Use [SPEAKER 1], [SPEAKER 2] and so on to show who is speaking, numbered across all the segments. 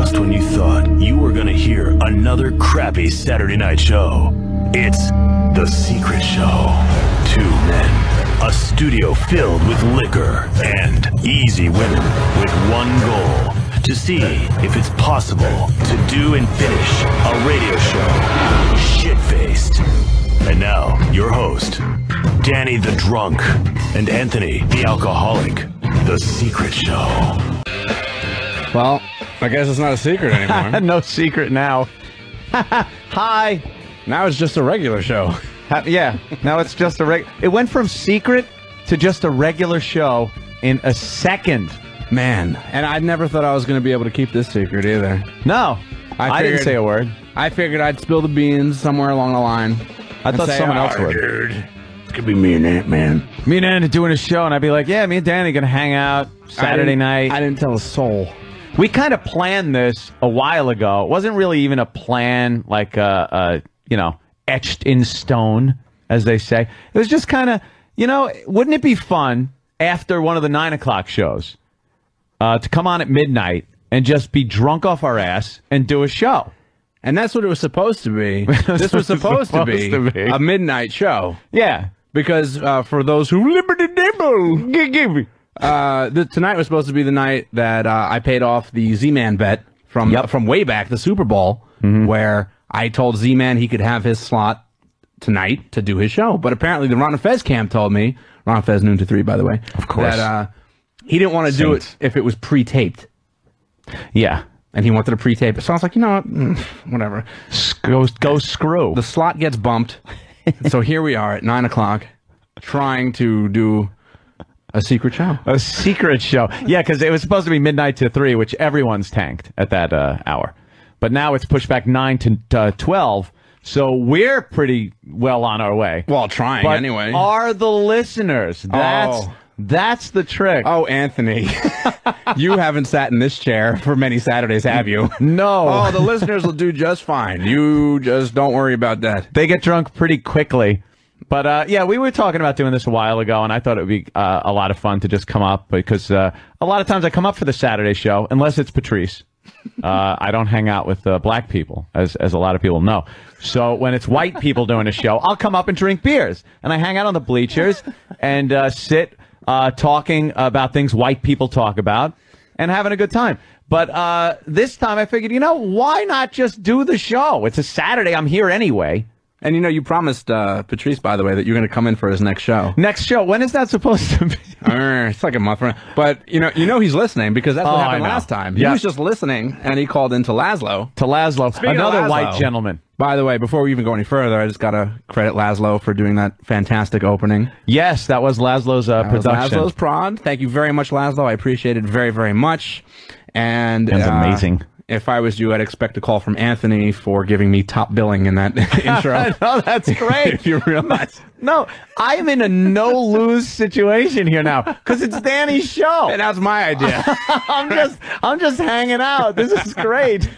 [SPEAKER 1] Just when you thought you were to hear another crappy Saturday night show, it's The Secret Show. Two men, a studio filled with liquor, and easy women with one goal to see if it's possible to do and finish a radio show shit faced. And now, your host, Danny the Drunk, and Anthony the Alcoholic. The Secret Show.
[SPEAKER 2] Well, I guess it's not a secret anymore.
[SPEAKER 3] no secret now. Hi.
[SPEAKER 2] now it's just a regular show.
[SPEAKER 3] Yeah. Now it's just a reg. It went from secret to just a regular show in a second.
[SPEAKER 2] Man, and I never thought I was going to be able to keep this secret either.
[SPEAKER 3] No,
[SPEAKER 2] I
[SPEAKER 3] I, didn't say a word.
[SPEAKER 2] I figured I'd spill the beans somewhere along the line.
[SPEAKER 3] I thought
[SPEAKER 2] say,
[SPEAKER 3] someone else
[SPEAKER 2] "Oh,
[SPEAKER 3] would.
[SPEAKER 2] Dude, gonna be me and Ant Man.
[SPEAKER 3] Me and Andy doing a show, and I'd be like, "Yeah, me and Danny gonna hang out Saturday night."
[SPEAKER 2] I didn't tell a soul.
[SPEAKER 3] We kind of planned this a while ago. It wasn't really even a plan, like uh, uh, you know, etched in stone, as they say. It was just kind of, you know, wouldn't it be fun after one of the nine o'clock shows uh, to come on at midnight and just be drunk off our ass and do a show?
[SPEAKER 2] And that's what it was supposed to be. this was supposed, to, be
[SPEAKER 3] to be.
[SPEAKER 2] a midnight show
[SPEAKER 3] Yeah.
[SPEAKER 2] because uh, for those who liberty dibble, uh, the, tonight was supposed to be the night that uh, I paid off the Z-Man bet from
[SPEAKER 3] Yep.
[SPEAKER 2] from way back, the Super Bowl, where I told Z-Man he could have his slot tonight to do his show. But apparently, the Ron Fez camp told me, Ron Fez noon to three, by the way, of
[SPEAKER 3] course.
[SPEAKER 2] that uh, he didn't want to do it if it was pre-taped.
[SPEAKER 3] Yeah.
[SPEAKER 2] And he wanted to pre-tape it. So I was like, you know what? Mm, whatever.
[SPEAKER 3] Go, go screw.
[SPEAKER 2] The slot gets bumped. so here we are at nine o'clock trying to do a secret show.
[SPEAKER 3] A secret show. Yeah, because it was supposed to be midnight to three, which everyone's tanked at that uh, hour. But now it's pushed back nine to uh, twelve. So we're pretty well on our way.
[SPEAKER 2] Well, trying
[SPEAKER 3] but
[SPEAKER 2] anyway.
[SPEAKER 3] Are the listeners? That's
[SPEAKER 2] Oh.
[SPEAKER 3] that's the trick.
[SPEAKER 2] oh, Anthony, you haven't sat in this chair for many Saturdays, have you?
[SPEAKER 3] no.
[SPEAKER 2] Oh, the listeners will do just fine. You just don't worry about that.
[SPEAKER 3] they get drunk pretty quickly. But uh, yeah, we were talking about doing this a while ago, and I thought it would be uh, a lot of fun to just come up because uh, a lot of times I come up for the Saturday show, unless it's Patrice. Uh, I don't hang out with uh, black people, as as a lot of people know. So when it's white people doing a show, I'll come up and drink beers, and I hang out on the bleachers and uh, sit uh, talking about things white people talk about and having a good time. But uh, this time I figured, you know, why not just do the show? It's a Saturday. I'm here anyway.
[SPEAKER 2] And you know, you promised uh, Patrice, by the way, that you're going to come in for his next show.
[SPEAKER 3] Next show. When is that supposed to be?
[SPEAKER 2] Uh, it's like a month from now. But you know, you know he's listening because that's
[SPEAKER 3] Oh,
[SPEAKER 2] what
[SPEAKER 3] I
[SPEAKER 2] happened last time. He was just listening, and he called into Laszlo.
[SPEAKER 3] to Laszlo,
[SPEAKER 2] Speaking
[SPEAKER 3] another
[SPEAKER 2] Laszlo-
[SPEAKER 3] white gentleman.
[SPEAKER 2] By the way, before we even go any further, I just got to credit Laszlo for doing that fantastic opening.
[SPEAKER 3] Yes, that was Laszlo's uh,
[SPEAKER 2] That was
[SPEAKER 3] production.
[SPEAKER 2] Laszlo's prod. Thank you very much, Laszlo. I appreciate it very, very much. And
[SPEAKER 3] That's
[SPEAKER 2] uh,
[SPEAKER 3] amazing.
[SPEAKER 2] If I was you, I'd expect a call from Anthony for giving me top billing in that intro.
[SPEAKER 3] no, that's great.
[SPEAKER 2] if you realize.
[SPEAKER 3] no, I'm in a no lose situation here now because it's Danny's show.
[SPEAKER 2] And that's my idea.
[SPEAKER 3] I'm just, I'm just hanging out. This is great.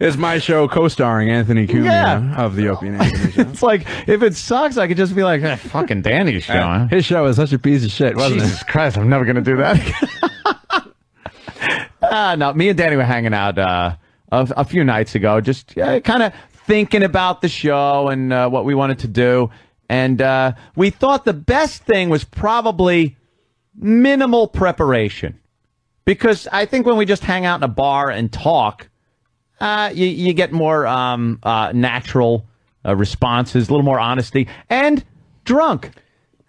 [SPEAKER 2] it's my show co-starring Anthony Cumia
[SPEAKER 3] Yeah.
[SPEAKER 2] of the Opie and Anthony Show.
[SPEAKER 3] It's like if it sucks, I could just be like, eh, "Fucking Danny's show." huh?
[SPEAKER 2] His show is such a piece of shit, wasn't
[SPEAKER 3] Jesus
[SPEAKER 2] it?
[SPEAKER 3] Christ, I'm never gonna do that. Uh, no, me and Danny were hanging out uh, a, a few nights ago, just uh, kind of thinking about the show and uh, what we wanted to do, and uh, we thought the best thing was probably minimal preparation, because I think when we just hang out in a bar and talk, uh, you, you get more um, uh, natural responses, a little more honesty, and drunk.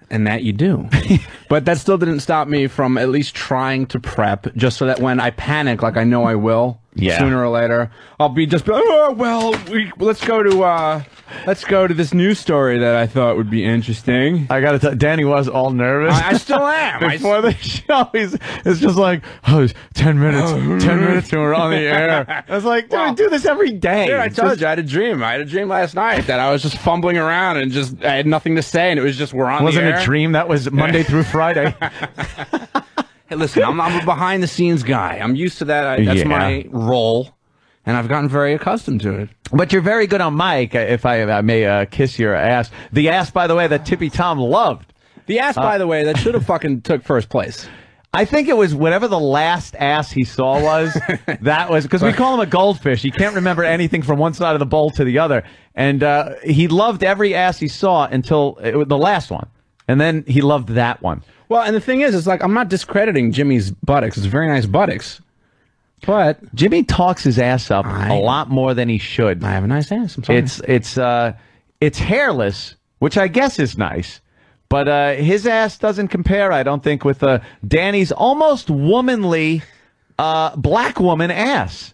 [SPEAKER 2] And that you do. but that still didn't stop me from at least trying to prep, just so that when I panic, like I know I will,
[SPEAKER 3] Yeah.
[SPEAKER 2] sooner or later, I'll be just oh well, we, let's go to uh, let's go to this news story that I thought would be interesting.
[SPEAKER 3] I gotta tell Danny was all nervous.
[SPEAKER 2] I, I still am. I
[SPEAKER 3] Before the show, he's it's just like, oh, it's 10 minutes, 10 minutes and we're on the air. I was like, dude,
[SPEAKER 2] Well,
[SPEAKER 3] we do this every day.
[SPEAKER 2] Dude, I told
[SPEAKER 3] just-
[SPEAKER 2] you I had a dream. I had a dream last night that I was just fumbling around and just I had nothing to say, and it was just we're on
[SPEAKER 3] wasn't a dream. That was Monday through Friday.
[SPEAKER 2] Listen, I'm, I'm a behind the scenes guy. I'm used to that. I, that's
[SPEAKER 3] Yeah.
[SPEAKER 2] my role, and I've gotten very accustomed to it.
[SPEAKER 3] but you're very good on mic, uh, if I, I may uh, kiss your ass. The ass, by the way, that Tippy Tom loved.
[SPEAKER 2] The ass, by the way, that should have fucking took first place.
[SPEAKER 3] I think it was whatever the last ass he saw was. that was because we call him a goldfish. He can't remember anything from one side of the bowl to the other, and uh, he loved every ass he saw until it, the last one, and then he loved that one.
[SPEAKER 2] Well, and the thing is, it's like I'm not discrediting Jimmy's buttocks. It's very nice buttocks, but
[SPEAKER 3] Jimmy talks his ass up
[SPEAKER 2] I-
[SPEAKER 3] a lot more than he should.
[SPEAKER 2] I have a nice ass. I'm sorry.
[SPEAKER 3] It's it's uh it's hairless, which I guess is nice. But uh, his ass doesn't compare, I don't think, with uh, Danny's almost womanly uh, black woman ass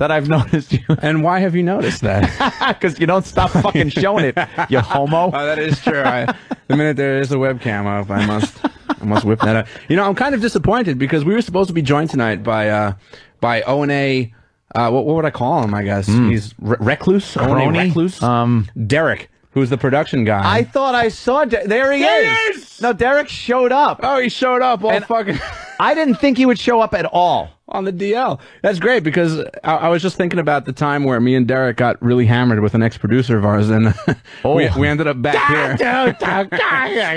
[SPEAKER 3] that I've noticed you
[SPEAKER 2] and why have you noticed that?
[SPEAKER 3] because you don't stop fucking showing it, you homo.
[SPEAKER 2] Oh, that is true. I, the minute there is a webcam up, I must, I must whip that up. You know, I'm kind of disappointed because we were supposed to be joined tonight by, uh, by O and A. Uh, what, what would I call him? I guess he's re- recluse. O and A recluse.
[SPEAKER 3] Um,
[SPEAKER 2] Derek, who's the production guy.
[SPEAKER 3] I thought I saw. De- there he
[SPEAKER 2] There
[SPEAKER 3] is.
[SPEAKER 2] is!
[SPEAKER 3] No, Derek showed up.
[SPEAKER 2] oh, he showed up all
[SPEAKER 3] And-
[SPEAKER 2] fucking
[SPEAKER 3] I didn't think he would show up at all.
[SPEAKER 2] On the DL. That's great because I, I was just thinking about the time where me and Derek got really hammered with an ex-producer of ours, and we,
[SPEAKER 3] Oh.
[SPEAKER 2] we ended up back here.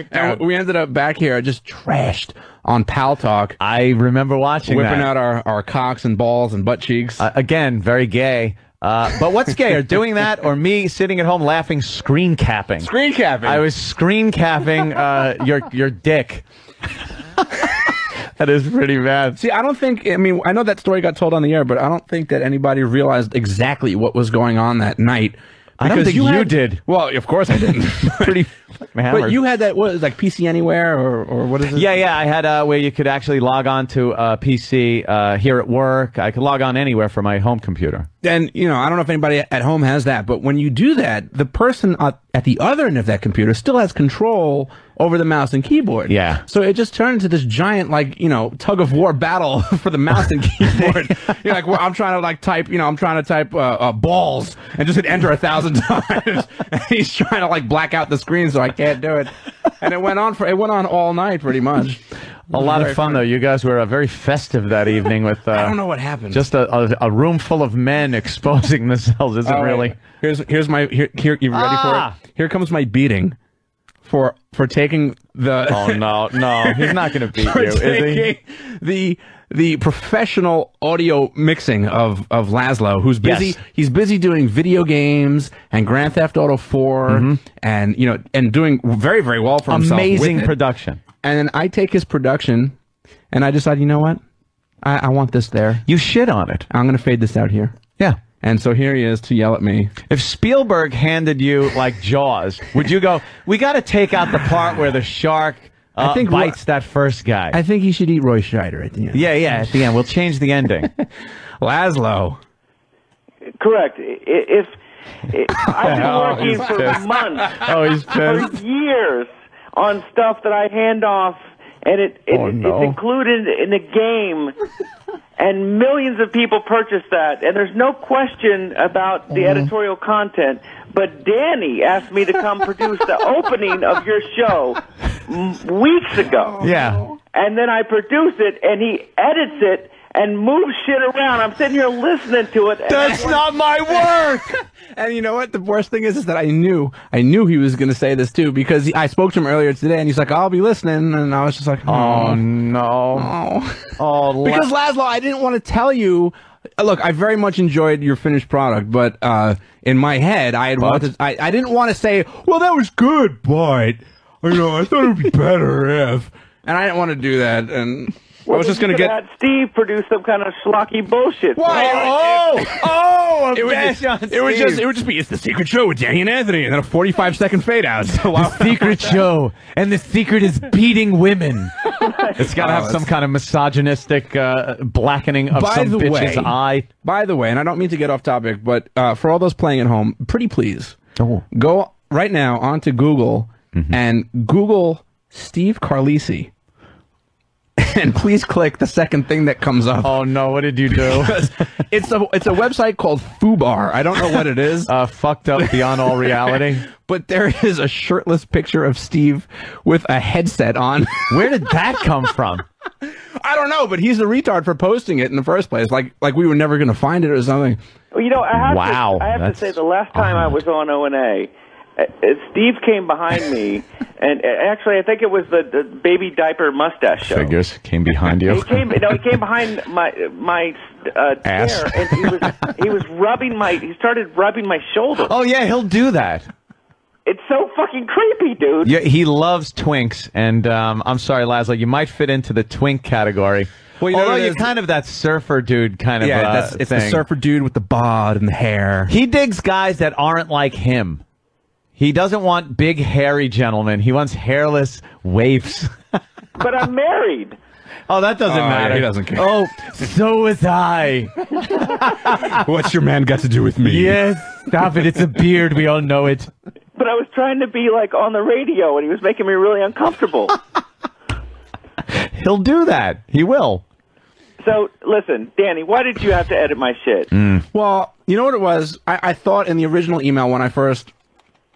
[SPEAKER 2] and we ended up back here just trashed on Pal Talk.
[SPEAKER 3] I remember watching
[SPEAKER 2] whipping
[SPEAKER 3] that.
[SPEAKER 2] out our, our cocks and balls and butt cheeks.
[SPEAKER 3] Uh, again, very gay. Uh, but what's gayer, doing that or me sitting at home laughing, screen capping?
[SPEAKER 2] Screen capping.
[SPEAKER 3] I was screen capping uh, your your dick. that is pretty bad.
[SPEAKER 2] See, I don't think. I mean, I know that story got told on the air, but I don't think that anybody realized exactly what was going on that night.
[SPEAKER 3] I don't think you
[SPEAKER 2] had-
[SPEAKER 3] did.
[SPEAKER 2] Well, of course I didn't.
[SPEAKER 3] Pretty hammered.
[SPEAKER 2] but you had that. What is it, like PC Anywhere or or what is it?
[SPEAKER 3] Yeah, yeah. I had uh, where you could actually log on to uh, PC uh, here at work. I could log on anywhere from my home computer.
[SPEAKER 2] And you know, I don't know if anybody at home has that, but when you do that, the person at, at the other end of that computer still has control over the mouse and keyboard.
[SPEAKER 3] Yeah.
[SPEAKER 2] So it just turned into this giant, like you know, tug of war battle for the mouse and keyboard. You're like, well, I'm trying to like type, you know, I'm trying to type uh, uh, balls and just hit enter a thousand times. and he's trying to like black out the screen, so I can't do it. And it went on for it went on all night, pretty much.
[SPEAKER 3] A lot of fun though. You guys were uh, very festive that evening with. Uh,
[SPEAKER 2] I don't know what happened.
[SPEAKER 3] Just a, a, a room full of men exposing themselves isn't
[SPEAKER 2] wait.
[SPEAKER 3] really.
[SPEAKER 2] Here's here's my here here you ready
[SPEAKER 3] Ah.
[SPEAKER 2] for it? Here comes my beating for for taking the
[SPEAKER 3] Oh no, no, he's not going to beat you, is he?
[SPEAKER 2] the the professional audio mixing of of Laszlo, who's busy.
[SPEAKER 3] Yes.
[SPEAKER 2] He's busy doing video games and Grand Theft Auto 4 mm-hmm. and you know and doing very very well for himself.
[SPEAKER 3] Amazing production.
[SPEAKER 2] And then I take his production, and I decide, you know what? I, I want this there.
[SPEAKER 3] You shit on it.
[SPEAKER 2] I'm going to fade this out here.
[SPEAKER 3] Yeah.
[SPEAKER 2] And so here he is to yell at me.
[SPEAKER 3] If Spielberg handed you like Jaws, would you go? We got to take out the part where the shark uh,
[SPEAKER 2] I think
[SPEAKER 3] bites that first guy.
[SPEAKER 2] I think he should eat Roy Scheider at the end.
[SPEAKER 3] yeah, yeah. At the end, we'll change the ending.
[SPEAKER 2] Laszlo.
[SPEAKER 4] Correct. I- If, if I've been
[SPEAKER 3] Oh,
[SPEAKER 4] working
[SPEAKER 3] he's
[SPEAKER 4] for
[SPEAKER 3] pissed.
[SPEAKER 4] months,
[SPEAKER 3] oh, he's
[SPEAKER 4] for years, on stuff that I hand off, and it, it
[SPEAKER 3] Oh, no.
[SPEAKER 4] it's included in the game, and millions of people purchase that, and there's no question about
[SPEAKER 3] Mm-hmm.
[SPEAKER 4] the editorial content. But Danny asked me to come produce the opening of your show m- weeks ago.
[SPEAKER 3] Yeah.
[SPEAKER 4] and then I produce it, and he edits it and move shit around. I'm sitting here listening to it.
[SPEAKER 3] That's
[SPEAKER 4] I'm
[SPEAKER 3] not my work.
[SPEAKER 2] And you know what? The worst thing is, is that I knew, I knew he was going to say this too because he, I spoke to him earlier today, and he's like, "I'll be listening," and I was just like,
[SPEAKER 3] Oh
[SPEAKER 2] "Oh,
[SPEAKER 3] no.
[SPEAKER 2] oh."
[SPEAKER 3] Oh,
[SPEAKER 2] because Laszlo, I didn't want to tell you. uh, Look, I very much enjoyed your finished product, but uh, in my head, I had
[SPEAKER 3] But?
[SPEAKER 2] wanted. I, I didn't want to say, "Well, that was good," but you know, I thought it would be better if. And I didn't want to do that, and I was just going to get.
[SPEAKER 4] could've Steve produce some kind of schlocky bullshit.
[SPEAKER 2] Why?
[SPEAKER 3] Oh, oh,
[SPEAKER 2] It would, just, it would just it would just be it's the secret show with Danny and Anthony, and then a forty five second fade out. So while-
[SPEAKER 3] secret show, and the secret is beating women. It's got to
[SPEAKER 2] Oh,
[SPEAKER 3] have some kind of misogynistic uh, blackening of
[SPEAKER 2] By
[SPEAKER 3] some
[SPEAKER 2] the
[SPEAKER 3] bitch's
[SPEAKER 2] way-
[SPEAKER 3] eye.
[SPEAKER 2] By the way, and I don't mean to get off topic, but uh, for all those playing at home, pretty please
[SPEAKER 3] Oh.
[SPEAKER 2] go right now onto Google and Google Steve Carlisi, and please click the second thing that comes up.
[SPEAKER 3] Oh no! What did you do?
[SPEAKER 2] it's a it's a website called Fubar. I don't know what it is.
[SPEAKER 3] uh, fucked up beyond all reality.
[SPEAKER 2] but there is a shirtless picture of Steve with a headset on.
[SPEAKER 3] Where did that come from?
[SPEAKER 2] I don't know, but he's a retard for posting it in the first place. Like like we were never going to find it or something.
[SPEAKER 4] Well, you know, I have
[SPEAKER 3] Wow,
[SPEAKER 4] to, I have to say the last time I was on O and A, Steve came behind me, and uh, actually, I think it was the, the baby diaper mustache show.
[SPEAKER 3] Figures came behind you.
[SPEAKER 4] He came. No, he came behind my my uh,
[SPEAKER 3] Ass.
[SPEAKER 4] chair, and he was he was rubbing my. He started rubbing my shoulder.
[SPEAKER 3] Oh yeah, he'll do that.
[SPEAKER 4] It's so fucking creepy, dude.
[SPEAKER 3] Yeah, he loves twinks, and um, I'm sorry, Laszlo, you might fit into the twink category.
[SPEAKER 2] Well, you know
[SPEAKER 3] Although
[SPEAKER 2] what it
[SPEAKER 3] you're kind of that surfer dude kind of
[SPEAKER 2] yeah,
[SPEAKER 3] uh,
[SPEAKER 2] that's it's the surfer dude with the bod and the hair.
[SPEAKER 3] He digs guys that aren't like him. He doesn't want big hairy gentlemen. He wants hairless waifs.
[SPEAKER 4] But I'm married.
[SPEAKER 3] oh, that doesn't
[SPEAKER 2] Oh, yeah,
[SPEAKER 3] matter.
[SPEAKER 2] he doesn't care.
[SPEAKER 3] Oh, so was I.
[SPEAKER 2] What's your man got to do with me?
[SPEAKER 3] yes, stop it. It's a beard. We all know it.
[SPEAKER 4] But I was trying to be like on the radio, and he was making me really uncomfortable.
[SPEAKER 3] He'll do that. He will.
[SPEAKER 4] so listen, Danny, why did you have to edit my shit? Mm.
[SPEAKER 2] Well, you know what it was? I, I thought in the original email when I first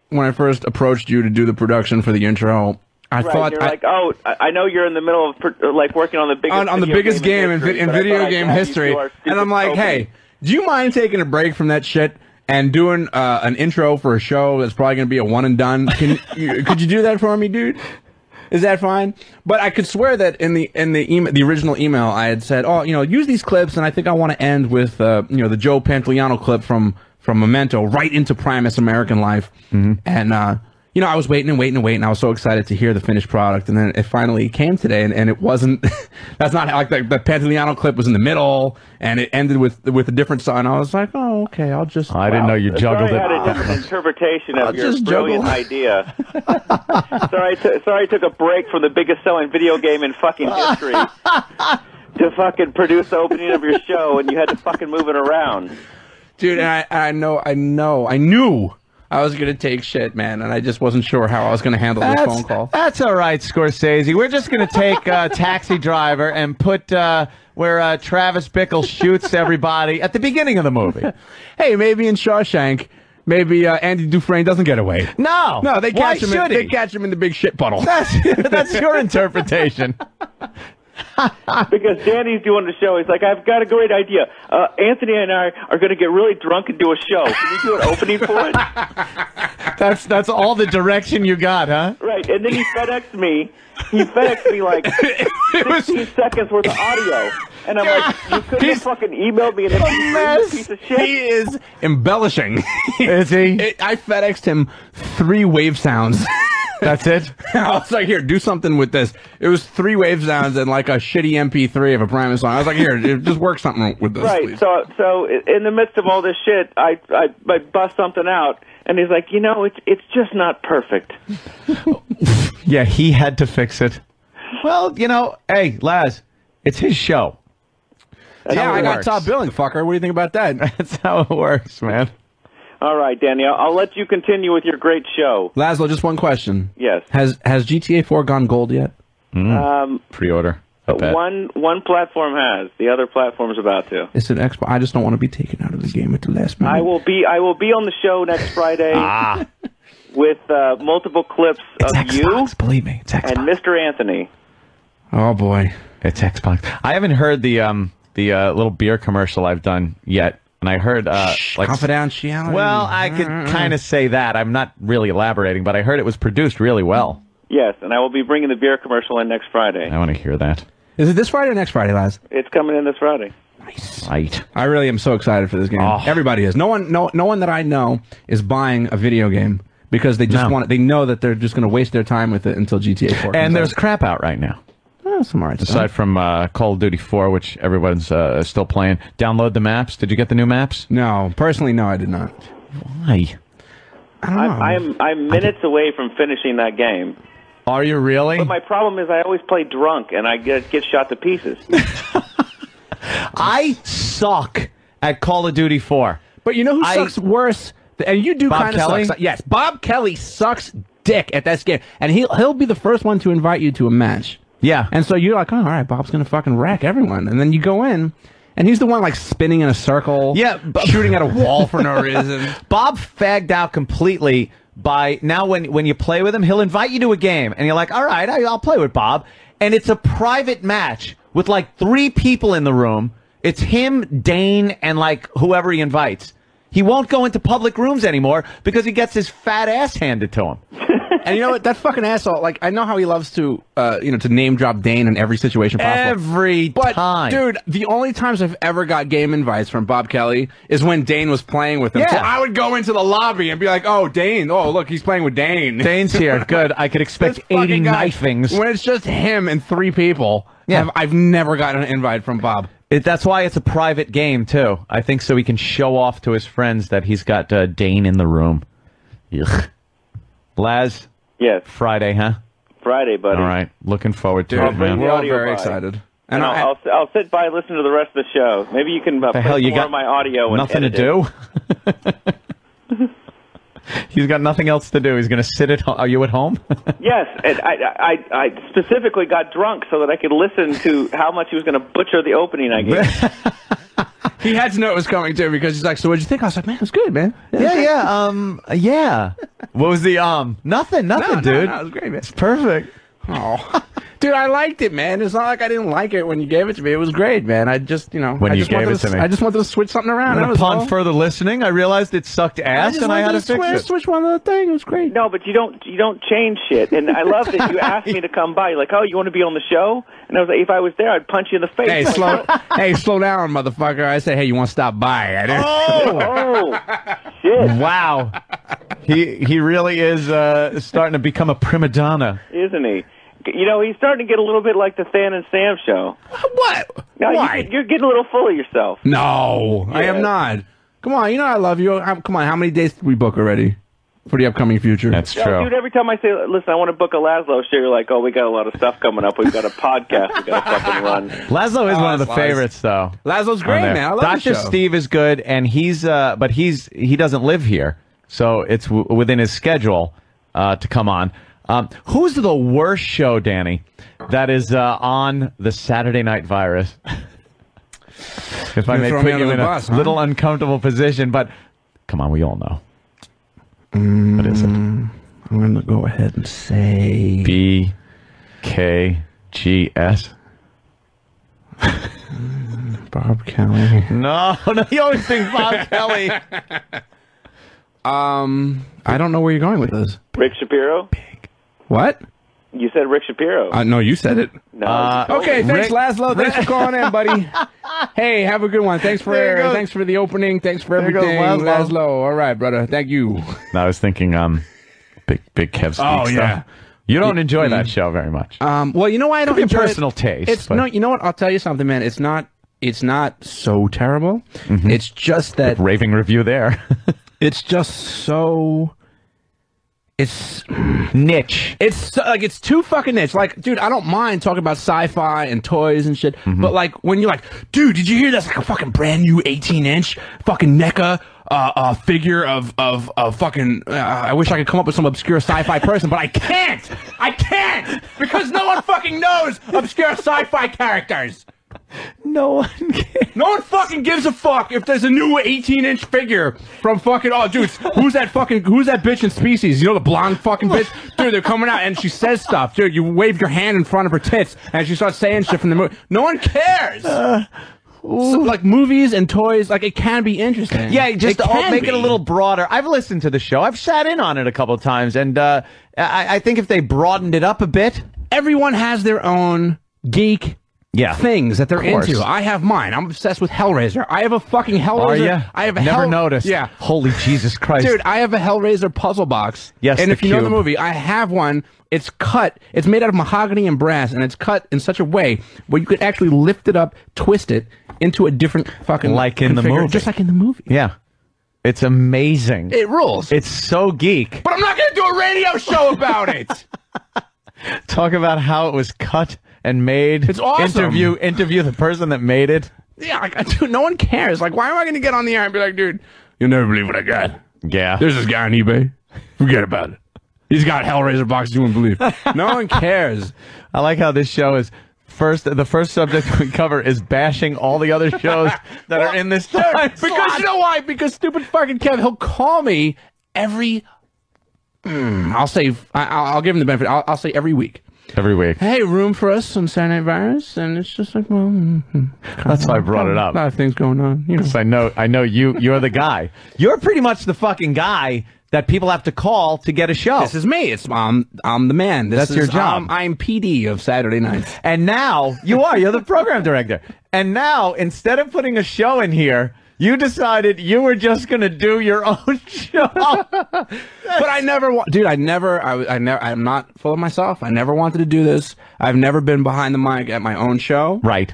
[SPEAKER 2] when I first approached you to do the production for the intro, I
[SPEAKER 4] Right,
[SPEAKER 2] thought
[SPEAKER 4] you're
[SPEAKER 2] I,
[SPEAKER 4] like, oh, I I know you're in the middle of like working on the biggest
[SPEAKER 2] on, on the biggest game in,
[SPEAKER 4] history,
[SPEAKER 2] in video game history, and I'm like, hey, do you mind taking a break from that shit and doing uh, an intro for a show that's probably going to be a one and done? Can you, could you do that for me, dude? Is that fine? But I could swear that in the in the email, the original email, I had said, "Oh, you know, use these clips," and I think I want to end with, uh, you know, the Joe Pantoliano clip from from Memento, right into Primus American Life, and uh, you know, I was waiting and waiting and waiting. I was so excited to hear the finished product, and then it finally came today, and, and it wasn't. that's not like the, the Pantoliano clip was in the middle, and it ended with with a different song. I was like, "Oh, okay, I'll just."
[SPEAKER 3] I didn't know you juggled
[SPEAKER 4] sorry I had a
[SPEAKER 3] it.
[SPEAKER 4] different interpretation of
[SPEAKER 2] I'll
[SPEAKER 4] your
[SPEAKER 2] just
[SPEAKER 4] brilliant idea. sorry, I t- sorry, I took a break from the biggest selling video game in fucking history to fucking produce the opening of your show, and you had to fucking move it around.
[SPEAKER 2] Dude. And I, I know, I know, I knew I was gonna take shit, man, and I just wasn't sure how I was gonna handle this phone call.
[SPEAKER 3] that's all right, Scorsese. We're just going to take uh, Taxi Driver and put uh, where uh, Travis Bickle shoots everybody at the beginning of the movie.
[SPEAKER 2] Hey, maybe in Shawshank, maybe uh, Andy Dufresne doesn't get away.
[SPEAKER 3] No,
[SPEAKER 2] No, they
[SPEAKER 3] Why
[SPEAKER 2] catch him. In,
[SPEAKER 3] should
[SPEAKER 2] they catch him in the big shit puddle.
[SPEAKER 3] That's, that's your interpretation.
[SPEAKER 4] Because Danny's doing the show. He's like, I've got a great idea. Uh, Anthony and I are going to get really drunk and do a show. Can you do an opening for it?
[SPEAKER 3] That's that's all the direction you got, huh?
[SPEAKER 4] Right. And then he FedExed me. He FedExed me like 16 seconds worth of audio. And I'm like, you couldn't have fucking emailed me an MP3,
[SPEAKER 2] mess.
[SPEAKER 4] piece of shit.
[SPEAKER 2] He is embellishing.
[SPEAKER 3] Is he?
[SPEAKER 2] It- I FedExed him three wave sounds.
[SPEAKER 3] That's it.
[SPEAKER 2] I was like, here, do something with this. It was three wave sounds and like a shitty MP3 of a Primus song. I was like, here, just work something with this,
[SPEAKER 4] Right.
[SPEAKER 2] please.
[SPEAKER 4] So, so in the midst of all this shit, I, I, I bust something out, and he's like, you know, it's, it's just not perfect.
[SPEAKER 3] Yeah, he had to fix it. Well, you know, hey, Laz, it's his show.
[SPEAKER 2] Yeah, I got top billing, fucker. What do you think about that?
[SPEAKER 3] That's how it works, man.
[SPEAKER 4] All right, Danny, I'll, I'll let you continue with your great show.
[SPEAKER 2] Laszlo, just one question.
[SPEAKER 4] Yes.
[SPEAKER 2] Has has GTA 4 gone gold yet?
[SPEAKER 4] Um,
[SPEAKER 3] Pre-order. I bet.
[SPEAKER 4] one, one platform has. The other platform's about to.
[SPEAKER 2] It's an Xbox. I just don't want to be taken out of the game at the last minute.
[SPEAKER 4] I will be, I will be on the show next Friday
[SPEAKER 3] Ah,
[SPEAKER 4] with uh, multiple clips
[SPEAKER 3] it's
[SPEAKER 4] of you
[SPEAKER 3] Xbox. Believe me, it's Xbox.
[SPEAKER 4] and Mr. Anthony.
[SPEAKER 2] Oh boy.
[SPEAKER 3] It's Xbox. I haven't heard the um the uh, little beer commercial I've done yet, and I heard uh like
[SPEAKER 2] Confidentiality.
[SPEAKER 3] well, I could kind of say that. I'm not really elaborating, but I heard it was produced really well.
[SPEAKER 4] Yes, and I will be bringing the beer commercial in next Friday.
[SPEAKER 3] I want to hear that.
[SPEAKER 2] Is it this Friday or next Friday, Laz?
[SPEAKER 4] It's coming in this Friday. Nice.
[SPEAKER 3] Right.
[SPEAKER 2] I really am so excited for this game.
[SPEAKER 3] Oh.
[SPEAKER 2] Everybody is. No one, no, no one that I know is buying a video game because they just
[SPEAKER 3] No.
[SPEAKER 2] want. it. They know that they're just going to waste their time with it until GTA 4. comes
[SPEAKER 3] And there's
[SPEAKER 2] out.
[SPEAKER 3] crap out right now.
[SPEAKER 2] Oh, some alright stuff.
[SPEAKER 3] Aside from uh, Call of Duty 4, which everyone's uh, still playing. Download the maps. Did you get the new maps?
[SPEAKER 2] No, personally, no, I did not.
[SPEAKER 3] Why?
[SPEAKER 2] I don't know.
[SPEAKER 4] I'm, I'm, I'm minutes away from finishing that game.
[SPEAKER 3] Are you really?
[SPEAKER 4] But my problem is I always play drunk and I get, get shot to pieces.
[SPEAKER 3] I suck at Call of Duty 4.
[SPEAKER 2] But you know who
[SPEAKER 3] I-
[SPEAKER 2] sucks worse? And you do kind of
[SPEAKER 3] Kelly?
[SPEAKER 2] suck. Yes, Bob Kelly sucks dick at that game, and he'll he'll be the first one to invite you to a match.
[SPEAKER 3] Yeah.
[SPEAKER 2] And so you're like, oh, all right, Bob's gonna fucking wreck everyone, and then you go in, and he's the one like spinning in a circle,
[SPEAKER 3] Yeah,
[SPEAKER 2] shooting at a wall for no reason.
[SPEAKER 3] Bob fagged out completely by now when when you play with him, he'll invite you to a game and you're like, "All right, I, I'll play with Bob." And it's a private match with like 3 people in the room. It's him, Dane, and like whoever he invites. He won't go into public rooms anymore because he gets his fat ass handed to him.
[SPEAKER 2] And you know what? That fucking asshole. Like, I know how he loves to, uh, you know, to name drop Dane in every situation possible.
[SPEAKER 3] Every
[SPEAKER 2] But
[SPEAKER 3] time.
[SPEAKER 2] dude, the only times I've ever got game invites from Bob Kelly is when Dane was playing with him.
[SPEAKER 3] Yeah.
[SPEAKER 2] So I would go into the lobby and be like, "Oh, Dane! Oh, look, he's playing with Dane."
[SPEAKER 3] Dane's here. Good. I could expect 80
[SPEAKER 2] fucking guy-
[SPEAKER 3] knifings.
[SPEAKER 2] When it's just him and three people.
[SPEAKER 3] Yeah.
[SPEAKER 2] I've, I've never gotten an invite from Bob.
[SPEAKER 3] It, that's why it's a private game too. I think so he can show off to his friends that he's got uh, Dane in the room. Ugh. Laz,
[SPEAKER 4] Yes,
[SPEAKER 3] Friday, huh?
[SPEAKER 4] Friday, buddy.
[SPEAKER 3] All right. Looking forward to
[SPEAKER 2] Dude,
[SPEAKER 3] it, man.
[SPEAKER 2] we're all very
[SPEAKER 4] by.
[SPEAKER 2] excited.
[SPEAKER 4] And
[SPEAKER 2] And
[SPEAKER 4] I'll,
[SPEAKER 2] I,
[SPEAKER 4] I'll, I'll sit by and listen to the rest of the show. Maybe you can uh,
[SPEAKER 3] The
[SPEAKER 4] play
[SPEAKER 3] hell, you
[SPEAKER 4] more
[SPEAKER 3] got
[SPEAKER 4] of my audio.
[SPEAKER 3] Nothing to do. He's got nothing else to do. He's going to sit at home. Are you at home?
[SPEAKER 4] Yes, and I, I, I specifically got drunk so that I could listen to how much he was going to butcher the opening I gave.
[SPEAKER 2] he had to know it was coming too because he's like, "So what'd you think?" I was like, "Man, it was good, man."
[SPEAKER 3] yeah, yeah. Um, yeah. What was the um? Nothing, nothing,
[SPEAKER 2] no,
[SPEAKER 3] dude.
[SPEAKER 2] no, it was great, man.
[SPEAKER 3] It's perfect.
[SPEAKER 2] Oh, dude, I liked it, man. It's not like I didn't like it when you gave it to me. It was great, man. I just, you know,
[SPEAKER 3] When
[SPEAKER 2] I
[SPEAKER 3] you
[SPEAKER 2] just
[SPEAKER 3] gave
[SPEAKER 2] wanted
[SPEAKER 3] it to me.
[SPEAKER 2] I just wanted to switch something around.
[SPEAKER 3] And upon
[SPEAKER 2] all.
[SPEAKER 3] further listening, I realized it sucked ass,
[SPEAKER 2] just
[SPEAKER 3] and I had
[SPEAKER 2] wanted
[SPEAKER 3] to fix
[SPEAKER 2] switch,
[SPEAKER 3] it.
[SPEAKER 2] switch one other thing. It was great.
[SPEAKER 4] no, but you don't you don't change shit. And I love that you asked me to come by. You're like, oh, you want to be on the show? And I was like, if I was there, I'd punch you in the face.
[SPEAKER 2] Hey,
[SPEAKER 4] Like,
[SPEAKER 2] slow, hey, slow down, motherfucker. I said, hey, you want to stop by? I didn't.
[SPEAKER 4] Oh, shit,
[SPEAKER 3] Wow. he he really is uh, starting to become a prima donna.
[SPEAKER 4] isn't he? You know, he's starting to get a little bit like the Than and Sam show.
[SPEAKER 2] What?
[SPEAKER 4] Now,
[SPEAKER 2] Why?
[SPEAKER 4] You, you're getting a little full of yourself.
[SPEAKER 2] no, I am not. Come on, you know I love you. How- Come on, how many days did we book already for the upcoming future?
[SPEAKER 3] That's
[SPEAKER 4] No,
[SPEAKER 3] true.
[SPEAKER 4] dude, every time I say, listen, I want to book a Laszlo show, you're like, oh, we got a lot of stuff coming up. We've got a podcast we got to fucking run.
[SPEAKER 3] Laszlo is
[SPEAKER 2] Oh,
[SPEAKER 3] one of the
[SPEAKER 2] lies.
[SPEAKER 3] favorites, though.
[SPEAKER 2] Laszlo's great, man. I love
[SPEAKER 3] Dr.
[SPEAKER 2] show.
[SPEAKER 3] Steve is good, and he's uh, but he's he doesn't live here, so it's w- within his schedule uh, to come on. Um, who's the worst show, Danny? That is uh, on the Saturday Night Virus. if I
[SPEAKER 2] You're
[SPEAKER 3] may put you in
[SPEAKER 2] the
[SPEAKER 3] a
[SPEAKER 2] bus, huh?
[SPEAKER 3] little uncomfortable position, but come on, we all know. what is it?
[SPEAKER 2] I'm gonna go ahead and say
[SPEAKER 3] B K G S.
[SPEAKER 2] Bob Kelly.
[SPEAKER 3] No, no, you always think Bob Kelly.
[SPEAKER 2] Um, I don't know where you're going with this.
[SPEAKER 4] Rick Shapiro?
[SPEAKER 2] What?
[SPEAKER 4] You said Rick Shapiro.
[SPEAKER 2] Uh, no, you said it.
[SPEAKER 4] no.
[SPEAKER 3] uh,
[SPEAKER 2] Okay,
[SPEAKER 4] me.
[SPEAKER 2] thanks, Laszlo. Thanks for calling in, buddy. hey, have a good one. Thanks for
[SPEAKER 3] There you go.
[SPEAKER 2] thanks for the opening. Thanks for
[SPEAKER 3] There goes
[SPEAKER 2] everything,
[SPEAKER 3] Laszlo.
[SPEAKER 2] Laszlo. All right, brother. Thank you.
[SPEAKER 3] No, I was thinking, um, big, big Kev Speaks
[SPEAKER 2] Oh,
[SPEAKER 3] stuff.
[SPEAKER 2] yeah.
[SPEAKER 3] You don't enjoy that show very much.
[SPEAKER 2] Um, well, you know why I don't
[SPEAKER 3] be a
[SPEAKER 2] enjoy it?
[SPEAKER 3] personal taste,
[SPEAKER 2] It's
[SPEAKER 3] but-
[SPEAKER 2] no, you know what? I'll tell you something, man. It's not. It's not so terrible. It's just that
[SPEAKER 3] Raving review there.
[SPEAKER 2] it's just so. It's
[SPEAKER 3] Niche.
[SPEAKER 2] It's like it's too fucking niche. Like, dude, I don't mind talking about sci-fi and toys and shit, but like when you're like, dude, did you hear that's like a fucking brand new 18 inch fucking NECA uh, uh, figure of of of fucking? Uh, I wish I could come up with some obscure sci-fi person, but I can't. I can't because no one fucking knows obscure sci-fi characters.
[SPEAKER 3] No one cares.
[SPEAKER 2] No one fucking gives a fuck if there's a new 18 inch figure from fucking oh dude who's that fucking who's that bitch in Species? You know the blonde fucking bitch? Dude they're coming out and she says stuff. Dude you wave your hand in front of her tits and she starts saying shit from the movie. No one cares. So, like movies and toys like it can be interesting.
[SPEAKER 3] Yeah, just
[SPEAKER 2] It
[SPEAKER 3] all,
[SPEAKER 2] can
[SPEAKER 3] make it a little broader. I've listened to the show. I've sat in on it a couple of times, and uh, I, I think if they broadened it up a bit,
[SPEAKER 2] everyone has their own geek
[SPEAKER 3] yeah,
[SPEAKER 2] things that they're into I have mine I'm obsessed with Hellraiser I have a fucking Hellraiser
[SPEAKER 3] Are you?
[SPEAKER 2] I have a
[SPEAKER 3] never
[SPEAKER 2] Hell-
[SPEAKER 3] noticed.
[SPEAKER 2] yeah
[SPEAKER 3] Holy Jesus Christ,
[SPEAKER 2] Dude, I have a Hellraiser puzzle box.
[SPEAKER 3] Yes,
[SPEAKER 2] and
[SPEAKER 3] the
[SPEAKER 2] if you know the
[SPEAKER 3] cube.
[SPEAKER 2] movie, I have one. It's cut. It's made out of mahogany and brass, and it's cut in such a way where you could actually lift it up, twist it into a different fucking
[SPEAKER 3] Like in the
[SPEAKER 2] configure-
[SPEAKER 3] movie.
[SPEAKER 2] just like in the movie.
[SPEAKER 3] Yeah, it's amazing.
[SPEAKER 2] It rules.
[SPEAKER 3] it's so geek.
[SPEAKER 2] but I'm not going to do a radio show about it.
[SPEAKER 3] Talk about how it was cut and made.
[SPEAKER 2] It's awesome.
[SPEAKER 3] Interview interview the person that made it.
[SPEAKER 2] yeah, like, dude, no one cares. Like, why am I going to get on the air and be like, dude, you'll never believe what I got.
[SPEAKER 3] Yeah,
[SPEAKER 2] There's this guy on eBay. Forget about it. He's got Hellraiser boxes you wouldn't believe. No one cares.
[SPEAKER 3] I like how this show is first. The first subject we cover is bashing all the other shows that are in this time.
[SPEAKER 2] because you know why? Because stupid fucking Kev, he'll call me every. Mm, I'll say I, I'll I'll give him the benefit. I'll, I'll say every week.
[SPEAKER 3] Every week.
[SPEAKER 2] Hey, room for us on Saturday Night Virus, and it's just like, well, mm,
[SPEAKER 3] That's why I brought it up.
[SPEAKER 2] a
[SPEAKER 3] up.
[SPEAKER 2] lot of things going on. You know,
[SPEAKER 3] I know, I know you. You're the guy. You're pretty much the fucking guy that people have to call to get a show.
[SPEAKER 2] this is me. It's I'm I'm the man. This
[SPEAKER 3] That's your job.
[SPEAKER 2] I'm, I'm PD of Saturday nights.
[SPEAKER 3] And now you are. You're the program director. And now instead of putting a show in here, you decided you were just going to do your own show.
[SPEAKER 2] but I never, wa- dude. I never. I, I never. I'm not full of myself. I never wanted to do this. I've never been behind the mic at my own show.
[SPEAKER 3] right.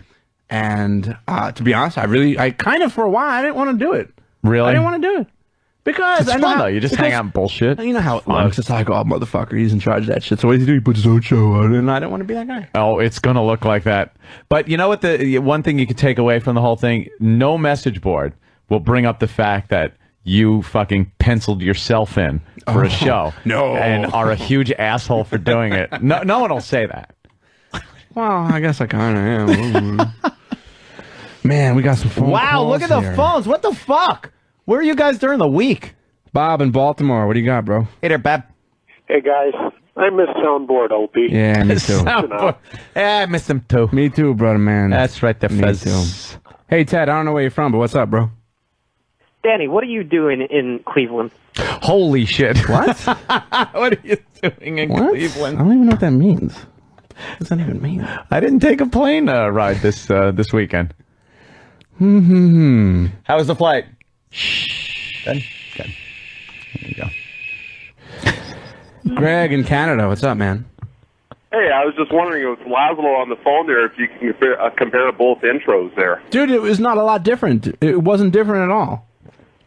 [SPEAKER 2] And uh, to be honest, I really, I kind of for a while, I didn't want to do it.
[SPEAKER 3] Really?
[SPEAKER 2] I didn't want to do it because
[SPEAKER 3] It's
[SPEAKER 2] I know
[SPEAKER 3] fun
[SPEAKER 2] how-
[SPEAKER 3] though. You just hang
[SPEAKER 2] because-
[SPEAKER 3] out and bullshit.
[SPEAKER 2] You know how it looks. It's like, oh, motherfucker, he's in charge of that shit. So what does he do? He puts his own show on, and I don't want to be that guy.
[SPEAKER 3] Oh, it's going to look like that. But you know what? The one thing you could take away from the whole thing: no message board will bring up the fact that you fucking penciled yourself in for a oh, show.
[SPEAKER 2] no.
[SPEAKER 3] and are a huge asshole for doing it. No, no one will say that.
[SPEAKER 2] Well, I guess I kind of am. Man, we got some
[SPEAKER 3] Wow, look at the
[SPEAKER 2] here.
[SPEAKER 3] phones. What the fuck? Where are you guys during the week?
[SPEAKER 2] Bob in Baltimore. What do you got, bro?
[SPEAKER 3] Hey there, Bab.
[SPEAKER 5] Hey guys, I miss soundboard Opie.
[SPEAKER 2] Yeah, me too.
[SPEAKER 3] Soundboard. Yeah, I miss them too.
[SPEAKER 2] me too, brother, man.
[SPEAKER 3] That's right, the
[SPEAKER 2] Me
[SPEAKER 3] fuzz.
[SPEAKER 2] Hey, Ted, I don't know where you're from, but what's up, bro?
[SPEAKER 6] Danny, what are you doing in Cleveland?
[SPEAKER 3] Holy shit.
[SPEAKER 2] What?
[SPEAKER 3] what are you doing in
[SPEAKER 2] what? I don't even know what that means. What does that even mean?
[SPEAKER 3] I didn't take a plane uh, ride this uh, this weekend.
[SPEAKER 2] Hmm.
[SPEAKER 3] How was the flight? Shh. Good. Good. There you go.
[SPEAKER 2] Greg in Canada. What's up, man?
[SPEAKER 5] Hey, I was just wondering with Laszlo on the phone there if you can compare, uh, compare both intros there.
[SPEAKER 2] Dude, it was not a lot different. It wasn't different at all.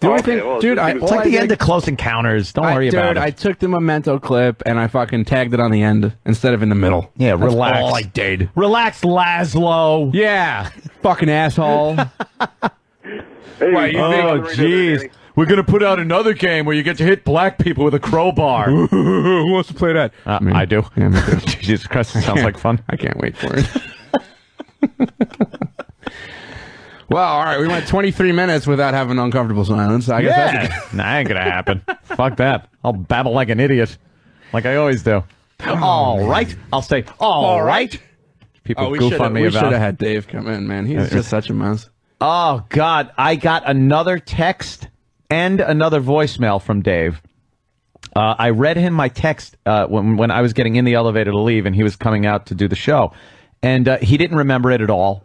[SPEAKER 2] The only
[SPEAKER 5] Okay,
[SPEAKER 2] thing,
[SPEAKER 5] well,
[SPEAKER 2] dude,
[SPEAKER 5] it
[SPEAKER 2] I,
[SPEAKER 3] It's like
[SPEAKER 2] I
[SPEAKER 3] the
[SPEAKER 2] did-
[SPEAKER 3] end of Close Encounters. Don't
[SPEAKER 2] I,
[SPEAKER 3] worry
[SPEAKER 2] dude,
[SPEAKER 3] about it.
[SPEAKER 2] I took the memento clip and I fucking tagged it on the end instead of in the middle.
[SPEAKER 3] Yeah,
[SPEAKER 2] That's
[SPEAKER 3] relax.
[SPEAKER 2] all I did.
[SPEAKER 3] Relax, Laszlo.
[SPEAKER 2] Yeah, fucking asshole.
[SPEAKER 5] Hey,
[SPEAKER 2] Why, you
[SPEAKER 3] Oh, jeez. We're going to put out another game where you get to hit black people with a crowbar.
[SPEAKER 2] Who wants to play that?
[SPEAKER 3] Uh,
[SPEAKER 2] Me.
[SPEAKER 3] I do.
[SPEAKER 2] Yeah, me too.
[SPEAKER 3] Jesus Christ, it sounds like fun.
[SPEAKER 2] I can't wait for it. well, all right, we went 23 minutes without having uncomfortable silence. I guess that's a
[SPEAKER 3] Yeah. nah, ain't going to happen. Fuck that. I'll babble like an idiot, like I always do. all right. I'll say, all right. People
[SPEAKER 2] Oh, we
[SPEAKER 3] goof on me
[SPEAKER 2] we
[SPEAKER 3] about
[SPEAKER 2] should have had Dave come in, man. He's just such a mess.
[SPEAKER 3] Oh God, I got another text and another voicemail from Dave. Uh, I read him my text uh, when when I was getting in the elevator to leave, and he was coming out to do the show, and uh, he didn't remember it at all.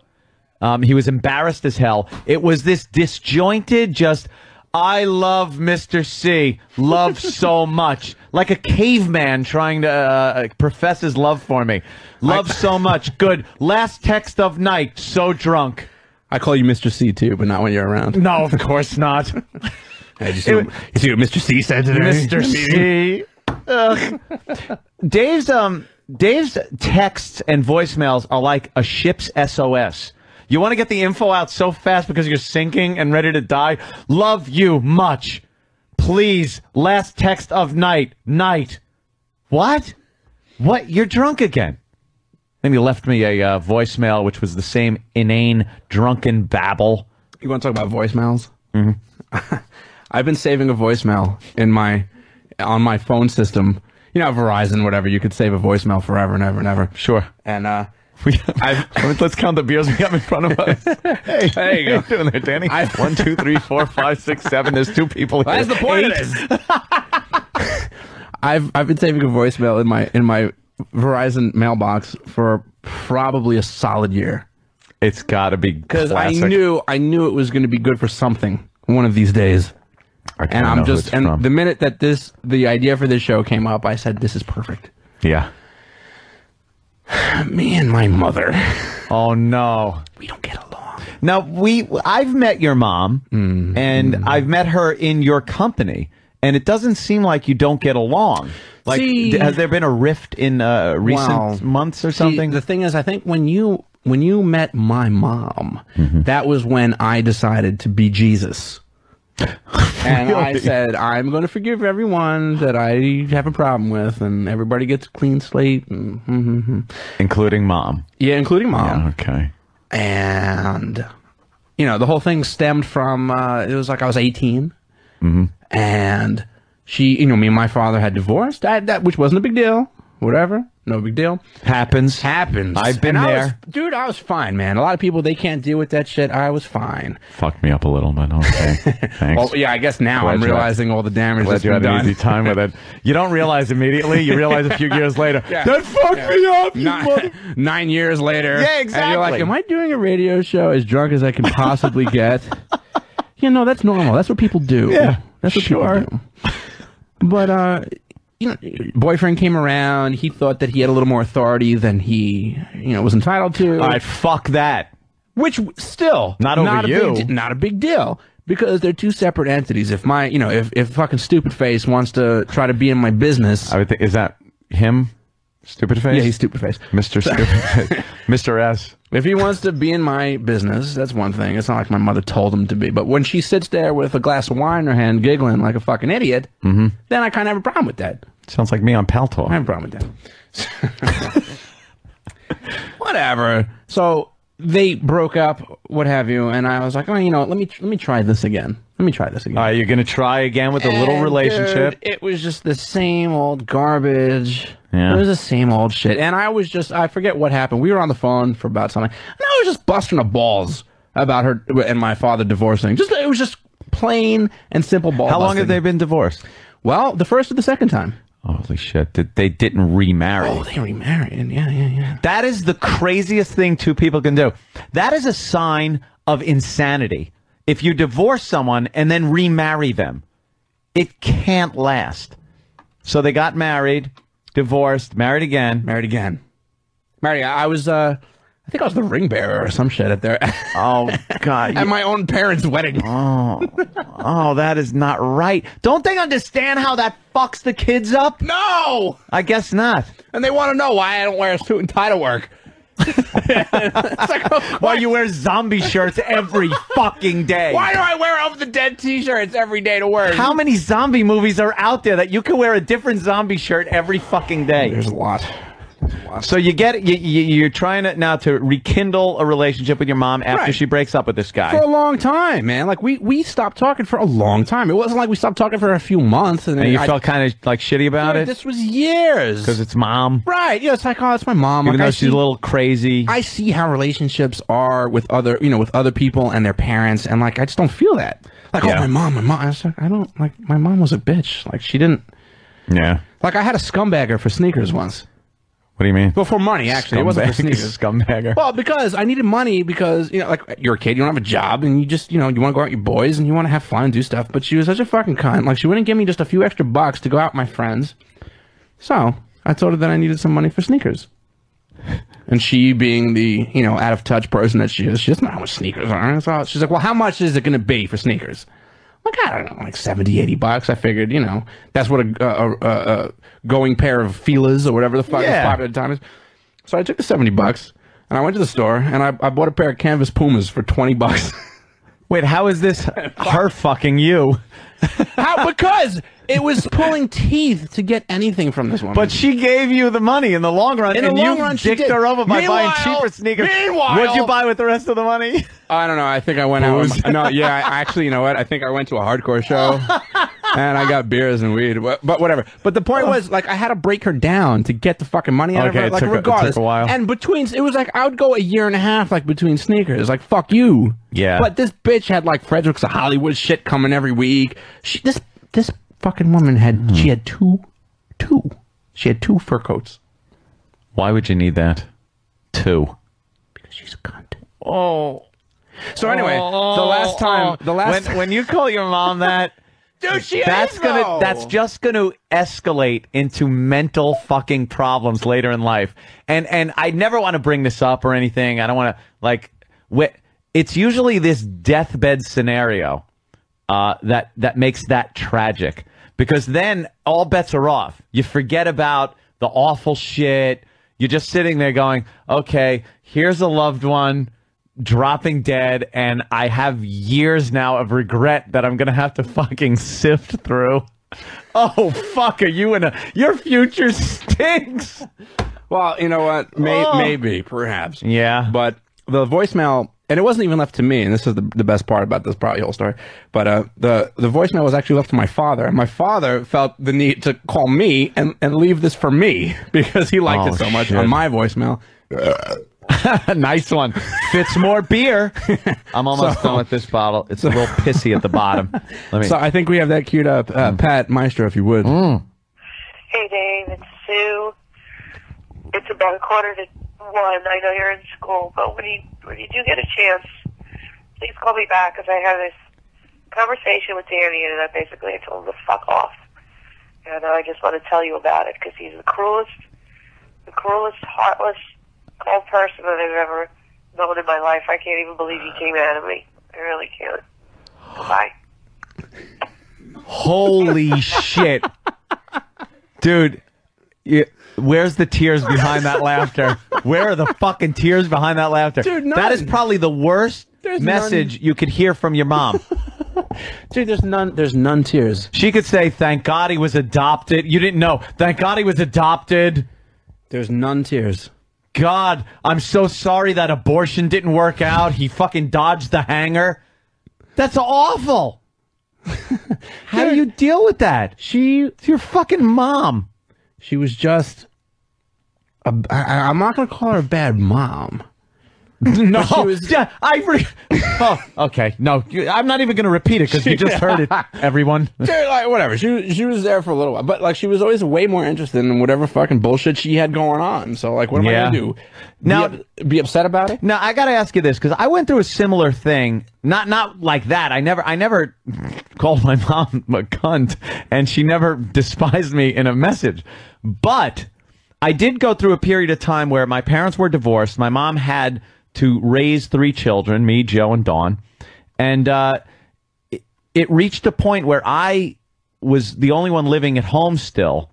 [SPEAKER 3] Um, he was embarrassed as hell. It was this disjointed, just I love Mr. C, love so much, like a caveman trying to uh, profess his love for me. Love so much, good. Last text of night, so drunk.
[SPEAKER 2] I call you Mr. C too, but not when you're around.
[SPEAKER 3] No, of course not.
[SPEAKER 2] Hey, see, what, you see what Mr. C said today?
[SPEAKER 3] Mr. C. Ugh. Dave's um Dave's texts and voicemails are like a ship's SOS. You want to get the info out so fast because you're sinking and ready to die? Love you much. Please, last text of night. Night. What? What? You're drunk again. Then you left me a uh, voicemail, which was the same inane, drunken babble.
[SPEAKER 2] You want to talk about voicemails? Mm-hmm. I've been saving a voicemail in my on my phone system. You know, Verizon, whatever. You could save a voicemail forever and ever and ever.
[SPEAKER 3] Sure.
[SPEAKER 2] And uh,
[SPEAKER 3] We,
[SPEAKER 2] I've-
[SPEAKER 3] let's count the beers we have in front of us. hey,
[SPEAKER 2] There you go.
[SPEAKER 3] doing there, Danny?
[SPEAKER 2] I've,
[SPEAKER 3] One, two, three, four, five, six, seven. There's two people here.
[SPEAKER 2] That's the point
[SPEAKER 3] Eight.
[SPEAKER 2] of this. I've I've been saving a voicemail in my in my Verizon mailbox for probably a solid year
[SPEAKER 3] It's got to be
[SPEAKER 2] because I knew I knew it was going to be good for something one of these days.
[SPEAKER 3] I kinda
[SPEAKER 2] And I'm
[SPEAKER 3] who
[SPEAKER 2] just
[SPEAKER 3] it's
[SPEAKER 2] and
[SPEAKER 3] from.
[SPEAKER 2] the minute that this the idea for this show came up, I said this is perfect.
[SPEAKER 3] yeah.
[SPEAKER 2] Me and my mother,
[SPEAKER 3] Oh no.
[SPEAKER 2] we don't get along.
[SPEAKER 3] Now we, I've met your mom,
[SPEAKER 2] Mm-hmm.
[SPEAKER 3] and I've met her in your company, and it doesn't seem like you don't get along. Like,
[SPEAKER 2] See-
[SPEAKER 3] has there been a rift in uh, recent
[SPEAKER 2] Wow.
[SPEAKER 3] months or
[SPEAKER 2] See,
[SPEAKER 3] something?
[SPEAKER 2] the thing is, I think when you when you met my mom, that was when I decided to be Jesus. and I said, I'm going to forgive everyone that I have a problem with, and everybody gets a clean slate, and.
[SPEAKER 3] Including mom.
[SPEAKER 2] yeah, including mom.
[SPEAKER 3] Okay.
[SPEAKER 2] And you know, the whole thing stemmed from uh, it was like I was 18, Mm-hmm. and she, you know, me and my father had divorced, I, that which wasn't a big deal. whatever. No big deal.
[SPEAKER 3] Happens.
[SPEAKER 2] Happens.
[SPEAKER 3] I've been
[SPEAKER 2] And I
[SPEAKER 3] there.
[SPEAKER 2] was- dude, I was fine, man. A lot of people, they can't deal with that shit. I was fine.
[SPEAKER 3] Fucked me up a little, but okay. Thanks.
[SPEAKER 2] Well, yeah, I guess now
[SPEAKER 3] Glad
[SPEAKER 2] I'm
[SPEAKER 3] had-
[SPEAKER 2] realizing all the damage
[SPEAKER 3] Glad
[SPEAKER 2] that's
[SPEAKER 3] you had an easy time with it. You don't realize immediately. You realize a few years later.
[SPEAKER 2] Yeah.
[SPEAKER 3] That fucked
[SPEAKER 2] Yeah.
[SPEAKER 3] me up.
[SPEAKER 2] nine, nine years later.
[SPEAKER 3] Yeah, exactly.
[SPEAKER 2] And you're like, am I doing a radio show as drunk as I can possibly get? You know, that's normal. That's what people do.
[SPEAKER 3] Yeah,
[SPEAKER 2] that's what
[SPEAKER 3] sure.
[SPEAKER 2] people do. But uh, you know, boyfriend came around. He thought that he had a little more authority than he, you know, was entitled to.
[SPEAKER 3] All right, fuck that.
[SPEAKER 2] Which still
[SPEAKER 3] Not over
[SPEAKER 2] a
[SPEAKER 3] you.
[SPEAKER 2] big, not a big deal because they're two separate entities. If my, you know, if if fucking stupid face wants to try to be in my business,
[SPEAKER 3] I would think is that him? Stupid face.
[SPEAKER 2] yeah, he's stupid face.
[SPEAKER 3] Mr. Stupid face. Mr. S.
[SPEAKER 2] If he wants to be in my business, that's one thing. It's not like my mother told him to be. But when she sits there with a glass of wine in her hand, giggling like a fucking idiot,
[SPEAKER 3] Mm-hmm.
[SPEAKER 2] then I kind of have a problem with that.
[SPEAKER 3] Sounds like me on Pal Talk.
[SPEAKER 2] I have a problem with that. Whatever. So they broke up, what have you, and I was like, oh, you know, let me let me try this again. Let me try this again.
[SPEAKER 3] All right, you're gonna try again with a little relationship.
[SPEAKER 2] dude, it was just the same old garbage.
[SPEAKER 3] Yeah.
[SPEAKER 2] It was the same old shit. And I was just, I forget what happened. We were on the phone for about something. And I was just busting her balls about her and my father divorcing. Just, it was just plain and simple ball
[SPEAKER 3] How long have they been divorced?
[SPEAKER 2] Well, the first or the second time.
[SPEAKER 3] Holy shit! Did they didn't remarry?
[SPEAKER 2] Oh, they remarried. Yeah, yeah, yeah.
[SPEAKER 3] That is the craziest thing two people can do. That is a sign of insanity. If you divorce someone and then remarry them, it can't last. So they got married, divorced, married again.
[SPEAKER 2] Married again. Married. I was, uh, I think I was the ring bearer or some shit at their,
[SPEAKER 3] Oh God!
[SPEAKER 2] at my own parents' wedding.
[SPEAKER 3] oh, that is not right. Don't they understand how that fucks the kids up?
[SPEAKER 2] No!
[SPEAKER 3] I guess not.
[SPEAKER 2] And they want to know why I don't wear a suit and tie to work. It's like, of
[SPEAKER 3] Why
[SPEAKER 2] course.
[SPEAKER 3] you wear zombie shirts every fucking day?
[SPEAKER 2] Why do I wear Of the Dead t-shirts every day to work?
[SPEAKER 3] How many zombie movies are out there that you can wear a different zombie shirt every fucking day?
[SPEAKER 2] There's a lot.
[SPEAKER 3] So you get you, you, you're trying to now to rekindle a relationship with your mom after
[SPEAKER 2] Right.
[SPEAKER 3] she breaks up with this guy.
[SPEAKER 2] For a long time, man. Like we we stopped talking for a long time. It wasn't like we stopped talking for a few months and,
[SPEAKER 3] and you
[SPEAKER 2] I-
[SPEAKER 3] felt kind of like shitty about
[SPEAKER 2] Dude,
[SPEAKER 3] it
[SPEAKER 2] This was years.
[SPEAKER 3] because it's mom,
[SPEAKER 2] right. Yeah, it's like oh, it's my mom.
[SPEAKER 3] even
[SPEAKER 2] Like,
[SPEAKER 3] though
[SPEAKER 2] I
[SPEAKER 3] she's
[SPEAKER 2] see-
[SPEAKER 3] a little crazy.
[SPEAKER 2] I see how relationships are with other, you know, with other people and their parents, and like I just don't feel that. Like, oh,
[SPEAKER 3] Yeah.
[SPEAKER 2] oh, my mom, my mom. I, was like, I don't like. My mom was a bitch. Like she didn't.
[SPEAKER 3] yeah.
[SPEAKER 2] Like I had a scumbagger for sneakers once.
[SPEAKER 3] What do you mean?
[SPEAKER 2] Well, for money, actually, it wasn't for
[SPEAKER 3] Scumbag-
[SPEAKER 2] sneakers.
[SPEAKER 3] Scumbagger.
[SPEAKER 2] Well, because I needed money because you know, like you're a kid, you don't have a job, and you just you know you want to go out with your boys and you want to have fun and do stuff. But she was such a fucking cunt. Like she wouldn't give me just a few extra bucks to go out with my friends. So I told her that I needed some money for sneakers. And she, being the you know out of touch person that she is, she doesn't know how much sneakers are. So she's like, "Well, how much is it going to be for sneakers?" Like, I don't know, like 70, 80 bucks. I figured, you know, that's what a, a, a, a going pair of Fila's or whatever the fuck
[SPEAKER 3] Yeah.
[SPEAKER 2] is popular at the time is. So I took the 70 bucks and I went to the store and I, I bought a pair of canvas Pumas for 20 bucks.
[SPEAKER 3] Wait, how is this her fucking you?
[SPEAKER 2] How? Because it was pulling teeth to get anything from this woman.
[SPEAKER 3] But she gave you the money in the long run,
[SPEAKER 2] In the
[SPEAKER 3] and
[SPEAKER 2] long
[SPEAKER 3] you
[SPEAKER 2] run, she
[SPEAKER 3] dicked
[SPEAKER 2] did.
[SPEAKER 3] her over by buying
[SPEAKER 2] Meanwhile-
[SPEAKER 3] cheaper sneakers.
[SPEAKER 2] meanwhile-
[SPEAKER 3] What'd you buy with the rest of the money?
[SPEAKER 2] I don't know. I think I went out. No, yeah, I actually, you know what? I think I went to a hardcore show and I got beers and weed, but, but whatever. But the point was, like, I had to break her down to get the fucking money out
[SPEAKER 3] Okay,
[SPEAKER 2] of her.
[SPEAKER 3] it
[SPEAKER 2] Like,
[SPEAKER 3] took a- it took
[SPEAKER 2] regardless.
[SPEAKER 3] a while.
[SPEAKER 2] And between, it was like, I would go a year and a half, like, between sneakers. Like, fuck you.
[SPEAKER 3] Yeah.
[SPEAKER 2] But this bitch had, like, Fredericks of Hollywood shit coming every week. She, this, this fucking woman had,
[SPEAKER 3] Hmm.
[SPEAKER 2] she had two, two. She had two fur coats.
[SPEAKER 3] Why would you need that? Two.
[SPEAKER 2] Because she's a cunt.
[SPEAKER 3] Oh.
[SPEAKER 2] So anyway, the last time, the last
[SPEAKER 3] when, when you call your mom that,
[SPEAKER 2] She
[SPEAKER 3] that's gonna that's just gonna escalate into mental fucking problems later in life. And and I never want to bring this up or anything. I don't want to like. Wh- it's usually this deathbed scenario uh, that that makes that tragic because then all bets are off. You forget about the awful shit. You're just sitting there going, okay, here's a loved one dropping dead, and I have years now of regret that I'm gonna have to fucking sift through. Oh fuck, are you in a your future stinks?
[SPEAKER 2] Well, you know what? May,
[SPEAKER 3] Oh.
[SPEAKER 2] Maybe, perhaps.
[SPEAKER 3] Yeah.
[SPEAKER 2] But the voicemail and it wasn't even left to me. And this is the, the best part about this probably whole story. But uh, the the voicemail was actually left to my father, and my father felt the need to call me and, and leave this for me because he liked
[SPEAKER 3] Oh,
[SPEAKER 2] it so much
[SPEAKER 3] shit.
[SPEAKER 2] on my voicemail.
[SPEAKER 3] nice one. Fits more beer. I'm almost
[SPEAKER 2] So-
[SPEAKER 3] done with this bottle. It's a little pissy at the bottom. Let me.
[SPEAKER 2] So I think we have that queued up. Uh, Pat Maestro, if you would.
[SPEAKER 7] Hey Dave, it's Sue. It's about a quarter to one. I know you're in school, but when you when you do get a chance, please call me back because I had this conversation with Danny, and I basically I told him to fuck off. And I just want to tell you about it because he's the cruelest, the cruelest, heartless, cold person that I've ever known in my life. I can't even believe he came out of me. I really can't. Goodbye.
[SPEAKER 3] Holy shit, dude! You, where's the tears behind that laughter? Where are the fucking tears behind that laughter?
[SPEAKER 2] Dude,
[SPEAKER 3] that is probably the worst
[SPEAKER 2] There's
[SPEAKER 3] message you could hear from your mom.
[SPEAKER 2] Dude, there's none. There's none tears.
[SPEAKER 3] She could say, "Thank God he was adopted." You didn't know. Thank God he was adopted.
[SPEAKER 2] There's none tears.
[SPEAKER 3] God, I'm so sorry that abortion didn't work out. He fucking dodged the hanger. That's awful. How do you deal with that?
[SPEAKER 2] She
[SPEAKER 3] It's your fucking mom.
[SPEAKER 2] she was just. A, I, I'm not gonna call her a bad mom.
[SPEAKER 3] No,
[SPEAKER 2] she was-
[SPEAKER 3] yeah, I. Re- oh, okay. No, you- I'm not even going to repeat it because you just heard it. Everyone.
[SPEAKER 2] Like whatever. She was- she was there for a little while, but like she was always way more interested in whatever fucking bullshit she had going on. So like, what am
[SPEAKER 3] Yeah.
[SPEAKER 2] I gonna do?
[SPEAKER 3] Now-
[SPEAKER 2] be, be upset about it?
[SPEAKER 3] Now I got to ask you this because I went through a similar thing. Not not like that. I never I never called my mom a cunt, and she never despised me in a message. But I did go through a period of time where my parents were divorced. My mom had to raise three children, me, Joe, and Dawn, and uh, it, it reached a point where I was the only one living at home still.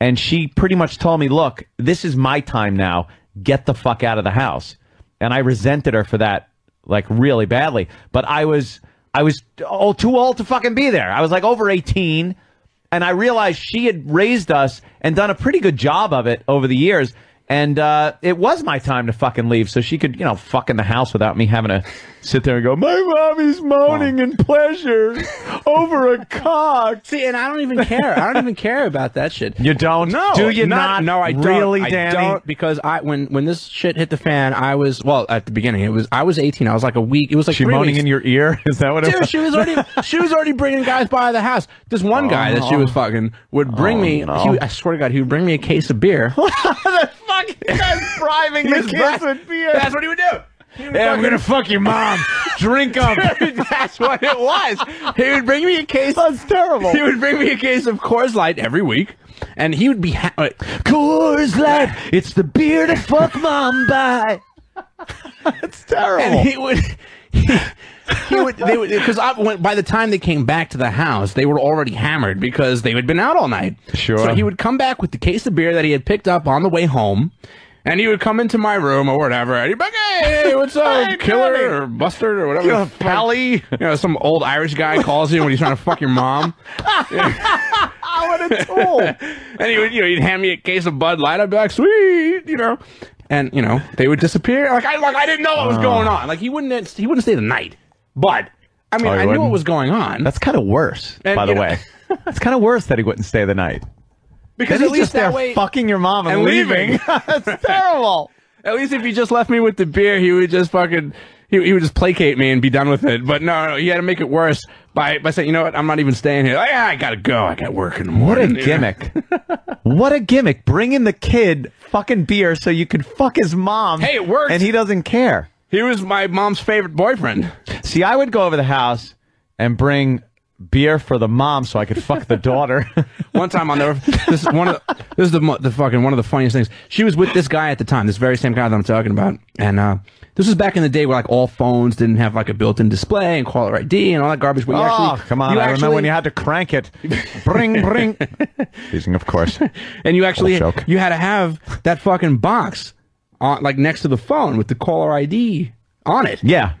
[SPEAKER 3] And she pretty much told me, look, this is my time now. Get the fuck out of the house. And I resented her for that, like really badly. But I was, I was oh, too old to fucking be there. I was like over 18. And I realized she had raised us and done a pretty good job of it over the years. And uh, it was my time to fucking leave so she could, you know, fuck in the house without me having to sit there and go, my mommy's moaning in pleasure over a cock.
[SPEAKER 2] See, and I don't even care. I don't even care about that shit.
[SPEAKER 3] You don't?
[SPEAKER 2] No,
[SPEAKER 3] Do you not?
[SPEAKER 2] No, I don't.
[SPEAKER 3] Really,
[SPEAKER 2] I
[SPEAKER 3] Danny?
[SPEAKER 2] don't because I when when this shit hit the fan, I was well at the beginning. It was I was 18. I was like a week. It was like
[SPEAKER 3] She moaning
[SPEAKER 2] weeks.
[SPEAKER 3] in your ear? Is that what it
[SPEAKER 2] Dude,
[SPEAKER 3] was?
[SPEAKER 2] she was already she was already bringing guys by the house. This one guy that she was oh, fucking would bring
[SPEAKER 3] Oh,
[SPEAKER 2] me.
[SPEAKER 3] no.
[SPEAKER 2] He, I swear to God, he would bring me a case of beer.
[SPEAKER 3] the fucking guy's bribing the kids with beer.
[SPEAKER 2] That's what he would do. He would
[SPEAKER 3] Yeah, I'm gonna fuck your mom. Drink up.
[SPEAKER 2] Dude, That's what it was. He would bring me a case.
[SPEAKER 3] That's terrible.
[SPEAKER 2] He would bring me a case of Coors Light every week, and he would be. Ha- uh,
[SPEAKER 3] Coors Light. It's the beer to fuck mom by. That's terrible.
[SPEAKER 2] and he would. He, he would. They would because by the time they came back to the house, they were already hammered because they had been out all night.
[SPEAKER 3] Sure.
[SPEAKER 2] So he would come back with the case of beer that he had picked up on the way home. And he would come into my room or whatever, and he'd be like, "Hey, what's up,
[SPEAKER 3] Hey,
[SPEAKER 2] killer or bustard or whatever?"
[SPEAKER 3] You
[SPEAKER 2] the fuck-
[SPEAKER 3] pally.
[SPEAKER 2] You know, some old Irish guy calls you when he's trying to fuck your mom.
[SPEAKER 3] Oh, what a tool.
[SPEAKER 2] and he would, you know, he'd hand me a case of Bud Light. I'd be like, sweet, you know, and you know, they would disappear. Like I, like I didn't know what was oh. going on. Like he wouldn't, he wouldn't stay the night. But I mean,
[SPEAKER 3] Oh,
[SPEAKER 2] I knew
[SPEAKER 3] wouldn't?
[SPEAKER 2] what was going on.
[SPEAKER 3] That's kind of worse,
[SPEAKER 2] And,
[SPEAKER 3] by the
[SPEAKER 2] know-
[SPEAKER 3] way. It's kind of worse that he wouldn't stay the night.
[SPEAKER 2] Because
[SPEAKER 3] Then
[SPEAKER 2] at least that way,
[SPEAKER 3] fucking your mom and,
[SPEAKER 2] and
[SPEAKER 3] leaving.
[SPEAKER 2] leaving.
[SPEAKER 3] That's terrible.
[SPEAKER 2] at least if he just left me with the beer, he would just fucking. He, he would just placate me and be done with it. But no, no, he had to make it worse by, by saying, you know what, I'm not even staying here. Like, ah, I gotta go. I got work in the morning.
[SPEAKER 3] What a gimmick. what a gimmick. Bringing the kid fucking beer so you can fuck his mom.
[SPEAKER 2] Hey, it works.
[SPEAKER 3] And he doesn't care.
[SPEAKER 2] He was my mom's favorite boyfriend.
[SPEAKER 3] See, I would go over the house and bring beer for the mom so I could fuck the daughter.
[SPEAKER 2] One time on the this is one of the, this is the the fucking one of the funniest things. She was with this guy at the time, this very same guy that I'm talking about, and uh, this was back in the day where like all phones didn't have like a built-in display and caller ID and all that garbage. But
[SPEAKER 3] oh,
[SPEAKER 2] actually,
[SPEAKER 3] come on.
[SPEAKER 2] you
[SPEAKER 3] I remember when you had to crank it. bring, bring. Teasing, of course.
[SPEAKER 2] and you actually you had to have that fucking box on like next to the phone with the caller ID on it.
[SPEAKER 3] Yeah.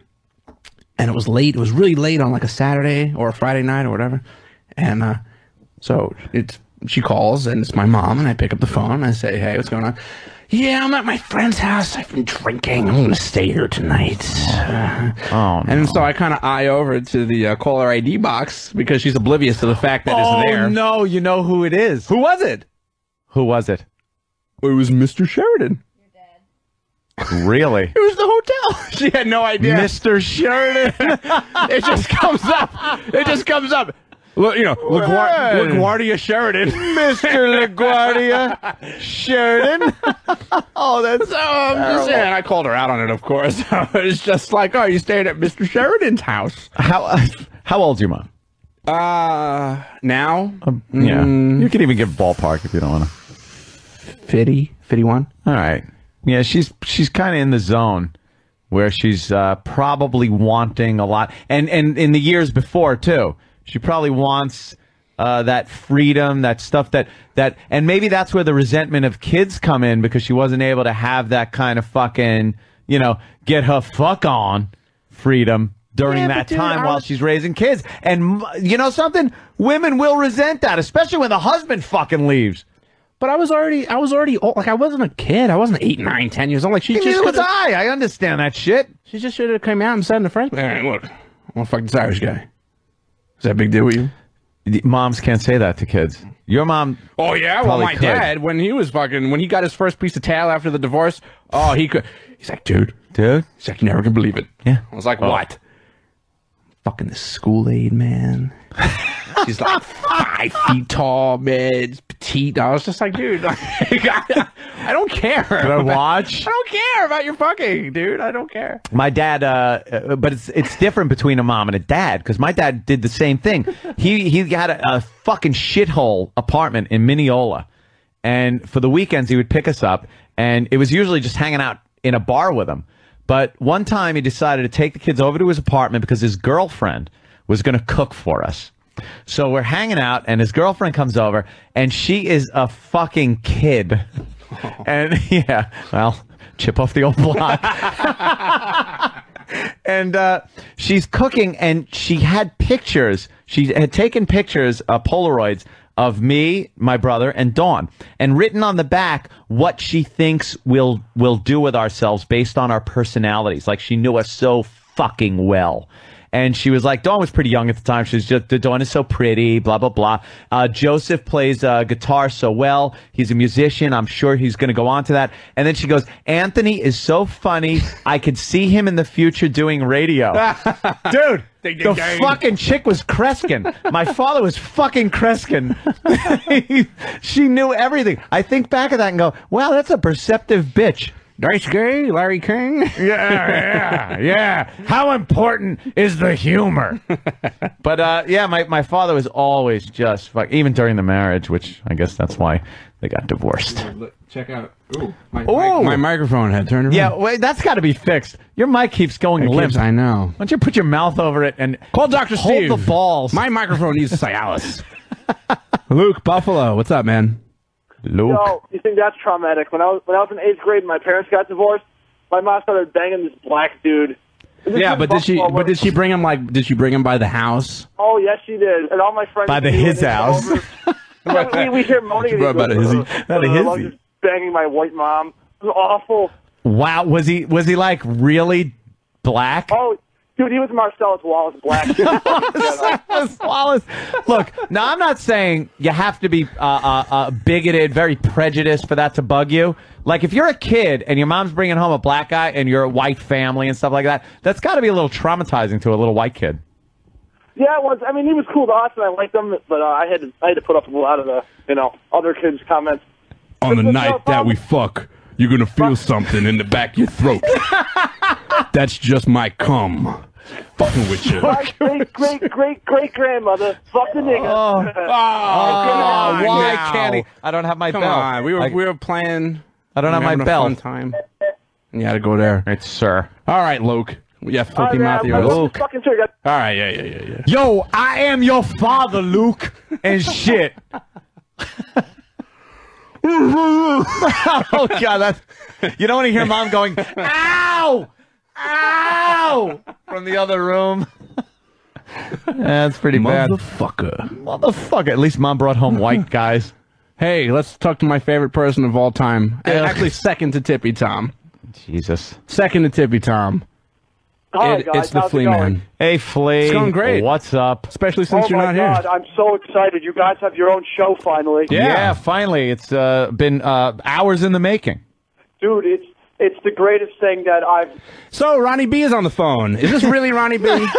[SPEAKER 2] And it was late. It was really late on like a Saturday or a Friday night or whatever. And uh, so it's she calls and it's my mom, and I pick up the phone and I say, "Hey, what's going on?" Yeah, I'm at my friend's house. I've been drinking. I'm gonna stay here tonight.
[SPEAKER 3] Oh, no.
[SPEAKER 2] And so I kind of eye over to the uh, caller ID box because she's oblivious to the fact that
[SPEAKER 3] oh
[SPEAKER 2] it's there.
[SPEAKER 3] Oh no, you know who it is.
[SPEAKER 2] Who was it?
[SPEAKER 3] Who was it?
[SPEAKER 2] It was Mr. Sheraton.
[SPEAKER 3] Really?
[SPEAKER 2] It was the hotel. She had no idea.
[SPEAKER 3] Mr. Sheraton.
[SPEAKER 2] it just comes up. It just comes up. Look, you know, LaGuar-
[SPEAKER 3] Word.
[SPEAKER 2] LaGuardia Sheraton.
[SPEAKER 3] Mr. LaGuardia Sheraton. oh, that's
[SPEAKER 2] So I'm just saying, I called her out on it, of course. it's just like, oh, you stayed at Mr. Sheraton's house.
[SPEAKER 3] how uh, how old's your mom?
[SPEAKER 2] Uh, now?
[SPEAKER 3] Um, yeah, mm. you can even give ballpark if you don't want to.
[SPEAKER 2] 50, 51.
[SPEAKER 3] All right. Yeah, she's she's kind of in the zone where she's uh, probably wanting a lot, and and in the years before too, she probably wants uh, that freedom, that stuff that that, and maybe that's where the resentment of kids come in because she wasn't able to have that kind of fucking, you know, get her fuck on freedom during
[SPEAKER 2] Yeah,
[SPEAKER 3] that
[SPEAKER 2] dude,
[SPEAKER 3] time
[SPEAKER 2] I
[SPEAKER 3] while she's raising kids, and you know something, women will resent that, especially when the husband fucking leaves.
[SPEAKER 2] But I was already, I was already old. Like, I wasn't a kid. I wasn't eight, nine, ten years old. Like, she
[SPEAKER 3] Neither
[SPEAKER 2] just
[SPEAKER 3] was
[SPEAKER 2] could've-
[SPEAKER 3] I. I understand that shit.
[SPEAKER 2] She just should have come out and said in the first place, hey, look, I want to fuck this Irish guy. Is that a big deal with you?
[SPEAKER 3] Moms can't say that to kids. Your mom.
[SPEAKER 2] Oh yeah, well my
[SPEAKER 3] could.
[SPEAKER 2] dad when he was fucking when he got his first piece of tail after the divorce, oh he could. He's like, dude,
[SPEAKER 3] Dude?
[SPEAKER 2] he's like, you never can believe it.
[SPEAKER 3] Yeah.
[SPEAKER 2] I was like,
[SPEAKER 3] Oh.
[SPEAKER 2] what? Fucking this school aid man. She's like five feet tall, mid, petite. I was just like, dude, like, I, I don't care.
[SPEAKER 3] I watch?
[SPEAKER 2] I don't care about your fucking, dude. I don't care.
[SPEAKER 3] My dad, uh, uh, but it's it's different between a mom and a dad because my dad did the same thing. He he had a, a fucking shithole apartment in Mineola, and for the weekends he would pick us up, and it was usually just hanging out in a bar with him. But one time he decided to take the kids over to his apartment because his girlfriend was going to cook for us. So we're hanging out, and his girlfriend comes over, and she is a fucking kid. And yeah, well, chip off the old block. and uh, she's cooking, and she had pictures. She had taken pictures, uh, Polaroids of me, my brother, and Dawn, and written on the back what she thinks we'll will do with ourselves based on our personalities. Like she knew us so fucking well. And she was like, Dawn was pretty young at the time. She was just, Dawn is so pretty, blah, blah, blah. Uh, Joseph plays uh, guitar so well. He's a musician. I'm sure he's going to go on to that. And then she goes, Anthony is so funny. I could see him in the future doing radio. Dude,
[SPEAKER 2] Ding,
[SPEAKER 3] the
[SPEAKER 2] ding, ding.
[SPEAKER 3] fucking chick was Kreskin. My father was fucking Kreskin. she knew everything. I think back at that and go, wow, that's a perceptive bitch.
[SPEAKER 2] Dice Gay, Larry King.
[SPEAKER 3] Yeah, yeah, yeah. How important is the humor? but uh, yeah, my, my father was always just fuck, even during the marriage, which I guess that's why they got divorced.
[SPEAKER 2] Check out. Ooh, my,
[SPEAKER 3] Ooh.
[SPEAKER 2] my microphone had turned around.
[SPEAKER 3] Yeah, wait, that's got to be fixed. Your mic keeps going
[SPEAKER 2] It
[SPEAKER 3] limp.
[SPEAKER 2] keeps- I know.
[SPEAKER 3] Why don't you put your mouth over it and
[SPEAKER 2] Call Dr. Steve?
[SPEAKER 3] hold the balls?
[SPEAKER 2] My microphone needs Cialis. Luke Buffalo, what's up, man?
[SPEAKER 3] Luke.
[SPEAKER 8] No, you think that's traumatic? When I was when I was in eighth grade, and my parents got divorced. My mom started banging this black dude. This
[SPEAKER 2] Yeah, but did she?
[SPEAKER 8] Buffalo,
[SPEAKER 2] But did she bring him like? Did she bring him by the house?
[SPEAKER 8] Oh yes, she did. And all my friends
[SPEAKER 3] By the his house.
[SPEAKER 8] we, we hear moaning
[SPEAKER 2] She
[SPEAKER 8] at
[SPEAKER 2] brought
[SPEAKER 8] each
[SPEAKER 2] about a hizzy.
[SPEAKER 3] About a hizzy.
[SPEAKER 8] banging my white mom. It was awful.
[SPEAKER 3] Wow, was he was he like really black?
[SPEAKER 8] Oh, dude, he was Marcellus Wallace Black.
[SPEAKER 3] Wallace, Wallace. Look, now I'm not saying you have to be uh, uh, uh, bigoted, very prejudiced for that to bug you. Like if you're a kid and your mom's bringing home a black guy and you're a white family and stuff like that, that's got to be a little traumatizing to a little white kid.
[SPEAKER 8] yeah, it was. I mean, he was cool to us, and I liked him. But uh, I had to I had to put up with a lot of the you know other kids' comments.
[SPEAKER 2] On the
[SPEAKER 8] But- but
[SPEAKER 2] night
[SPEAKER 8] no
[SPEAKER 2] that we fuck, you're gonna feel something in the back of your throat. That's just my cum. Fucking with you.
[SPEAKER 8] My great great great great grandmother fucked a nigga.
[SPEAKER 3] Oh,
[SPEAKER 2] Oh, oh come on
[SPEAKER 3] why
[SPEAKER 2] now.
[SPEAKER 3] can't he? I don't have my
[SPEAKER 2] Come
[SPEAKER 3] belt.
[SPEAKER 2] on, we were
[SPEAKER 3] I,
[SPEAKER 2] we were playing.
[SPEAKER 3] I don't have
[SPEAKER 2] we were
[SPEAKER 3] my belt.
[SPEAKER 2] Fun time. And you had to go there.
[SPEAKER 3] It's sir.
[SPEAKER 2] All right, Luke. Yeah,
[SPEAKER 8] All
[SPEAKER 2] filthy
[SPEAKER 8] right,
[SPEAKER 2] mouth of
[SPEAKER 8] man, I'm-
[SPEAKER 2] yours.
[SPEAKER 8] I'm
[SPEAKER 2] Luke.
[SPEAKER 8] fucking sure. you got-
[SPEAKER 2] All right, yeah, yeah, yeah, yeah.
[SPEAKER 3] Yo, I am your father, Luke, and shit. oh god, that's you don't want to hear mom going, "Ow, ow," from the other room. That's pretty bad.
[SPEAKER 2] Motherfucker.
[SPEAKER 3] Motherfucker. At least mom brought home white guys.
[SPEAKER 2] Hey, let's talk to my favorite person of all time.
[SPEAKER 3] Yeah.
[SPEAKER 2] Actually, second to Tippy Tom.
[SPEAKER 3] Jesus.
[SPEAKER 2] Second to Tippy Tom.
[SPEAKER 8] Hi,
[SPEAKER 2] It-
[SPEAKER 8] guys.
[SPEAKER 2] it's the
[SPEAKER 8] How's it
[SPEAKER 2] Flea
[SPEAKER 8] going?
[SPEAKER 2] Man.
[SPEAKER 3] Hey, Flea.
[SPEAKER 2] It's going great.
[SPEAKER 3] What's up?
[SPEAKER 2] Especially since
[SPEAKER 8] Oh
[SPEAKER 2] you're
[SPEAKER 8] my
[SPEAKER 2] not
[SPEAKER 8] God,
[SPEAKER 2] here.
[SPEAKER 8] I'm so excited. You guys have your own show finally.
[SPEAKER 2] Yeah.
[SPEAKER 3] finally. It's uh, been uh, hours in the making.
[SPEAKER 8] Dude, it's it's the greatest thing that I've
[SPEAKER 2] So Ronnie B is on the phone. Is this really Ronnie B?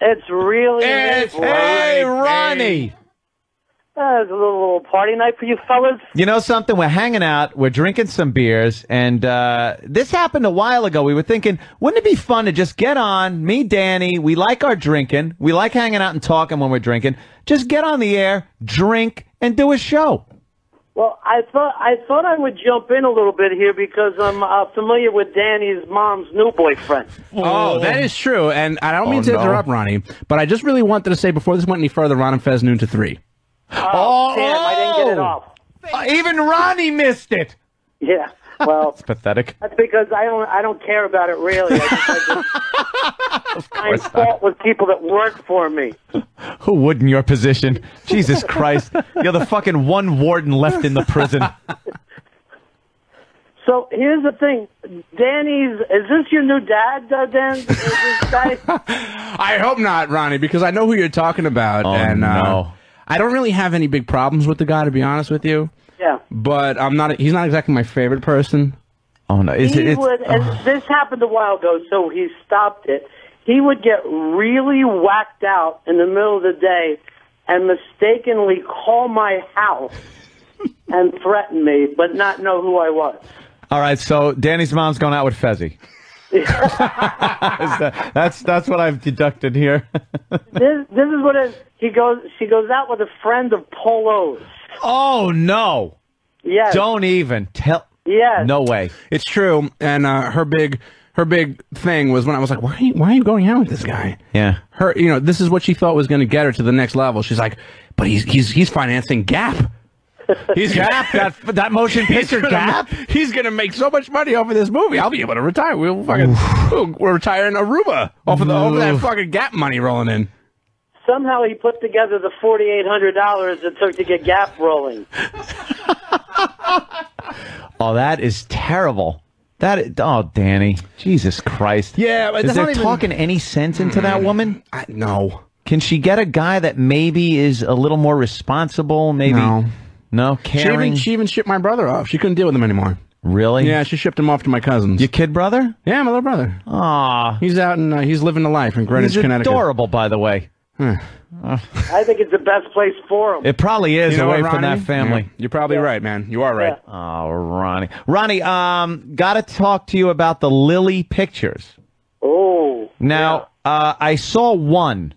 [SPEAKER 6] It's really
[SPEAKER 2] It's-
[SPEAKER 3] Hey, Ronnie.
[SPEAKER 6] Uh, it's a little, little party night for you fellas.
[SPEAKER 3] You know something? We're hanging out, we're drinking some beers, and uh, this happened a while ago. We were thinking, wouldn't it be fun to just get on, me, Danny, we like our drinking, we like hanging out and talking when we're drinking, just get on the air, drink, and do a show.
[SPEAKER 6] Well, I thought I thought I would jump in a little bit here because I'm uh, familiar with Danny's mom's new boyfriend.
[SPEAKER 2] Oh, that is true. And I don't mean
[SPEAKER 3] Oh,
[SPEAKER 2] to
[SPEAKER 3] no.
[SPEAKER 2] interrupt, Ronnie, but I just really wanted to say before this went any further, Ron and Fez noon to three.
[SPEAKER 6] Oh, damn! I didn't get it off.
[SPEAKER 3] Uh, even Ronnie missed it.
[SPEAKER 6] Yeah. Well, it's
[SPEAKER 3] Pathetic.
[SPEAKER 6] that's because I don't I don't care about it really. I just, I just find fault with people that work for me.
[SPEAKER 3] Who would in your position? Jesus Christ. You're the fucking one warden left in the prison.
[SPEAKER 6] So here's the thing, Danny's. Is this your new dad, uh, Dan? Is this guy?
[SPEAKER 2] I hope not, Ronnie, because I know who you're talking about.
[SPEAKER 3] Oh,
[SPEAKER 2] and uh,
[SPEAKER 3] no.
[SPEAKER 2] I don't really have any big problems with the guy, to be honest with you.
[SPEAKER 6] Yeah.
[SPEAKER 2] But I'm not. He's not exactly my favorite person.
[SPEAKER 3] Oh, no. Is
[SPEAKER 6] he
[SPEAKER 3] it? It's,
[SPEAKER 6] would, and oh. this happened a while ago, so he stopped it. He would get really whacked out in the middle of the day and mistakenly call my house and threaten me, but not know who I was.
[SPEAKER 3] all right, so Danny's mom's going out with Fezzi. Is that- that's that's what I've deducted here.
[SPEAKER 6] This, this is what it, he goes. She goes out with a friend of Polo's.
[SPEAKER 3] oh no!
[SPEAKER 6] Yes.
[SPEAKER 3] Don't even tell.
[SPEAKER 6] Yes.
[SPEAKER 3] No way.
[SPEAKER 2] It's true. And uh, her big, her big thing was when I was like, "Why? Are you, why are you going out with this guy?"
[SPEAKER 3] Yeah.
[SPEAKER 2] Her, you know, this is what she thought was going to get her to the next level. She's like, "But he's he's he's financing Gap." He's
[SPEAKER 3] Gap that that motion
[SPEAKER 2] He's
[SPEAKER 3] picture
[SPEAKER 2] gonna,
[SPEAKER 3] Gap.
[SPEAKER 2] he's gonna make so much money off of this movie. I'll be able to retire. We'll fucking we'll, we're retiring Aruba off of the off of that fucking Gap money rolling in.
[SPEAKER 6] Somehow he put together the forty-eight hundred dollars it took to get Gap rolling.
[SPEAKER 3] Oh, that is terrible. That is, oh, Danny, Jesus Christ.
[SPEAKER 2] Yeah, but
[SPEAKER 3] is there
[SPEAKER 2] not even-
[SPEAKER 3] talking any sense into that mm, woman?
[SPEAKER 2] I no.
[SPEAKER 3] Can she get a guy that maybe is a little more responsible? Maybe
[SPEAKER 2] No.
[SPEAKER 3] No
[SPEAKER 2] She even, she even shipped my brother off. She couldn't deal with him anymore.
[SPEAKER 3] really?
[SPEAKER 2] Yeah, she shipped him off to my cousins.
[SPEAKER 3] Your kid brother?
[SPEAKER 2] yeah, my little brother.
[SPEAKER 3] Aw,
[SPEAKER 2] He's out and uh, he's living the life in Greenwich,
[SPEAKER 3] he's
[SPEAKER 2] Connecticut.
[SPEAKER 3] adorable, by the way.
[SPEAKER 6] I think it's the best place for him.
[SPEAKER 3] It probably is
[SPEAKER 2] You know
[SPEAKER 3] away
[SPEAKER 2] what,
[SPEAKER 3] from that family.
[SPEAKER 2] Yeah, you're probably right, man. You are right.
[SPEAKER 3] Oh, Ronnie. Ronnie, um, got to talk to you about the Lily pictures.
[SPEAKER 6] Oh,
[SPEAKER 3] Now, uh, I saw one.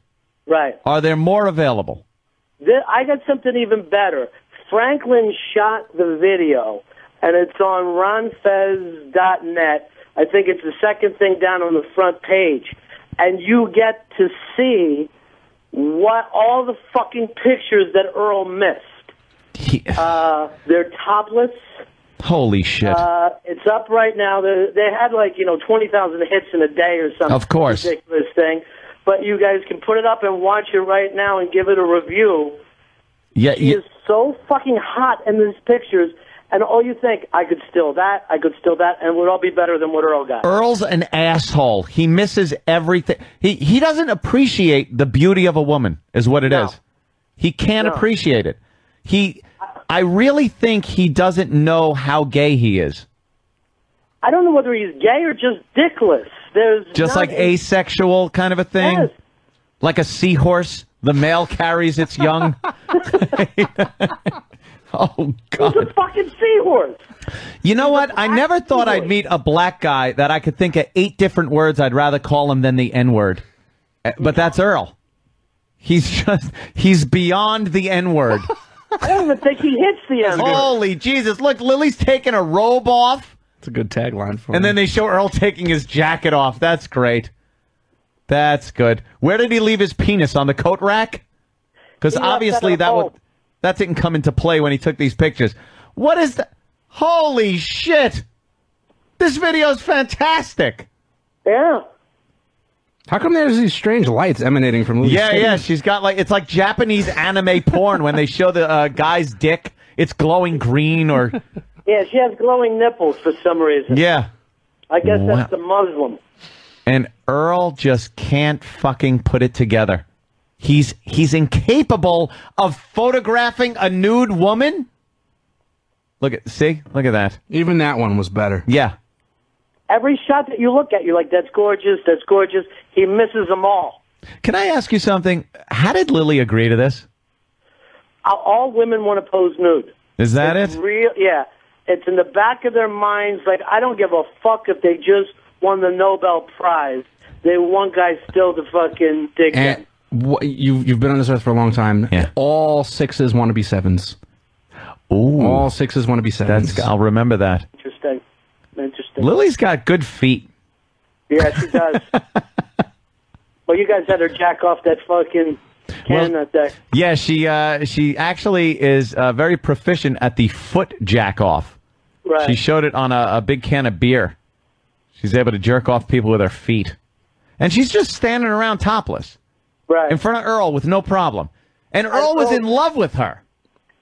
[SPEAKER 6] right.
[SPEAKER 3] Are there more available?
[SPEAKER 6] Th- I got something even better. Franklin shot the video, and it's on ronfez.net. I think it's the second thing down on the front page. And you get to see what all the fucking pictures that Earl missed.
[SPEAKER 3] He-
[SPEAKER 6] Uh, they're topless.
[SPEAKER 3] Holy shit.
[SPEAKER 6] Uh, it's up right now. They, they had like you know twenty thousand hits in a day or something.
[SPEAKER 3] Of course.
[SPEAKER 6] ridiculous thing. But you guys can put it up and watch it right now and give it a review.
[SPEAKER 3] yeah,
[SPEAKER 6] He
[SPEAKER 3] yeah.
[SPEAKER 6] is so fucking hot in these pictures, and all you think, I could steal that, I could steal that, and it would all be better than what Earl got.
[SPEAKER 3] Earl's an asshole. He misses everything. He he doesn't appreciate the beauty of a woman, is what it is.
[SPEAKER 6] No.
[SPEAKER 3] He can't
[SPEAKER 6] No.
[SPEAKER 3] appreciate it. He, I really think he doesn't know how gay he is.
[SPEAKER 6] I don't know whether he's gay or just dickless. There's
[SPEAKER 3] Just like asexual kind of a thing,
[SPEAKER 6] Yes.
[SPEAKER 3] like a seahorse. The male carries its young. oh
[SPEAKER 6] He's
[SPEAKER 3] God!
[SPEAKER 6] a fucking seahorse.
[SPEAKER 3] You know what? I never thought I'd meet a black guy that I could think of eight different words I'd rather call him than the N word. Uh, But that's Earl. He's just, he's beyond the N word.
[SPEAKER 6] I don't even think he hits the end.
[SPEAKER 3] Holy Jesus. Look, Lily's taking a robe off,
[SPEAKER 2] It's a good tagline for
[SPEAKER 3] and then they show Earl taking his jacket off. That's great. That's good. Where did he leave his penis? On the coat rack? Because obviously
[SPEAKER 6] that
[SPEAKER 3] that would, that didn't come into play when he took these pictures. What is that? Holy shit! This video is fantastic.
[SPEAKER 6] Yeah.
[SPEAKER 2] How come there's these strange lights emanating from Lily's
[SPEAKER 3] Yeah,
[SPEAKER 2] titties?
[SPEAKER 3] yeah. She's got like it's like Japanese anime porn when they show the uh, guy's dick it's glowing green or
[SPEAKER 6] Yeah, she has glowing nipples for some reason.
[SPEAKER 3] yeah.
[SPEAKER 6] I guess
[SPEAKER 3] Wow.
[SPEAKER 6] that's the Muslim.
[SPEAKER 3] And Earl just can't fucking put it together. He's he's incapable of photographing a nude woman. Look at see, look at that.
[SPEAKER 2] Even that one was better.
[SPEAKER 3] Yeah.
[SPEAKER 6] Every shot that you look at, you're like, that's gorgeous, that's gorgeous. He misses them all.
[SPEAKER 3] Can I ask you something? How did Lily agree to this?
[SPEAKER 6] All- All women want to pose nude.
[SPEAKER 3] Is that
[SPEAKER 6] it's
[SPEAKER 3] it?
[SPEAKER 6] Real, yeah. It's in the back of their minds. Like I don't give a fuck if they just won the Nobel Prize. They want guys still to fucking dig them.
[SPEAKER 2] And wh- you you've been on this earth for a long time.
[SPEAKER 3] Yeah.
[SPEAKER 2] All sixes want to be sevens.
[SPEAKER 3] Ooh,
[SPEAKER 2] All sixes want to be sevens.
[SPEAKER 3] that's I'll remember that.
[SPEAKER 6] Interesting. Interesting.
[SPEAKER 3] Lily's got good feet.
[SPEAKER 6] Yeah, she does. well, you guys had her jack off that fucking can that day.
[SPEAKER 3] Yeah, she uh, she actually is uh, very proficient at the foot jack off.
[SPEAKER 6] Right.
[SPEAKER 3] She showed it on a, a big can of beer. She's able to jerk off people with her feet, and she's just standing around topless
[SPEAKER 6] right.
[SPEAKER 3] in front of Earl with no problem. And Earl was in love with her.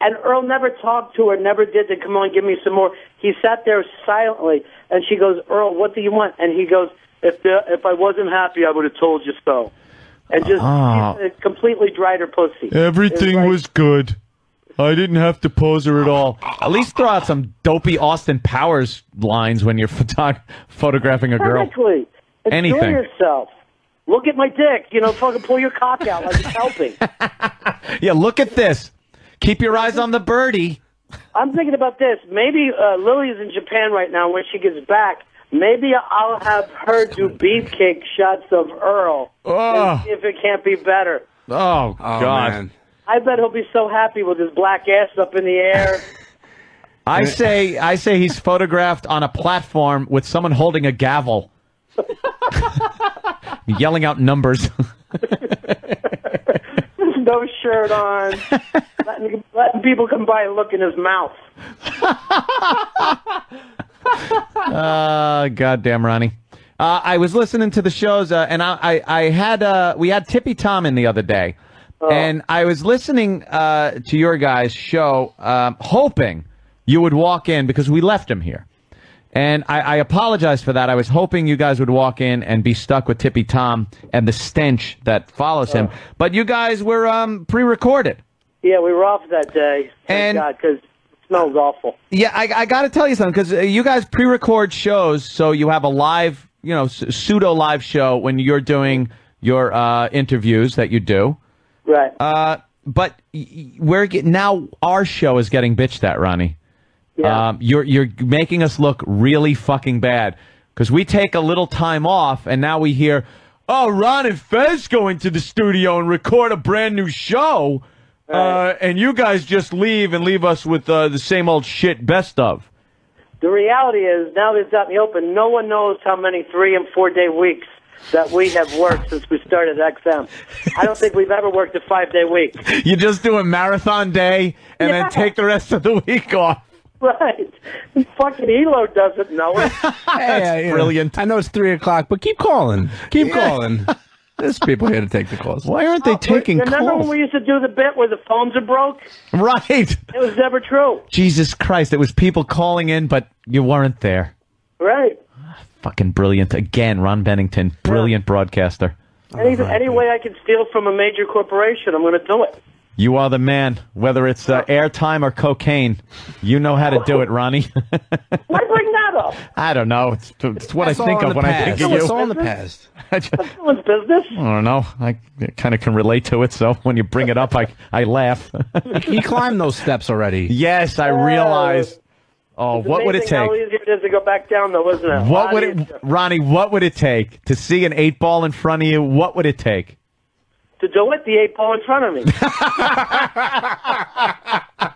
[SPEAKER 6] And Earl never talked to her, never did to come on, give me some more. He sat there silently, and she goes, Earl, what do you want? And he goes, if the, if I wasn't happy, I would have told you so. And just
[SPEAKER 3] Oh.
[SPEAKER 6] completely dried her pussy.
[SPEAKER 3] Everything
[SPEAKER 6] It like-
[SPEAKER 3] was good. I didn't have to pose her at all. At least throw out some dopey Austin Powers lines when you're photog- photographing a girl.
[SPEAKER 6] Exactly. Enjoy
[SPEAKER 3] Anything.
[SPEAKER 6] yourself. Look at my dick. You know, fucking pull your cock out like it's helping.
[SPEAKER 3] Yeah, look at this. Keep your eyes on the birdie.
[SPEAKER 6] I'm thinking about this. Maybe uh, Lily's in Japan right now. When she gets back, maybe I'll have her do beefcake shots of Earl
[SPEAKER 3] Oh.
[SPEAKER 6] and see if it can't be better.
[SPEAKER 3] Oh,
[SPEAKER 2] Oh
[SPEAKER 3] God.
[SPEAKER 2] man.
[SPEAKER 6] I bet he'll be so happy with his black ass up in the air.
[SPEAKER 3] I say I say he's photographed on a platform with someone holding a gavel. Yelling out numbers.
[SPEAKER 6] no shirt on, letting, letting people come by and look in his mouth.
[SPEAKER 3] Uh, goddamn, Ronnie. Uh, I was listening to the shows, uh, and I, I, I had uh, we had Tippy Tom in the other day, and I was listening uh, to your guys' show, um, hoping you would walk in because we left him here, and I, I apologize for that. I was hoping you guys would walk in and be stuck with Tippy Tom and the stench that follows him, but you guys were um, pre-recorded.
[SPEAKER 6] Yeah, we were off that day. Thank
[SPEAKER 3] And-
[SPEAKER 6] God, because it smells awful.
[SPEAKER 3] Yeah, I, I got to tell you something because uh, you guys pre-record shows, so you have a live, you know, pseudo live show when you're doing your uh, interviews that you do.
[SPEAKER 6] Right.
[SPEAKER 3] Uh, but we're get, now our show is getting bitched at, Ronnie.
[SPEAKER 6] yeah.
[SPEAKER 3] Um, you're you're making us look really fucking bad because we take a little time off and now we hear, oh, Ron and Fez go into the studio and record a brand new show, uh, and you guys just leave and leave us with uh, the same old shit best of.
[SPEAKER 6] The reality is, now they've got me open, no one knows how many three and four day weeks that we have worked since we started XM. I don't think we've ever worked a five day week.
[SPEAKER 3] You just do a marathon day and
[SPEAKER 6] Yeah.
[SPEAKER 3] then take the rest of the week off.
[SPEAKER 6] Right. Fucking Elo doesn't know it.
[SPEAKER 2] Hey, you know,
[SPEAKER 3] brilliant.
[SPEAKER 2] I know it's three o'clock, but keep calling. Keep calling. There's people here to take the calls.
[SPEAKER 3] Why aren't they oh,
[SPEAKER 6] taking
[SPEAKER 3] calls?
[SPEAKER 6] Remember when we used to do the bit where the phones are broke?
[SPEAKER 3] Right.
[SPEAKER 6] It was never true.
[SPEAKER 3] Jesus Christ, it was people calling in, but you weren't there.
[SPEAKER 6] Right.
[SPEAKER 3] Fucking brilliant. Again, Ron Bennington, brilliant broadcaster.
[SPEAKER 6] Any, any way I can steal from a major corporation, I'm going to do it.
[SPEAKER 3] You are the man, whether it's uh, airtime or cocaine. You know how to do it, Ronnie.
[SPEAKER 6] Why bring that up?
[SPEAKER 3] I don't know. It's, it's what
[SPEAKER 2] That's
[SPEAKER 3] I think of
[SPEAKER 2] the
[SPEAKER 3] when I think of you.
[SPEAKER 2] It's
[SPEAKER 3] you.
[SPEAKER 2] all in the past.
[SPEAKER 3] I, just-
[SPEAKER 6] business.
[SPEAKER 3] I don't know. I kind of can relate to it, so when you bring it up, I, I laugh.
[SPEAKER 2] He climbed those steps already.
[SPEAKER 3] yes, I realize. Oh,
[SPEAKER 6] It's
[SPEAKER 3] what would it take?
[SPEAKER 6] How easy it is to go back down, though, isn't it?
[SPEAKER 3] What would it. Ronnie? What would it take to see an eight ball in front of you? What would it take?
[SPEAKER 6] to do it? The eight ball in front of me.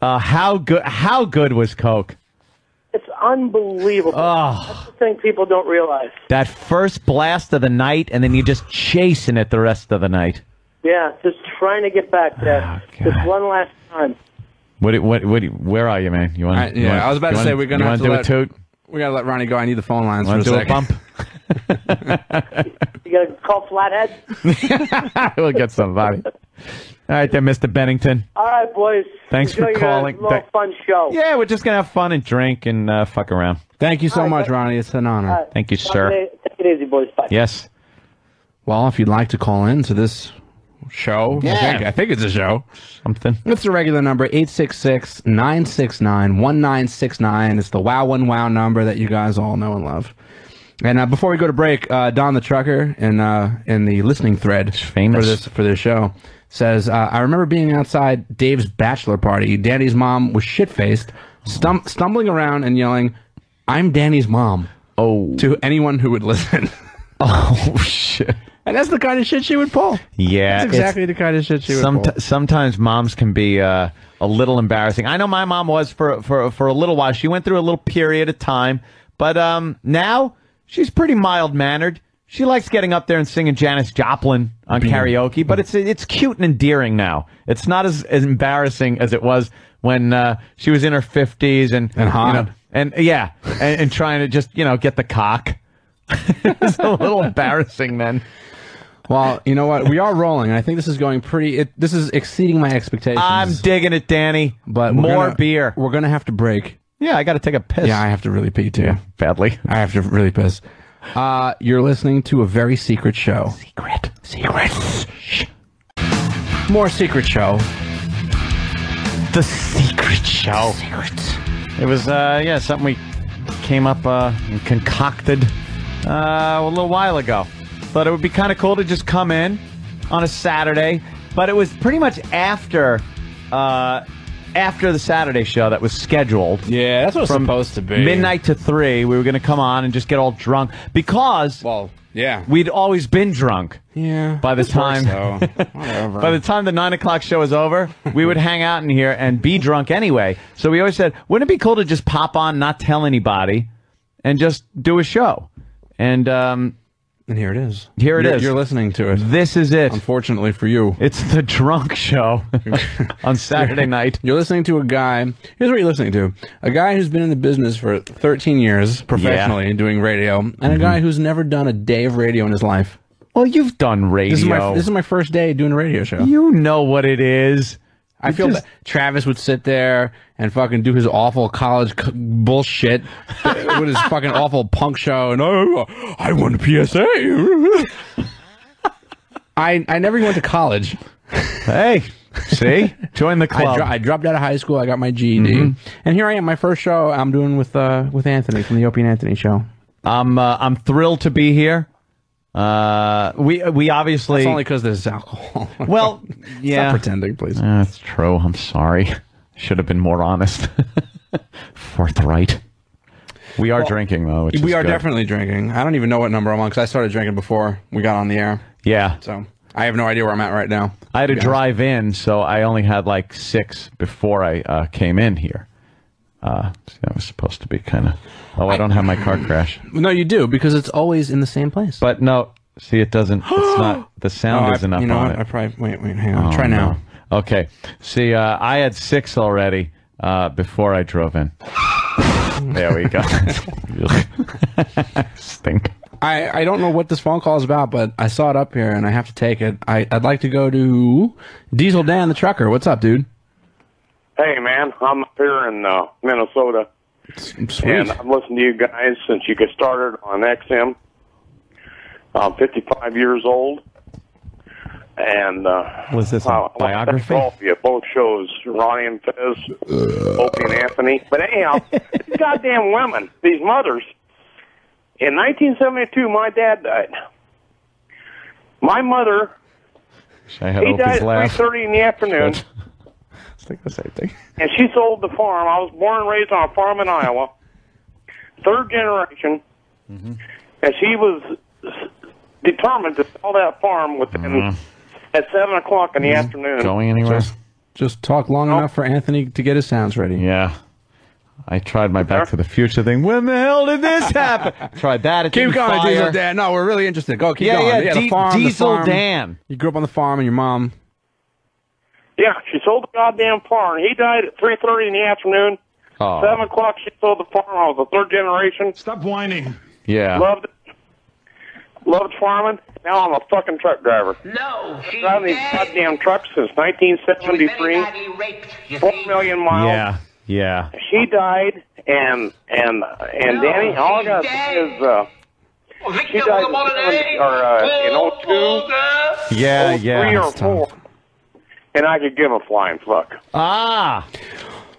[SPEAKER 3] Uh, how good? How good was Coke?
[SPEAKER 6] it's unbelievable.
[SPEAKER 3] Oh,
[SPEAKER 6] That's the thing people don't realize.
[SPEAKER 3] that first blast of the night, and then you're just chasing it the rest of the night.
[SPEAKER 6] Yeah, just trying to get back there.
[SPEAKER 3] Oh,
[SPEAKER 6] just one last time.
[SPEAKER 3] What? What? What? Where are you, man? You want?
[SPEAKER 2] I- yeah, I was about to say, we're gonna
[SPEAKER 3] you
[SPEAKER 2] have
[SPEAKER 3] wanna do
[SPEAKER 2] let-
[SPEAKER 3] a toot.
[SPEAKER 2] We gotta let Ronnie go. I need the phone lines
[SPEAKER 3] Want
[SPEAKER 2] for
[SPEAKER 3] to
[SPEAKER 2] a
[SPEAKER 3] do a bump?
[SPEAKER 6] You got to call Flathead.
[SPEAKER 3] we'll get somebody. All right, there, Mr. Bennington.
[SPEAKER 6] All right, boys.
[SPEAKER 3] Thanks for
[SPEAKER 6] Enjoy your
[SPEAKER 3] calling.
[SPEAKER 6] Little fun show.
[SPEAKER 3] Yeah, we're just gonna have fun and drink and uh, fuck around.
[SPEAKER 2] Thank you so
[SPEAKER 6] All right,
[SPEAKER 2] much,
[SPEAKER 6] bud.
[SPEAKER 2] Ronnie. It's an honor.
[SPEAKER 6] All right.
[SPEAKER 3] Thank you, sir.
[SPEAKER 6] take it easy, boys. Bye.
[SPEAKER 3] Yes.
[SPEAKER 2] Well, if you'd like to call in to this show, I,
[SPEAKER 3] Yeah.
[SPEAKER 2] think, I think it's a show.
[SPEAKER 3] Something.
[SPEAKER 2] It's the regular number, 866 969 1969. It's the Wow One Wow number that you guys all know and love. And uh, before we go to break, uh, Don the Trucker in, uh, in the listening thread
[SPEAKER 3] famous.
[SPEAKER 2] for this for this show says, uh, I remember being outside Dave's bachelor party. Danny's mom was shit faced, stum- stumbling around and yelling, I'm Danny's mom.
[SPEAKER 3] Oh.
[SPEAKER 2] To anyone who would listen.
[SPEAKER 3] Oh shit.
[SPEAKER 2] And that's the kind of shit she would pull.
[SPEAKER 3] Yeah.
[SPEAKER 2] That's exactly the kind of shit she would
[SPEAKER 3] Somet-
[SPEAKER 2] pull.
[SPEAKER 3] sometimes moms can be uh, a little embarrassing. I know my mom was for for for a little while. She went through a little period of time, but um, now she's pretty mild mannered. She likes getting up there and singing Janis Joplin on karaoke, but it's it's cute and endearing now. It's not as, as embarrassing as it was when uh, she was in her fifties and
[SPEAKER 2] And hot.
[SPEAKER 3] you know, and yeah, and, and trying to just you know get the cock. it's a little embarrassing then.
[SPEAKER 2] Well, you know what? We are rolling. I think this is going pretty. It, this is exceeding my expectations.
[SPEAKER 3] I'm digging it, Danny.
[SPEAKER 2] but
[SPEAKER 3] more
[SPEAKER 2] gonna-
[SPEAKER 3] beer.
[SPEAKER 2] We're gonna have to break.
[SPEAKER 3] Yeah, I got to take a piss.
[SPEAKER 2] Yeah, I have to really pee too.
[SPEAKER 3] badly.
[SPEAKER 2] I have to really piss. Uh, you're listening to a very secret show.
[SPEAKER 3] Secret.
[SPEAKER 2] Secret. More secret show.
[SPEAKER 3] The secret show.
[SPEAKER 2] Secrets.
[SPEAKER 3] It was, uh, yeah, something we came up uh, and concocted uh, a little while ago. Thought it would be kind of cool to just come in on a Saturday, but it was pretty much after uh, after the Saturday show that was scheduled.
[SPEAKER 2] Yeah, that's what it's supposed to be.
[SPEAKER 3] Midnight to three, we were going to come on and just get all drunk because
[SPEAKER 2] Well, yeah.
[SPEAKER 3] we'd always been drunk.
[SPEAKER 2] yeah.
[SPEAKER 3] By the time-.
[SPEAKER 2] Whatever.
[SPEAKER 3] By the time the nine o'clock show was over, we would hang out in here and be drunk anyway. So we always said, wouldn't it be cool to just pop on, not tell anybody, and just do a show? And um,
[SPEAKER 2] and here it is.
[SPEAKER 3] Here it
[SPEAKER 2] You're-
[SPEAKER 3] is.
[SPEAKER 2] You're listening to it.
[SPEAKER 3] this is it.
[SPEAKER 2] Unfortunately for you.
[SPEAKER 3] It's the drunk show on Saturday night.
[SPEAKER 2] You're listening to a guy. Here's what you're listening to: a guy who's been in the business for 13 years professionally, doing radio, and
[SPEAKER 3] Mm-hmm.
[SPEAKER 2] a guy who's never done a day of radio in his life.
[SPEAKER 3] Well, you've done radio.
[SPEAKER 2] This is my this is my first day doing a radio show.
[SPEAKER 3] you know what it is.
[SPEAKER 2] I feel
[SPEAKER 3] just-
[SPEAKER 2] that Travis would sit there and fucking do his awful college c- bullshit with his fucking awful punk show, and oh, I won a PSA. I I never even went to college.
[SPEAKER 3] Hey, see? Join the
[SPEAKER 2] I,
[SPEAKER 3] club.
[SPEAKER 2] dro- I dropped out of high school. I got my GED, and here I am. My first show I'm doing with uh with Anthony from the Opie and Anthony show.
[SPEAKER 3] I'm uh, I'm thrilled to be here. Uh, we we obviously
[SPEAKER 2] It's only because there's alcohol.
[SPEAKER 3] well, yeah.
[SPEAKER 2] Stop pretending, please.
[SPEAKER 3] That's true. I'm sorry. Should have been more honest. Forthright. We are drinking though. Which
[SPEAKER 2] we are
[SPEAKER 3] good.
[SPEAKER 2] definitely drinking. I don't even know what number I'm on because I started drinking before we got on the air.
[SPEAKER 3] Yeah.
[SPEAKER 2] So I have no idea where I'm at right now.
[SPEAKER 3] I had to drive in, so I only had like six before I uh, came in here. Uh, so that was supposed to be kind of. Oh, I don't have my car crash.
[SPEAKER 2] No, you do because it's always in the same place.
[SPEAKER 3] But no, see, it doesn't. It's not. The
[SPEAKER 2] Oh,
[SPEAKER 3] sound
[SPEAKER 2] I-
[SPEAKER 3] isn't up
[SPEAKER 2] you know
[SPEAKER 3] on
[SPEAKER 2] what?
[SPEAKER 3] it.
[SPEAKER 2] I probably wait, wait, hang on.
[SPEAKER 3] Oh,
[SPEAKER 2] Try now.
[SPEAKER 3] no. Okay. See, uh, I had six already uh, before I drove in. there we go. Stink.
[SPEAKER 2] I, I don't know what this phone call is about, but I saw it up here and I have to take it. I, I'd like to go to Diesel Dan the trucker. What's up, dude?
[SPEAKER 5] Hey, man, I'm up here in uh, Minnesota,
[SPEAKER 2] Sweet.
[SPEAKER 5] and I've listened to you guys since you got started on XM. I'm 55 years old, and uh,
[SPEAKER 3] Was this a
[SPEAKER 5] I- I want to
[SPEAKER 3] biography?
[SPEAKER 5] thank you, both shows, Ronnie and Fez, Opie and Anthony. But anyhow, these goddamn women, these mothers. In 1972, my dad died. My mother,
[SPEAKER 3] I had
[SPEAKER 5] he
[SPEAKER 3] Opie's
[SPEAKER 5] died at
[SPEAKER 3] laugh.
[SPEAKER 5] 3:30 in the afternoon.
[SPEAKER 2] It's like the same thing.
[SPEAKER 5] and she sold the farm. I was born and raised on a farm in Iowa, third generation,
[SPEAKER 3] Mm-hmm.
[SPEAKER 5] and she was determined to sell that farm within at seven o'clock in the afternoon.
[SPEAKER 3] Mm-hmm. Going anywhere?
[SPEAKER 2] Just, just talk long enough for Anthony to get his sounds ready.
[SPEAKER 3] Yeah. I tried my Back to the Future thing. When the hell did this happen? tried that. It
[SPEAKER 2] Keep going,
[SPEAKER 3] fire.
[SPEAKER 2] Diesel Dan. No, we're really interested. Go, keep
[SPEAKER 3] Yeah,
[SPEAKER 2] going.
[SPEAKER 3] yeah,
[SPEAKER 2] the
[SPEAKER 3] Di-
[SPEAKER 2] farm, the
[SPEAKER 3] Diesel
[SPEAKER 2] farm.
[SPEAKER 3] Dan.
[SPEAKER 2] You grew up on the farm, and your mom.
[SPEAKER 5] Yeah, she sold the goddamn farm. He died at three thirty in the afternoon. Seven o'clock, she sold the farm. I was a third generation.
[SPEAKER 1] Stop whining.
[SPEAKER 3] yeah.
[SPEAKER 5] Loved it. loved farming. Now I'm a fucking truck driver.
[SPEAKER 9] No, she
[SPEAKER 5] Driving these
[SPEAKER 9] dead.
[SPEAKER 5] goddamn trucks since
[SPEAKER 9] She was very
[SPEAKER 5] 1973.
[SPEAKER 9] badly raped, you
[SPEAKER 5] Four
[SPEAKER 9] see.
[SPEAKER 5] million miles.
[SPEAKER 3] Yeah, yeah.
[SPEAKER 5] She died, and and and
[SPEAKER 9] No,
[SPEAKER 5] Danny, all I
[SPEAKER 9] she's
[SPEAKER 5] gotta
[SPEAKER 9] dead.
[SPEAKER 5] is, uh,
[SPEAKER 9] Victor
[SPEAKER 5] she died in
[SPEAKER 9] Holiday.
[SPEAKER 5] 70 or uh, in
[SPEAKER 9] Oh,
[SPEAKER 5] 02.
[SPEAKER 9] poor.
[SPEAKER 3] Yeah,
[SPEAKER 5] oh, three
[SPEAKER 3] yeah.
[SPEAKER 5] or four, and I could give a flying fuck.
[SPEAKER 3] Ah,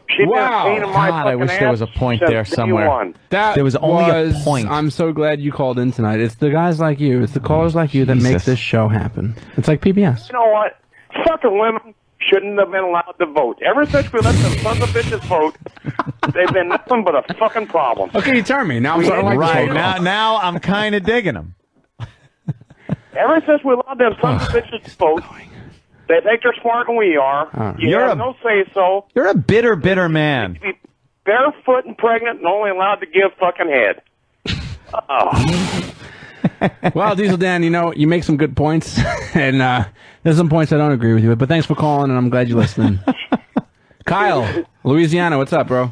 [SPEAKER 5] She's
[SPEAKER 2] Wow.
[SPEAKER 5] been a pain in my
[SPEAKER 3] God, I wish there was a point there somewhere.
[SPEAKER 2] That
[SPEAKER 3] There was only a point.
[SPEAKER 2] I'm so glad you called in tonight. It's the guys like you, it's the callers like you that make this show happen. It's like PBS.
[SPEAKER 5] You know what? Fucking women shouldn't have been allowed to vote. Ever since we let them sons of bitches vote, they've been nothing but a fucking problem.
[SPEAKER 2] Okay, you turn me. Now I'm starting like
[SPEAKER 3] right now, now I'm kind of digging them.
[SPEAKER 5] Ever since we allowed them sons of bitches to vote, they think they're smarter than we are.
[SPEAKER 2] Uh,
[SPEAKER 5] you
[SPEAKER 3] You're
[SPEAKER 5] have
[SPEAKER 3] a-
[SPEAKER 5] no say so.
[SPEAKER 3] You're a bitter, bitter man.
[SPEAKER 5] You Be barefoot and pregnant and only allowed to give fucking head. Oh,
[SPEAKER 2] Well, Diesel Dan, you know, you make some good points, and uh, there's some points I don't agree with you with, but thanks for calling, and I'm glad you're listening. Kyle, Louisiana, what's up, bro?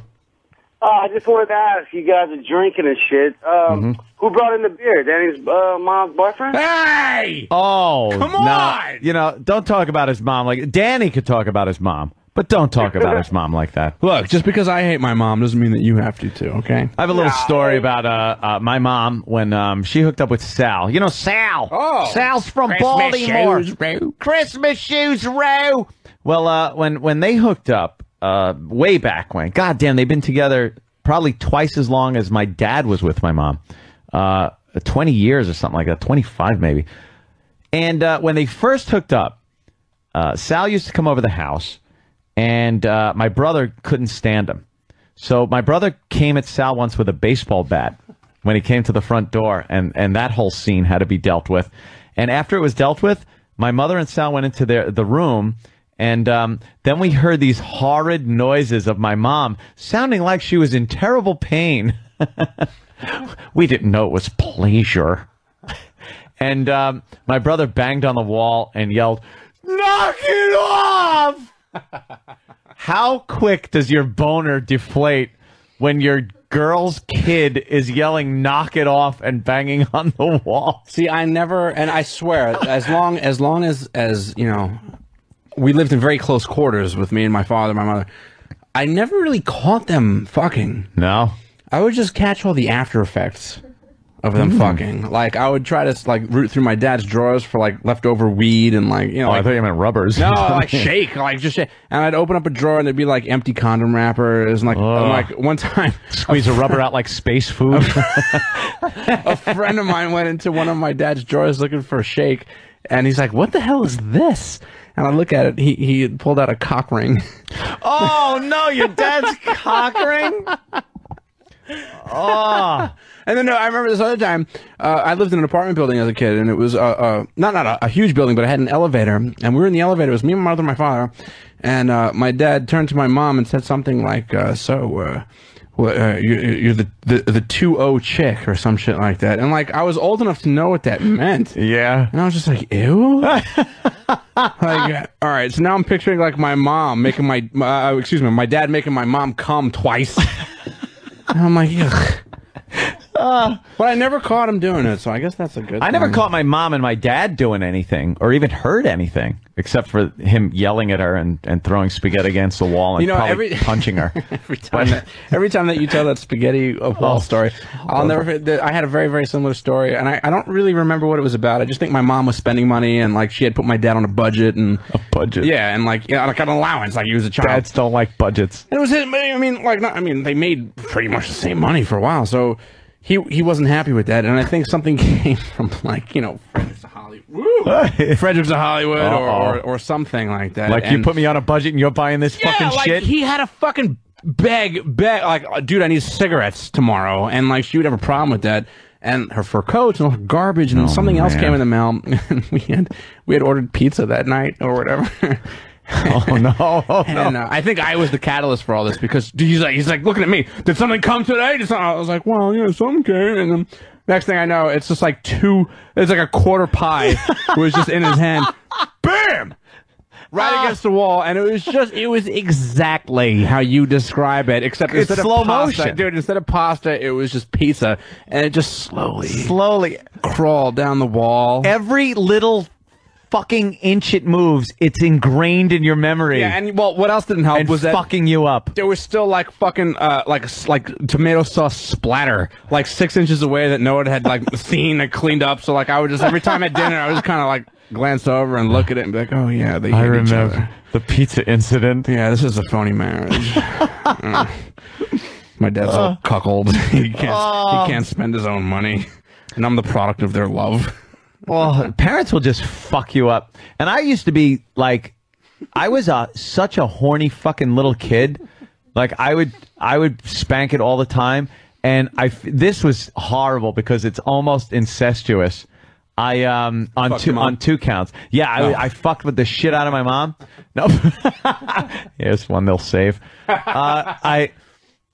[SPEAKER 10] Uh, I just wanted to ask you guys are drinking and shit. Um, Who brought in the beer? Danny's uh, mom's boyfriend?
[SPEAKER 2] Hey!
[SPEAKER 3] Oh,
[SPEAKER 2] Come
[SPEAKER 3] no.
[SPEAKER 2] on!
[SPEAKER 3] You know, don't talk about his mom like Danny could talk about his mom, but don't talk about his mom like that.
[SPEAKER 2] Look, just because I hate my mom doesn't mean that you have to, too, okay?
[SPEAKER 3] I have a little story about uh, uh, my mom when um, she hooked up with Sal. You know Sal.
[SPEAKER 2] Oh.
[SPEAKER 3] Sal's from
[SPEAKER 2] Christmas
[SPEAKER 3] Baltimore.
[SPEAKER 2] shoes, bro.
[SPEAKER 3] Christmas shoes, row. Well, uh, when when they hooked up, uh, way back when, God damn, they've been together probably twice as long as my dad was with my mom. Uh, twenty years or something like that, twenty five maybe. And uh, when they first hooked up, uh, Sal used to come over the house, and uh, my brother couldn't stand him. So my brother came at Sal once with a baseball bat when he came to the front door, and, and that whole scene had to be dealt with. And after it was dealt with, my mother and Sal went into their the room, and um, then we heard these horrid noises of my mom sounding like she was in terrible pain. we didn't know it was pleasure. And um, my brother banged on the wall and yelled, "Knock it off!" How quick does your boner deflate when your girl's kid is yelling "knock it off" and banging on the wall?
[SPEAKER 2] See, I never, and I swear, as long as long as as you know, we lived in very close quarters with me and my father, my mother. I never really caught them fucking.
[SPEAKER 3] No.
[SPEAKER 2] I would just catch all the after effects of them
[SPEAKER 3] Hmm.
[SPEAKER 2] fucking. Like I would try to like root through my dad's drawers for like leftover weed and like you know.
[SPEAKER 3] Oh, I
[SPEAKER 2] like,
[SPEAKER 3] thought you meant rubbers.
[SPEAKER 2] no, like shake, like just shake. And I'd open up a drawer and there'd be like empty condom wrappers and like,
[SPEAKER 3] Ugh.
[SPEAKER 2] and, like one time
[SPEAKER 3] Squeeze a rubber out like space food.
[SPEAKER 2] a friend of mine went into one of my dad's drawers looking for a shake, and he's like, "What the hell is this?" And I look at it. He he pulled out a cock ring.
[SPEAKER 3] oh no, your dad's cock ring. Oh,
[SPEAKER 2] And then no, I remember this other time. Uh, I lived in an apartment building as a kid, and it was uh, uh, not not a, a huge building, but it had an elevator. And we were in the elevator. It was me, my mother, and my father. And uh, my dad turned to my mom and said something like, uh, "So, uh, well, uh, you, you're the the the two O chick or some shit like that." And like, I was old enough to know what that meant.
[SPEAKER 3] yeah.
[SPEAKER 2] And I was just like, ew. like, all right. So now I'm picturing like my mom making my, uh, excuse me, my dad making my mom come twice. and I'm like, ugh. Uh. but I never caught him doing it, so I guess that's a good.
[SPEAKER 3] I never caught my mom and my dad doing anything or even heard anything except for him yelling at her and, and throwing spaghetti against the wall and
[SPEAKER 2] You know,
[SPEAKER 3] probably
[SPEAKER 2] every-
[SPEAKER 3] punching her.
[SPEAKER 2] Every time, that, every time that you tell that spaghetti wall
[SPEAKER 3] Oh.
[SPEAKER 2] story, I'll oh. never. forget- I had a very, very similar story, and I, I don't really remember what it was about. I just think my mom was spending money, and like she had put my dad on a budget, and
[SPEAKER 3] A budget.
[SPEAKER 2] yeah, and like you know, like an allowance, like he was a child.
[SPEAKER 3] Dads don't like budgets.
[SPEAKER 2] And it was his. I mean, like, not, I mean, they made pretty much the same money for a while, so he he wasn't happy with that. And I think something came from like you know Fredericks of Hollywood, Woo! Fredericks of Hollywood, or, or or something like that.
[SPEAKER 3] Like you
[SPEAKER 2] And-
[SPEAKER 3] put me on a budget and you're buying this
[SPEAKER 2] yeah,
[SPEAKER 3] fucking
[SPEAKER 2] like
[SPEAKER 3] shit.
[SPEAKER 2] he had a fucking bag, bag. Like, uh, dude, I need cigarettes tomorrow, and like she would have a problem with that. And her fur coats and all her garbage, and something else
[SPEAKER 3] man.
[SPEAKER 2] came in the mail. And we had we had ordered pizza that night or whatever.
[SPEAKER 3] oh no, oh, no.
[SPEAKER 2] And uh, I think I was the catalyst for all this because he's like, he's like looking at me. Did something come today? Did something? I was like, well, yeah, something came. And then next thing I know, it's just like two. It's like a quarter pie was just in his hand. Bam! right ah. against the wall, and it was just it was exactly how you describe it, except
[SPEAKER 3] It's
[SPEAKER 2] instead
[SPEAKER 3] slow
[SPEAKER 2] of pasta,
[SPEAKER 3] motion.
[SPEAKER 2] dude. Instead of pasta, it was just pizza, and it just slowly
[SPEAKER 3] slowly
[SPEAKER 2] crawled down the wall.
[SPEAKER 3] Every little fucking inch it moves, it's ingrained in your memory.
[SPEAKER 2] Yeah, and well, what else didn't help
[SPEAKER 3] and
[SPEAKER 2] was that
[SPEAKER 3] fucking you up.
[SPEAKER 2] there was still like fucking uh like like tomato sauce splatter like six inches away that no one had like seen and cleaned up. So like I would just every time at dinner I would just kind of like glance over and look at it and be like, oh yeah, they.
[SPEAKER 3] I
[SPEAKER 2] hate each
[SPEAKER 3] remember
[SPEAKER 2] other.
[SPEAKER 3] the pizza incident.
[SPEAKER 2] Yeah, this is a phony marriage. My dad's
[SPEAKER 3] Uh.
[SPEAKER 2] all cuckold. he can't
[SPEAKER 3] Oh.
[SPEAKER 2] he can't spend his own money, and I'm the product of their love.
[SPEAKER 3] Well, parents will just fuck you up. And I used to be like, I was a such a horny fucking little kid. Like I would, I would spank it all the time, and I, This was horrible because it's almost incestuous. I um on
[SPEAKER 2] Fucked
[SPEAKER 3] two on two counts. Yeah, I,
[SPEAKER 2] Oh.
[SPEAKER 3] I fucked with the shit out of my mom. Nope. here's one they'll save. Uh, I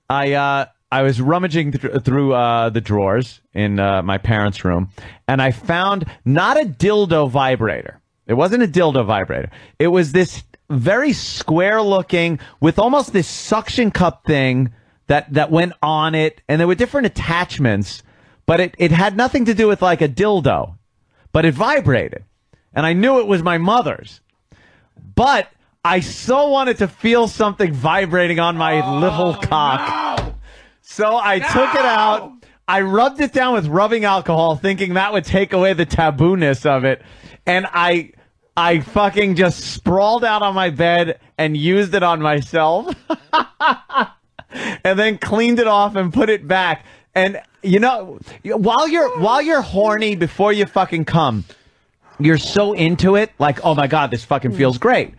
[SPEAKER 3] I uh, I was rummaging thr- through uh, the drawers in uh, my parents' room, and I found not a dildo vibrator. It wasn't a dildo vibrator. It was this very square-looking, with almost this suction cup thing that that went on it, and there were different attachments, but it it had nothing to do with like a dildo, but it vibrated, and I knew it was my mother's, but. I so wanted to feel something vibrating on my little cock. So I took it out. I rubbed it down with rubbing alcohol, thinking that would take away the tabooness of it. And I, I fucking just sprawled out on my bed and used it on myself. and then cleaned it off and put it back. And you know, while you're while you're horny before you fucking come, you're so into it, like, oh my god, this fucking feels great.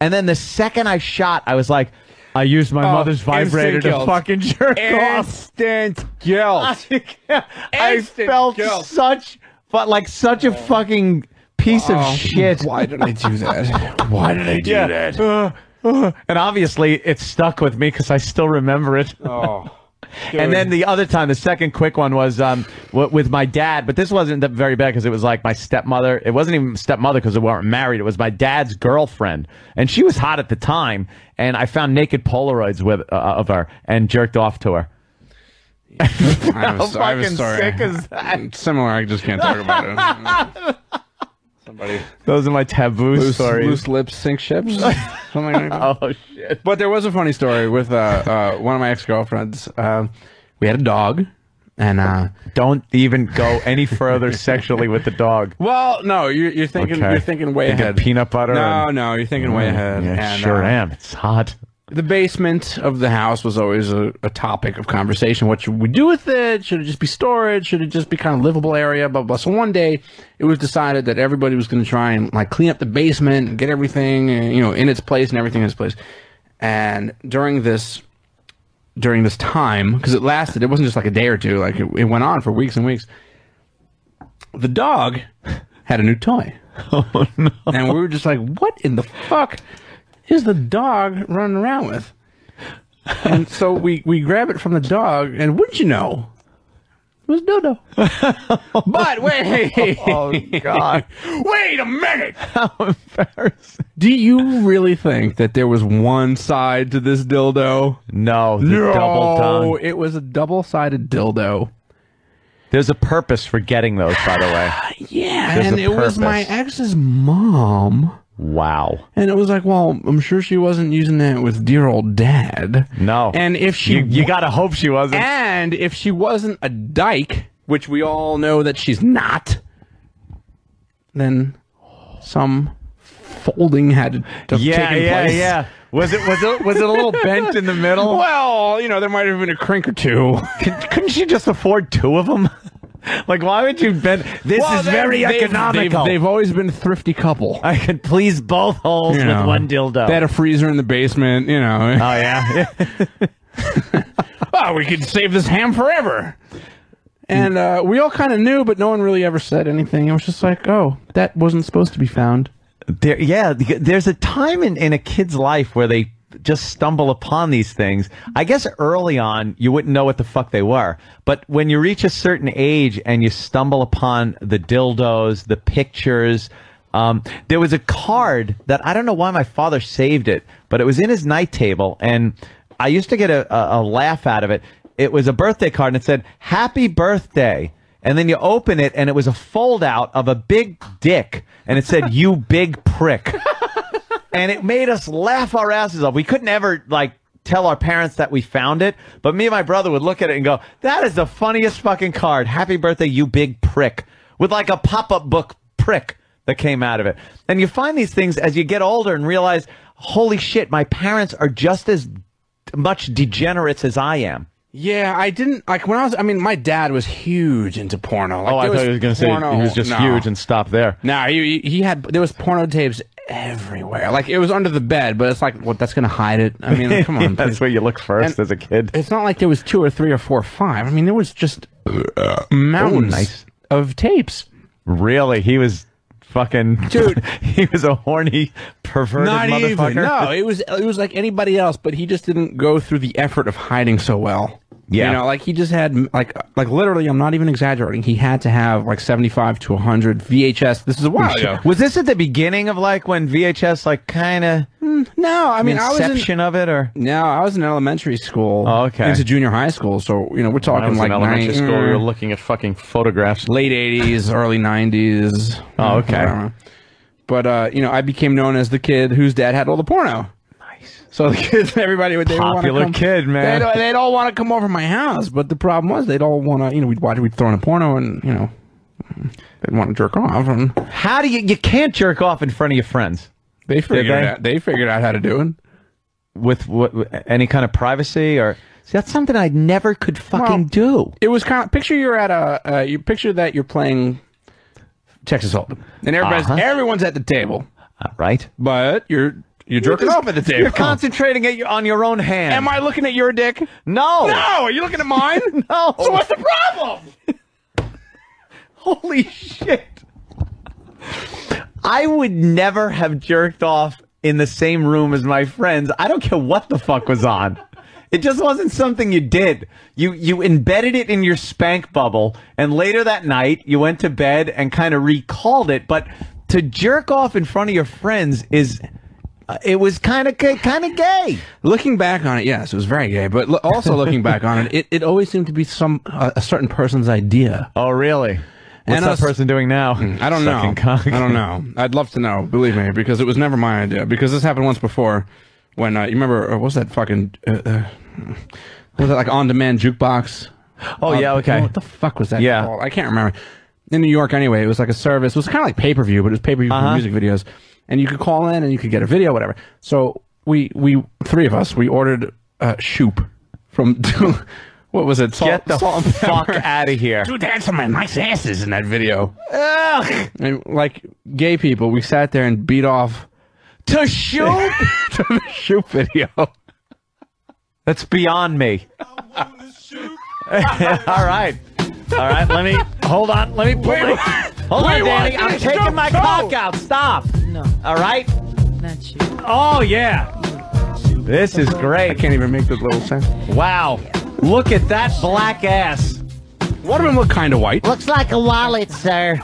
[SPEAKER 3] And then the second I shot, I was like, I used my
[SPEAKER 2] Oh,
[SPEAKER 3] mother's vibrator to
[SPEAKER 2] guilt.
[SPEAKER 3] fucking jerk off.
[SPEAKER 2] Instant guilt.
[SPEAKER 3] I
[SPEAKER 2] Instant
[SPEAKER 3] felt
[SPEAKER 2] guilt.
[SPEAKER 3] such, but like such a fucking piece of
[SPEAKER 2] Oh,
[SPEAKER 3] shit.
[SPEAKER 2] Why did I do that? Why did I do
[SPEAKER 3] Yeah.
[SPEAKER 2] that?
[SPEAKER 3] Uh, uh, and obviously, it stuck with me because I still remember it.
[SPEAKER 2] Oh.
[SPEAKER 3] And then the other time, the second quick one was um, w- with my dad, but this wasn't very bad because it was like my stepmother. It wasn't even stepmother because we weren't married. It was my dad's girlfriend, and she was hot at the time. And I found naked Polaroids with uh, of her and jerked off to her.
[SPEAKER 2] I a, I have a
[SPEAKER 3] fucking sick is that?
[SPEAKER 2] Similar, I just can't talk about it. Somebody
[SPEAKER 3] Those are my taboo
[SPEAKER 2] loose,
[SPEAKER 3] stories.
[SPEAKER 2] loose lips sink ships. Something like that.
[SPEAKER 3] Oh shit!
[SPEAKER 2] But there was a funny story with uh, uh, one of my ex girlfriends. Uh, we had a dog, and uh,
[SPEAKER 3] Don't even go any further sexually with the dog.
[SPEAKER 2] well, no, you're, you're thinking
[SPEAKER 3] Okay.
[SPEAKER 2] you're thinking way
[SPEAKER 3] Thinking
[SPEAKER 2] ahead.
[SPEAKER 3] peanut butter
[SPEAKER 2] No,
[SPEAKER 3] and-
[SPEAKER 2] no, you're thinking way ahead.
[SPEAKER 3] Yeah,
[SPEAKER 2] And,
[SPEAKER 3] sure
[SPEAKER 2] uh,
[SPEAKER 3] am. It's hot.
[SPEAKER 2] The basement of the house was always a, a topic of conversation. What should we do with it? Should it just be storage? Should it just be kind of livable area? Blah blah. So one day, it was decided that everybody was going to try and like clean up the basement, and get everything uh, you know in its place and everything in its place. And during this during this time, because it lasted, it wasn't just like a day or two. Like it, it went on for weeks and weeks. The dog had a new toy.
[SPEAKER 3] Oh no!
[SPEAKER 2] And we were just like, what in the fuck is the dog running around with? And so we, we grab it from the dog, and wouldn't you know, it was Dodo. but wait,
[SPEAKER 3] Oh god!
[SPEAKER 2] wait a minute.
[SPEAKER 3] How embarrassing!
[SPEAKER 2] Do you really think that there was one side to this dildo?
[SPEAKER 3] No, double
[SPEAKER 2] it was a double-sided dildo.
[SPEAKER 3] There's a purpose for getting those, by the way.
[SPEAKER 2] Yeah,
[SPEAKER 3] There's
[SPEAKER 2] and it was my ex's mom.
[SPEAKER 3] Wow.
[SPEAKER 2] And it was like, well, I'm sure she wasn't using that with dear old dad.
[SPEAKER 3] No.
[SPEAKER 2] And if she
[SPEAKER 3] you, you gotta hope she wasn't.
[SPEAKER 2] And if she wasn't a dyke, which we all know that she's not, then some folding had to
[SPEAKER 3] yeah,
[SPEAKER 2] taken
[SPEAKER 3] yeah,
[SPEAKER 2] place.
[SPEAKER 3] yeah. Was it was it was it a little bent in the middle?
[SPEAKER 2] Well, you know, there might have been a crink or two.
[SPEAKER 3] Couldn't she just afford two of them? like, why would you bend? This
[SPEAKER 2] Well,
[SPEAKER 3] is very
[SPEAKER 2] they've-
[SPEAKER 3] economical.
[SPEAKER 2] They've, they've always been a thrifty couple.
[SPEAKER 3] I could please both holes
[SPEAKER 2] You
[SPEAKER 3] with one dildo.
[SPEAKER 2] They had a freezer in the basement, you know.
[SPEAKER 3] oh yeah.
[SPEAKER 2] oh, we could save this ham forever. And uh, we all kind of knew, but no one really ever said anything. It was just like, oh, that wasn't supposed to be found.
[SPEAKER 3] There, yeah, there's a time in, in a kid's life where they just stumble upon these things. I guess early on, you wouldn't know what the fuck they were. But when you reach a certain age and you stumble upon the dildos, the pictures, Um, there was a card that I don't know why my father saved it, but it was in his night table, and I used to get a, a, a laugh out of it. It was a birthday card, and it said "Happy Birthday." And then you open it, and it was a fold out of a big dick, and it said "You big prick." and it made us laugh our asses off. We couldn't ever like tell our parents that we found it, but me and my brother would look at it and go, "That is the funniest fucking card. Happy birthday, you big prick!" With like a pop-up book prick that came out of it. And you find these things as you get older and realize, "Holy shit, my parents are just as much degenerates as I am."
[SPEAKER 2] Yeah, I didn't like when I was. I mean, my dad was huge into porno. Like,
[SPEAKER 3] oh, I thought he was going to say
[SPEAKER 2] porno-
[SPEAKER 3] he was just
[SPEAKER 2] no.
[SPEAKER 3] huge and stop there.
[SPEAKER 2] No, he he had there was porno tapes everywhere. Like it was under the bed, but it's like what that's gonna hide it. I mean, come on,
[SPEAKER 3] That's where you look first
[SPEAKER 2] And
[SPEAKER 3] as a kid.
[SPEAKER 2] It's not like there was two or three or four or five. I mean, there was just uh, mountains
[SPEAKER 3] Oh, nice.
[SPEAKER 2] of tapes.
[SPEAKER 3] Really, he was fucking
[SPEAKER 2] Dude.
[SPEAKER 3] he was a horny, perverted
[SPEAKER 2] Not
[SPEAKER 3] motherfucker.
[SPEAKER 2] even. No, it was it was like anybody else, but he just didn't go through the effort of hiding so well.
[SPEAKER 3] Yeah.
[SPEAKER 2] you know, like he just had like like literally. I'm not even exaggerating. He had to have like 75 to 100 VHS. This is a while ago.
[SPEAKER 3] Was this at the beginning of like when VHS like kind of
[SPEAKER 2] No, I mean I was in,
[SPEAKER 3] of it, or
[SPEAKER 2] no, I was in elementary school.
[SPEAKER 3] Oh, okay.
[SPEAKER 2] Into junior high school, so you know we're talking
[SPEAKER 3] I was
[SPEAKER 2] like
[SPEAKER 3] in elementary
[SPEAKER 2] 90
[SPEAKER 3] school, we were looking at fucking photographs.
[SPEAKER 2] late 80s, early 90s.
[SPEAKER 3] Oh, okay.
[SPEAKER 2] But uh, you know, I became known as the kid whose dad had all the porno. So the kids, everybody would they
[SPEAKER 3] Popular
[SPEAKER 2] come,
[SPEAKER 3] kid, man.
[SPEAKER 2] They'd, they'd all want to come over my house, but the problem was they'd all want to, you know, we'd watch, we'd throw in a porno, and you know, they'd want to jerk off, and
[SPEAKER 3] How do you you can't jerk off in front of your friends
[SPEAKER 2] they figured
[SPEAKER 3] they?
[SPEAKER 2] out. They figured out how to do it.
[SPEAKER 3] with what with any kind of privacy or see that's something I never could fucking
[SPEAKER 2] Well,
[SPEAKER 3] do.
[SPEAKER 2] It was kind of picture you're at a uh, you picture that you're playing Texas Hold'em, and everybody's
[SPEAKER 3] Uh-huh.
[SPEAKER 2] everyone's at the table,
[SPEAKER 3] Uh, right?
[SPEAKER 2] but you're you're jerking off at the table.
[SPEAKER 3] You're concentrating at your, on your own hand.
[SPEAKER 2] Am I looking at your dick?
[SPEAKER 3] No.
[SPEAKER 2] No, are you looking at mine?
[SPEAKER 3] No.
[SPEAKER 2] So what's the problem?
[SPEAKER 3] Holy shit. I would never have jerked off in the same room as my friends. I don't care what the fuck was on. It just wasn't something you did. You you embedded it in your spank bubble, and later that night you went to bed and kind of recalled it. But to jerk off in front of your friends is, uh, it was kind of kind of gay.
[SPEAKER 2] Looking back on it, yes, it was very gay. But lo- also looking back on it, it, it always seemed to be some uh, a certain person's idea.
[SPEAKER 3] Oh really? What's
[SPEAKER 2] And
[SPEAKER 3] that
[SPEAKER 2] us-
[SPEAKER 3] person doing now?
[SPEAKER 2] I don't know.
[SPEAKER 3] Cock.
[SPEAKER 2] I don't know. I'd love to know. Believe me, because it was never my idea. Because this happened once before. When uh, you remember, uh, what was that fucking? Uh, uh, was that like on-demand jukebox?
[SPEAKER 3] Oh yeah, okay.
[SPEAKER 2] What the fuck was that
[SPEAKER 3] Yeah.
[SPEAKER 2] called? I can't remember. In New York, anyway, it was like a service. It was kind of like pay per view, but it was pay per view
[SPEAKER 3] Uh-huh.
[SPEAKER 2] for music videos, and you could call in and you could get a video, whatever. So we we three of us we ordered uh, Shoop from what was it? Salt,
[SPEAKER 3] Get the
[SPEAKER 2] Salt
[SPEAKER 3] fuck out of here.
[SPEAKER 2] Dude, they had some nice asses in that video.
[SPEAKER 3] Ugh.
[SPEAKER 2] And like gay people, we sat there and beat off
[SPEAKER 3] To shoot?
[SPEAKER 2] to the Shoop video.
[SPEAKER 3] That's beyond me. All right. All right, let me hold on. Let me pull my, Hold
[SPEAKER 2] wait,
[SPEAKER 3] on, Danny.
[SPEAKER 2] what?
[SPEAKER 3] I'm taking
[SPEAKER 2] Stop,
[SPEAKER 3] my
[SPEAKER 2] stop.
[SPEAKER 3] cock out. Stop.
[SPEAKER 11] No,
[SPEAKER 3] All right.
[SPEAKER 11] not you.
[SPEAKER 3] Oh yeah. This is great.
[SPEAKER 2] I
[SPEAKER 3] great.
[SPEAKER 2] can't even make this little sound.
[SPEAKER 3] Wow. Look at that black ass.
[SPEAKER 2] One of them looked kind of white.
[SPEAKER 11] Looks like a wallet, sir.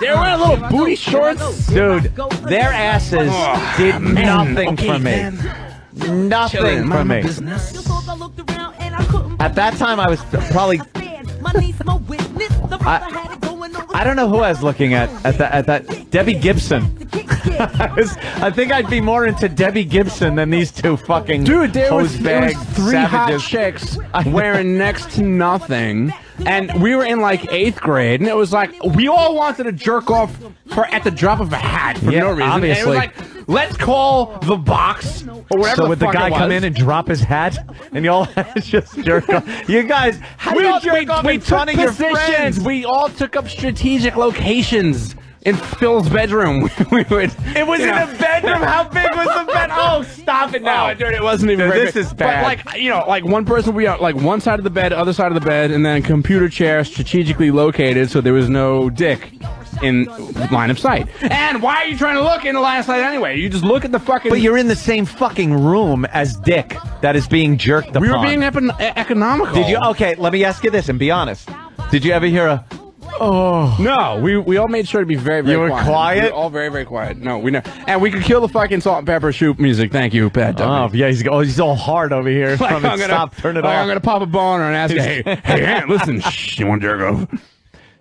[SPEAKER 2] They're wearing little booty shorts.
[SPEAKER 3] Dude, their asses
[SPEAKER 2] Oh,
[SPEAKER 3] did
[SPEAKER 2] man.
[SPEAKER 3] nothing
[SPEAKER 2] Okay,
[SPEAKER 3] for me.
[SPEAKER 2] man.
[SPEAKER 3] Nothing for me.
[SPEAKER 2] business.
[SPEAKER 3] At that time, I was probably. I, I don't know who I was looking at at that. At that, Debbie Gibson. I, was, I think I'd be more into Debbie Gibson than these two fucking
[SPEAKER 2] Dude, there was, there was three
[SPEAKER 3] savages.
[SPEAKER 2] hot chicks wearing next to nothing, and we were in like eighth grade, and it was like we all wanted to jerk off for at the drop of a hat for
[SPEAKER 3] Yeah,
[SPEAKER 2] no reason. And it was like, let's call the box or whatever.
[SPEAKER 3] So
[SPEAKER 2] the
[SPEAKER 3] would the guy come in and drop his hat, and you all just jerk off? You guys, how
[SPEAKER 2] we
[SPEAKER 3] jerk
[SPEAKER 2] we,
[SPEAKER 3] off
[SPEAKER 2] we
[SPEAKER 3] in front of your
[SPEAKER 2] positions.
[SPEAKER 3] friends?
[SPEAKER 2] We all took up strategic locations in Phil's bedroom. we would.
[SPEAKER 3] It was in
[SPEAKER 2] know.
[SPEAKER 3] the bedroom. How big was the bed? Oh, stop it now.
[SPEAKER 2] No, dude, it wasn't even.
[SPEAKER 3] Dude, this
[SPEAKER 2] big.
[SPEAKER 3] is bad.
[SPEAKER 2] But like, you know, like one person would be on like one side of the bed, other side of the bed, and then a computer chair strategically located so there was no dick in line of sight. And why are you trying to look in the line of sight anyway? You just look at the fucking.
[SPEAKER 3] But you're in the same fucking room as Dick that is being jerked upon.
[SPEAKER 2] we were being economical.
[SPEAKER 3] Did you? Okay, let me ask you this and be honest. Did you ever hear a? Oh
[SPEAKER 2] no, we we all made sure to be very very
[SPEAKER 3] You were
[SPEAKER 2] quiet.
[SPEAKER 3] quiet?
[SPEAKER 2] We were all very very quiet. No, we know, and we could kill the fucking Salt-N-Pepa Shoop music. Thank you, Pat.
[SPEAKER 3] Oh yeah, he's oh, he's all hard over here.
[SPEAKER 2] Like, I'm gonna,
[SPEAKER 3] Stop, turn it
[SPEAKER 2] like,
[SPEAKER 3] off.
[SPEAKER 2] I'm gonna pop a boner and ask, hey, hey, Ant, listen, shh, you want to jerk off?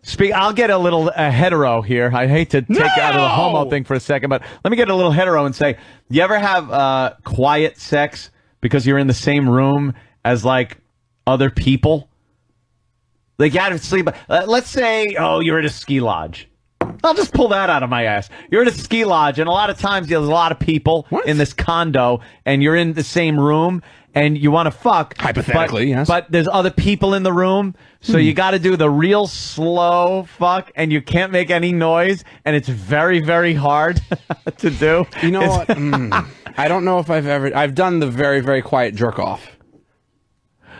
[SPEAKER 3] Speak. I'll get a little uh, hetero here. I hate to take out of the homo thing for a second, but let me get a little hetero and say, you ever have uh, quiet sex because you're in the same room as like other people? Like you had to sleep. Uh, let's say, oh, you're at a ski lodge. I'll just pull that out of my ass. You're at a ski lodge, and a lot of times there's a lot of people in this condo, and you're in the same room, and you want to fuck.
[SPEAKER 2] Hypothetically,
[SPEAKER 3] but,
[SPEAKER 2] yes.
[SPEAKER 3] But there's other people in the room, so
[SPEAKER 2] Hmm.
[SPEAKER 3] you got to do the real slow fuck, and you can't make any noise, and it's very, very hard to do.
[SPEAKER 2] You know what? Mm, I don't know if I've ever. I've done the very very quiet jerk off,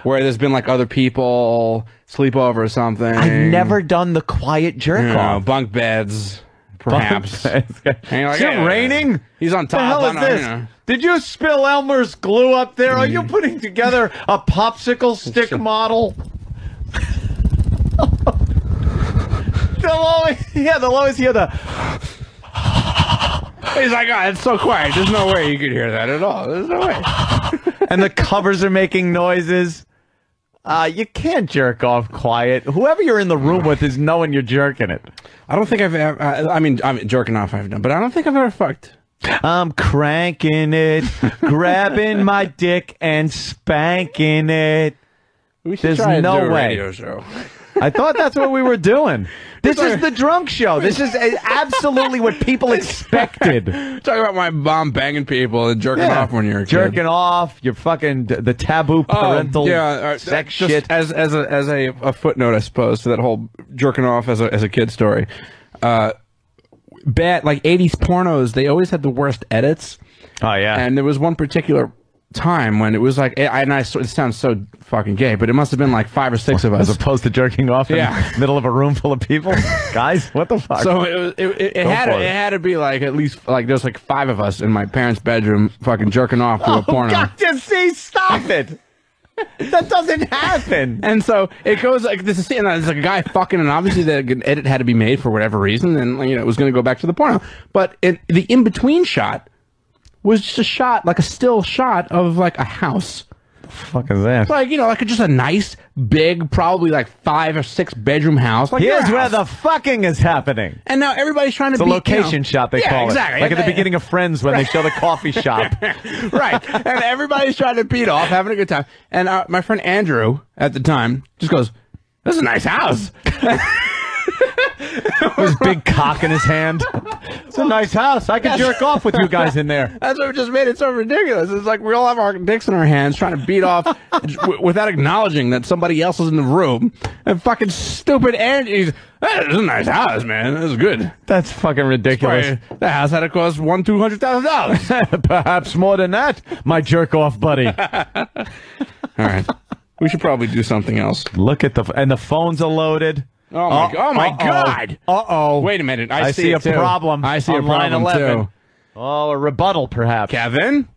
[SPEAKER 2] where there's been like other people sleepover or something.
[SPEAKER 3] I've never done the quiet jerk
[SPEAKER 2] You know,
[SPEAKER 3] off.
[SPEAKER 2] bunk beds, perhaps.
[SPEAKER 3] beds.
[SPEAKER 2] Like,
[SPEAKER 3] Is it
[SPEAKER 2] "Hey,
[SPEAKER 3] raining?
[SPEAKER 2] He's on top.
[SPEAKER 3] the
[SPEAKER 2] hell
[SPEAKER 3] is this?
[SPEAKER 2] you know."
[SPEAKER 3] Did you spill Elmer's glue up there? Are you
[SPEAKER 2] Mm.
[SPEAKER 3] putting together a popsicle stick model? they'll always, yeah, they'll always hear the.
[SPEAKER 2] He's like, oh, it's so quiet. There's no way you could hear that at all. There's no way.
[SPEAKER 3] and the covers are making noises. Uh, you can't jerk off quiet. Whoever you're in the room with is knowing you're jerking it.
[SPEAKER 2] I don't think I've ever. I I mean, I'm jerking off. I've done, but I don't think I've ever fucked.
[SPEAKER 3] I'm cranking it, grabbing my dick and spanking it.
[SPEAKER 2] We should
[SPEAKER 3] There's
[SPEAKER 2] try and
[SPEAKER 3] no
[SPEAKER 2] do a
[SPEAKER 3] way.
[SPEAKER 2] radio show.
[SPEAKER 3] I thought that's what we were doing. This is the drunk show. This is uh, absolutely what people expected.
[SPEAKER 2] Talk about my mom banging people and jerking
[SPEAKER 3] Yeah.
[SPEAKER 2] off when you're a kid.
[SPEAKER 3] Jerking off, you're fucking the taboo parental
[SPEAKER 2] Oh, yeah, uh,
[SPEAKER 3] sex
[SPEAKER 2] just
[SPEAKER 3] shit.
[SPEAKER 2] As as a as a, a footnote, I suppose, to that whole jerking off as a as a kid story. Uh, bad like '80s pornos. They always had the worst edits.
[SPEAKER 3] Oh yeah,
[SPEAKER 2] and there was one particular time when it was like, I- and I it sounds so fucking gay, but it must have been like five or six of us.
[SPEAKER 3] As opposed to jerking off in
[SPEAKER 2] Yeah.
[SPEAKER 3] the middle of a room full of people, guys. What the fuck?
[SPEAKER 2] So it was, it, it, it had to,
[SPEAKER 3] it.
[SPEAKER 2] it had to be like at least like there's like five of us in my parents' bedroom fucking jerking off to
[SPEAKER 3] oh
[SPEAKER 2] a porno.
[SPEAKER 3] God, just see, stop it. That doesn't happen.
[SPEAKER 2] And so it goes like this is and there's like a guy fucking, and obviously the edit had to be made for whatever reason, and you know it was going to go back to the porno. But it, the in between shot was just a shot, like a still shot of like a house.
[SPEAKER 3] Fuck is that?
[SPEAKER 2] Like you know, like just a nice, big, probably like five or six bedroom house. Like
[SPEAKER 3] Here's where the fucking is happening.
[SPEAKER 2] and now everybody's trying to
[SPEAKER 3] It's a
[SPEAKER 2] be, you
[SPEAKER 3] location
[SPEAKER 2] know-
[SPEAKER 3] shot they
[SPEAKER 2] Yeah,
[SPEAKER 3] call
[SPEAKER 2] exactly.
[SPEAKER 3] it, like at the beginning of Friends when they show the coffee shop.
[SPEAKER 2] right. And everybody's trying to beat off, having a good time. And uh, my friend Andrew at the time just goes, "This is a nice house."
[SPEAKER 3] His big cock in his hand. It's a nice house. I could jerk off with you guys in there.
[SPEAKER 2] That's what just made it so ridiculous. It's like we all have our dicks in our hands trying to beat off w- without acknowledging that somebody else is in the room. And fucking stupid Andrew, this is a nice house, man. This is good.
[SPEAKER 3] That's fucking ridiculous.
[SPEAKER 2] The house had to cost one, two hundred thousand dollars.
[SPEAKER 3] Perhaps more than that, my jerk off buddy.
[SPEAKER 2] all right. We should probably do something else.
[SPEAKER 3] Look at the and the phones are loaded.
[SPEAKER 2] Oh my, oh my God.
[SPEAKER 3] Uh oh.
[SPEAKER 2] Wait a minute. I,
[SPEAKER 3] I, see, a
[SPEAKER 2] too.
[SPEAKER 3] problem.
[SPEAKER 2] I see a
[SPEAKER 3] on line
[SPEAKER 2] problem
[SPEAKER 3] 11.
[SPEAKER 2] too.
[SPEAKER 3] Oh, a rebuttal, perhaps.
[SPEAKER 2] Kevin?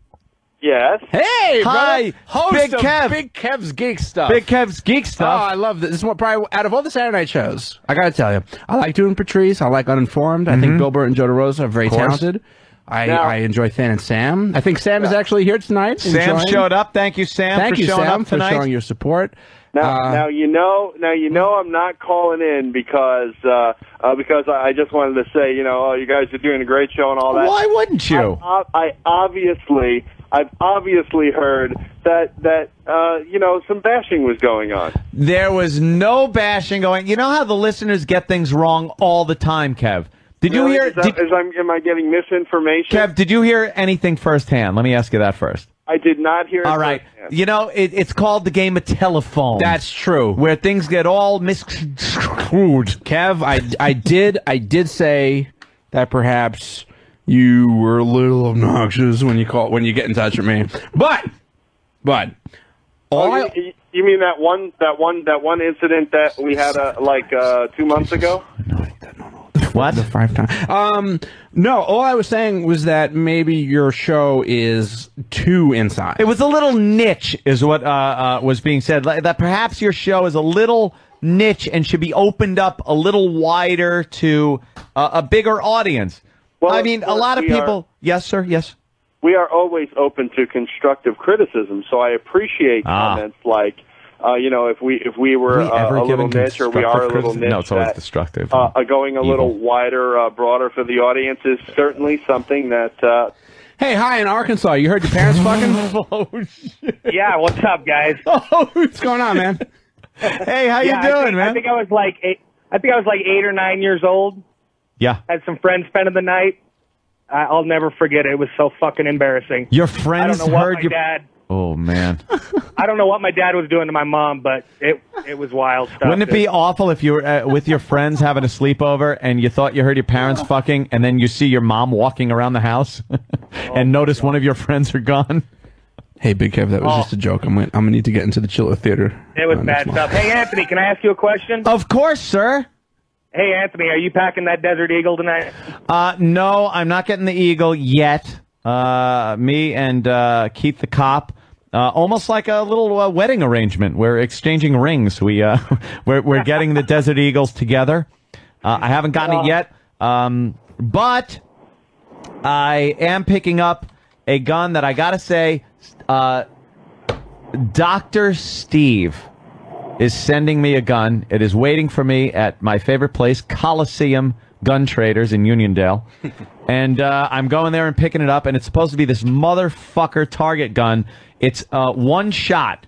[SPEAKER 5] Yes.
[SPEAKER 2] Hey,
[SPEAKER 3] Hi,
[SPEAKER 2] brother. Host
[SPEAKER 3] Big
[SPEAKER 2] of
[SPEAKER 3] Kev.
[SPEAKER 2] Big Kev's Geek Stuff.
[SPEAKER 3] Big Kev's geek stuff. Oh.
[SPEAKER 2] I love this. This is what probably out of all the Saturday night shows. I gotta tell you, I like doing Patrice. I like Uninformed. I think Bill Burr and Joe DeRosa are very
[SPEAKER 3] Mm-hmm.
[SPEAKER 2] talented. I,
[SPEAKER 5] Now-
[SPEAKER 2] I enjoy Thin and Sam. I think Sam is actually here tonight.
[SPEAKER 3] Sam
[SPEAKER 2] enjoying.
[SPEAKER 3] showed up. Thank you, Sam,
[SPEAKER 2] Thank
[SPEAKER 3] for
[SPEAKER 2] you,
[SPEAKER 3] showing
[SPEAKER 2] Sam,
[SPEAKER 3] up tonight.
[SPEAKER 2] for showing your support.
[SPEAKER 5] Now,
[SPEAKER 2] Uh,
[SPEAKER 5] now you know, now you know, I'm not calling in because uh, uh, because I I just wanted to say, you know, oh, you guys are doing a great show and all that.
[SPEAKER 3] Why wouldn't you?
[SPEAKER 5] I, I obviously, I've obviously heard that that uh, you know some bashing was going on.
[SPEAKER 3] There was no bashing going. You know how the listeners get things wrong all the time, Kev. Did you hear?
[SPEAKER 5] Is, that,
[SPEAKER 3] Did,
[SPEAKER 5] is I'm, am I getting misinformation?
[SPEAKER 3] Kev, did you hear anything firsthand? Let me ask you that first.
[SPEAKER 5] I did not hear. it
[SPEAKER 3] All right.
[SPEAKER 5] firsthand.
[SPEAKER 3] You know, it, it's called the game of telephone.
[SPEAKER 2] That's true.
[SPEAKER 3] where things get all misconstrued.
[SPEAKER 2] Kev, I, I did I did say that perhaps you were a little obnoxious when you call when you get in touch with me, but but all
[SPEAKER 5] Oh,
[SPEAKER 2] I,
[SPEAKER 5] you, you mean that one that one that one incident that we had uh, like uh, two months ago?
[SPEAKER 3] What?
[SPEAKER 2] five times. Um, no, all I was saying was that maybe your show is too inside.
[SPEAKER 3] It was a little niche, is what uh, uh, was being said. Like, that perhaps your show is a little niche and should be opened up a little wider to uh, a bigger audience.
[SPEAKER 12] Well,
[SPEAKER 3] I mean, a lot of
[SPEAKER 12] course we
[SPEAKER 3] people. Yes, sir. Yes.
[SPEAKER 12] we are always open to constructive criticism. So I appreciate
[SPEAKER 3] Ah.
[SPEAKER 12] comments like, uh, you know, if we if we were
[SPEAKER 3] We
[SPEAKER 12] uh, a little niche or we are a little
[SPEAKER 3] criticism?
[SPEAKER 12] niche,
[SPEAKER 3] No, it's always
[SPEAKER 12] that,
[SPEAKER 3] destructive.
[SPEAKER 12] Uh, uh, going a little wider, uh, broader for the audience is certainly something that. Uh,
[SPEAKER 2] Hey, hi in Arkansas. You heard your parents fucking?
[SPEAKER 3] oh shit!
[SPEAKER 13] Yeah, what's up, guys?
[SPEAKER 3] Oh,
[SPEAKER 2] what's going on, man?
[SPEAKER 3] Hey, how
[SPEAKER 13] yeah,
[SPEAKER 3] you
[SPEAKER 13] I
[SPEAKER 3] doing,
[SPEAKER 13] think,
[SPEAKER 3] man?
[SPEAKER 13] I think I was like eight. I think I was like eight or nine years old.
[SPEAKER 3] Yeah.
[SPEAKER 13] Had some friends spending the night. I I'll never forget it. It was so fucking embarrassing.
[SPEAKER 3] Your
[SPEAKER 13] I
[SPEAKER 3] friends
[SPEAKER 13] don't know what
[SPEAKER 3] heard
[SPEAKER 13] my
[SPEAKER 3] your.
[SPEAKER 13] dad.
[SPEAKER 3] Oh man.
[SPEAKER 13] I don't know what my dad was doing to my mom, but it it was wild stuff.
[SPEAKER 3] Wouldn't it be awful if you were uh, with your friends having a sleepover and you thought you heard your parents fucking, and then you see your mom walking around the house and notice one of your friends are gone?
[SPEAKER 2] Hey, Big Kev, that was
[SPEAKER 13] Oh.
[SPEAKER 2] just a joke. I'm gonna, I'm gonna need to get into the Chiller Theater.
[SPEAKER 13] It was
[SPEAKER 2] uh,
[SPEAKER 13] bad
[SPEAKER 2] month.
[SPEAKER 13] stuff. Hey, Anthony, can I ask you a question?
[SPEAKER 3] Of course, sir.
[SPEAKER 13] Hey, Anthony, are you packing that Desert Eagle tonight?
[SPEAKER 3] Uh, no, I'm not getting the eagle yet. Uh, me and uh, Keith the cop, uh, almost like a little uh, wedding arrangement. We're exchanging rings. We uh, we're we're getting the Desert Eagles together. Uh, I haven't gotten it yet, um, but I am picking up a gun that I gotta say, uh, Doctor Steve is sending me a gun. It is waiting for me at my favorite place, Coliseum Gun Traders in Uniondale. and uh, I'm going there and picking it up, and it's supposed to be this motherfucker target gun. It's uh, one shot,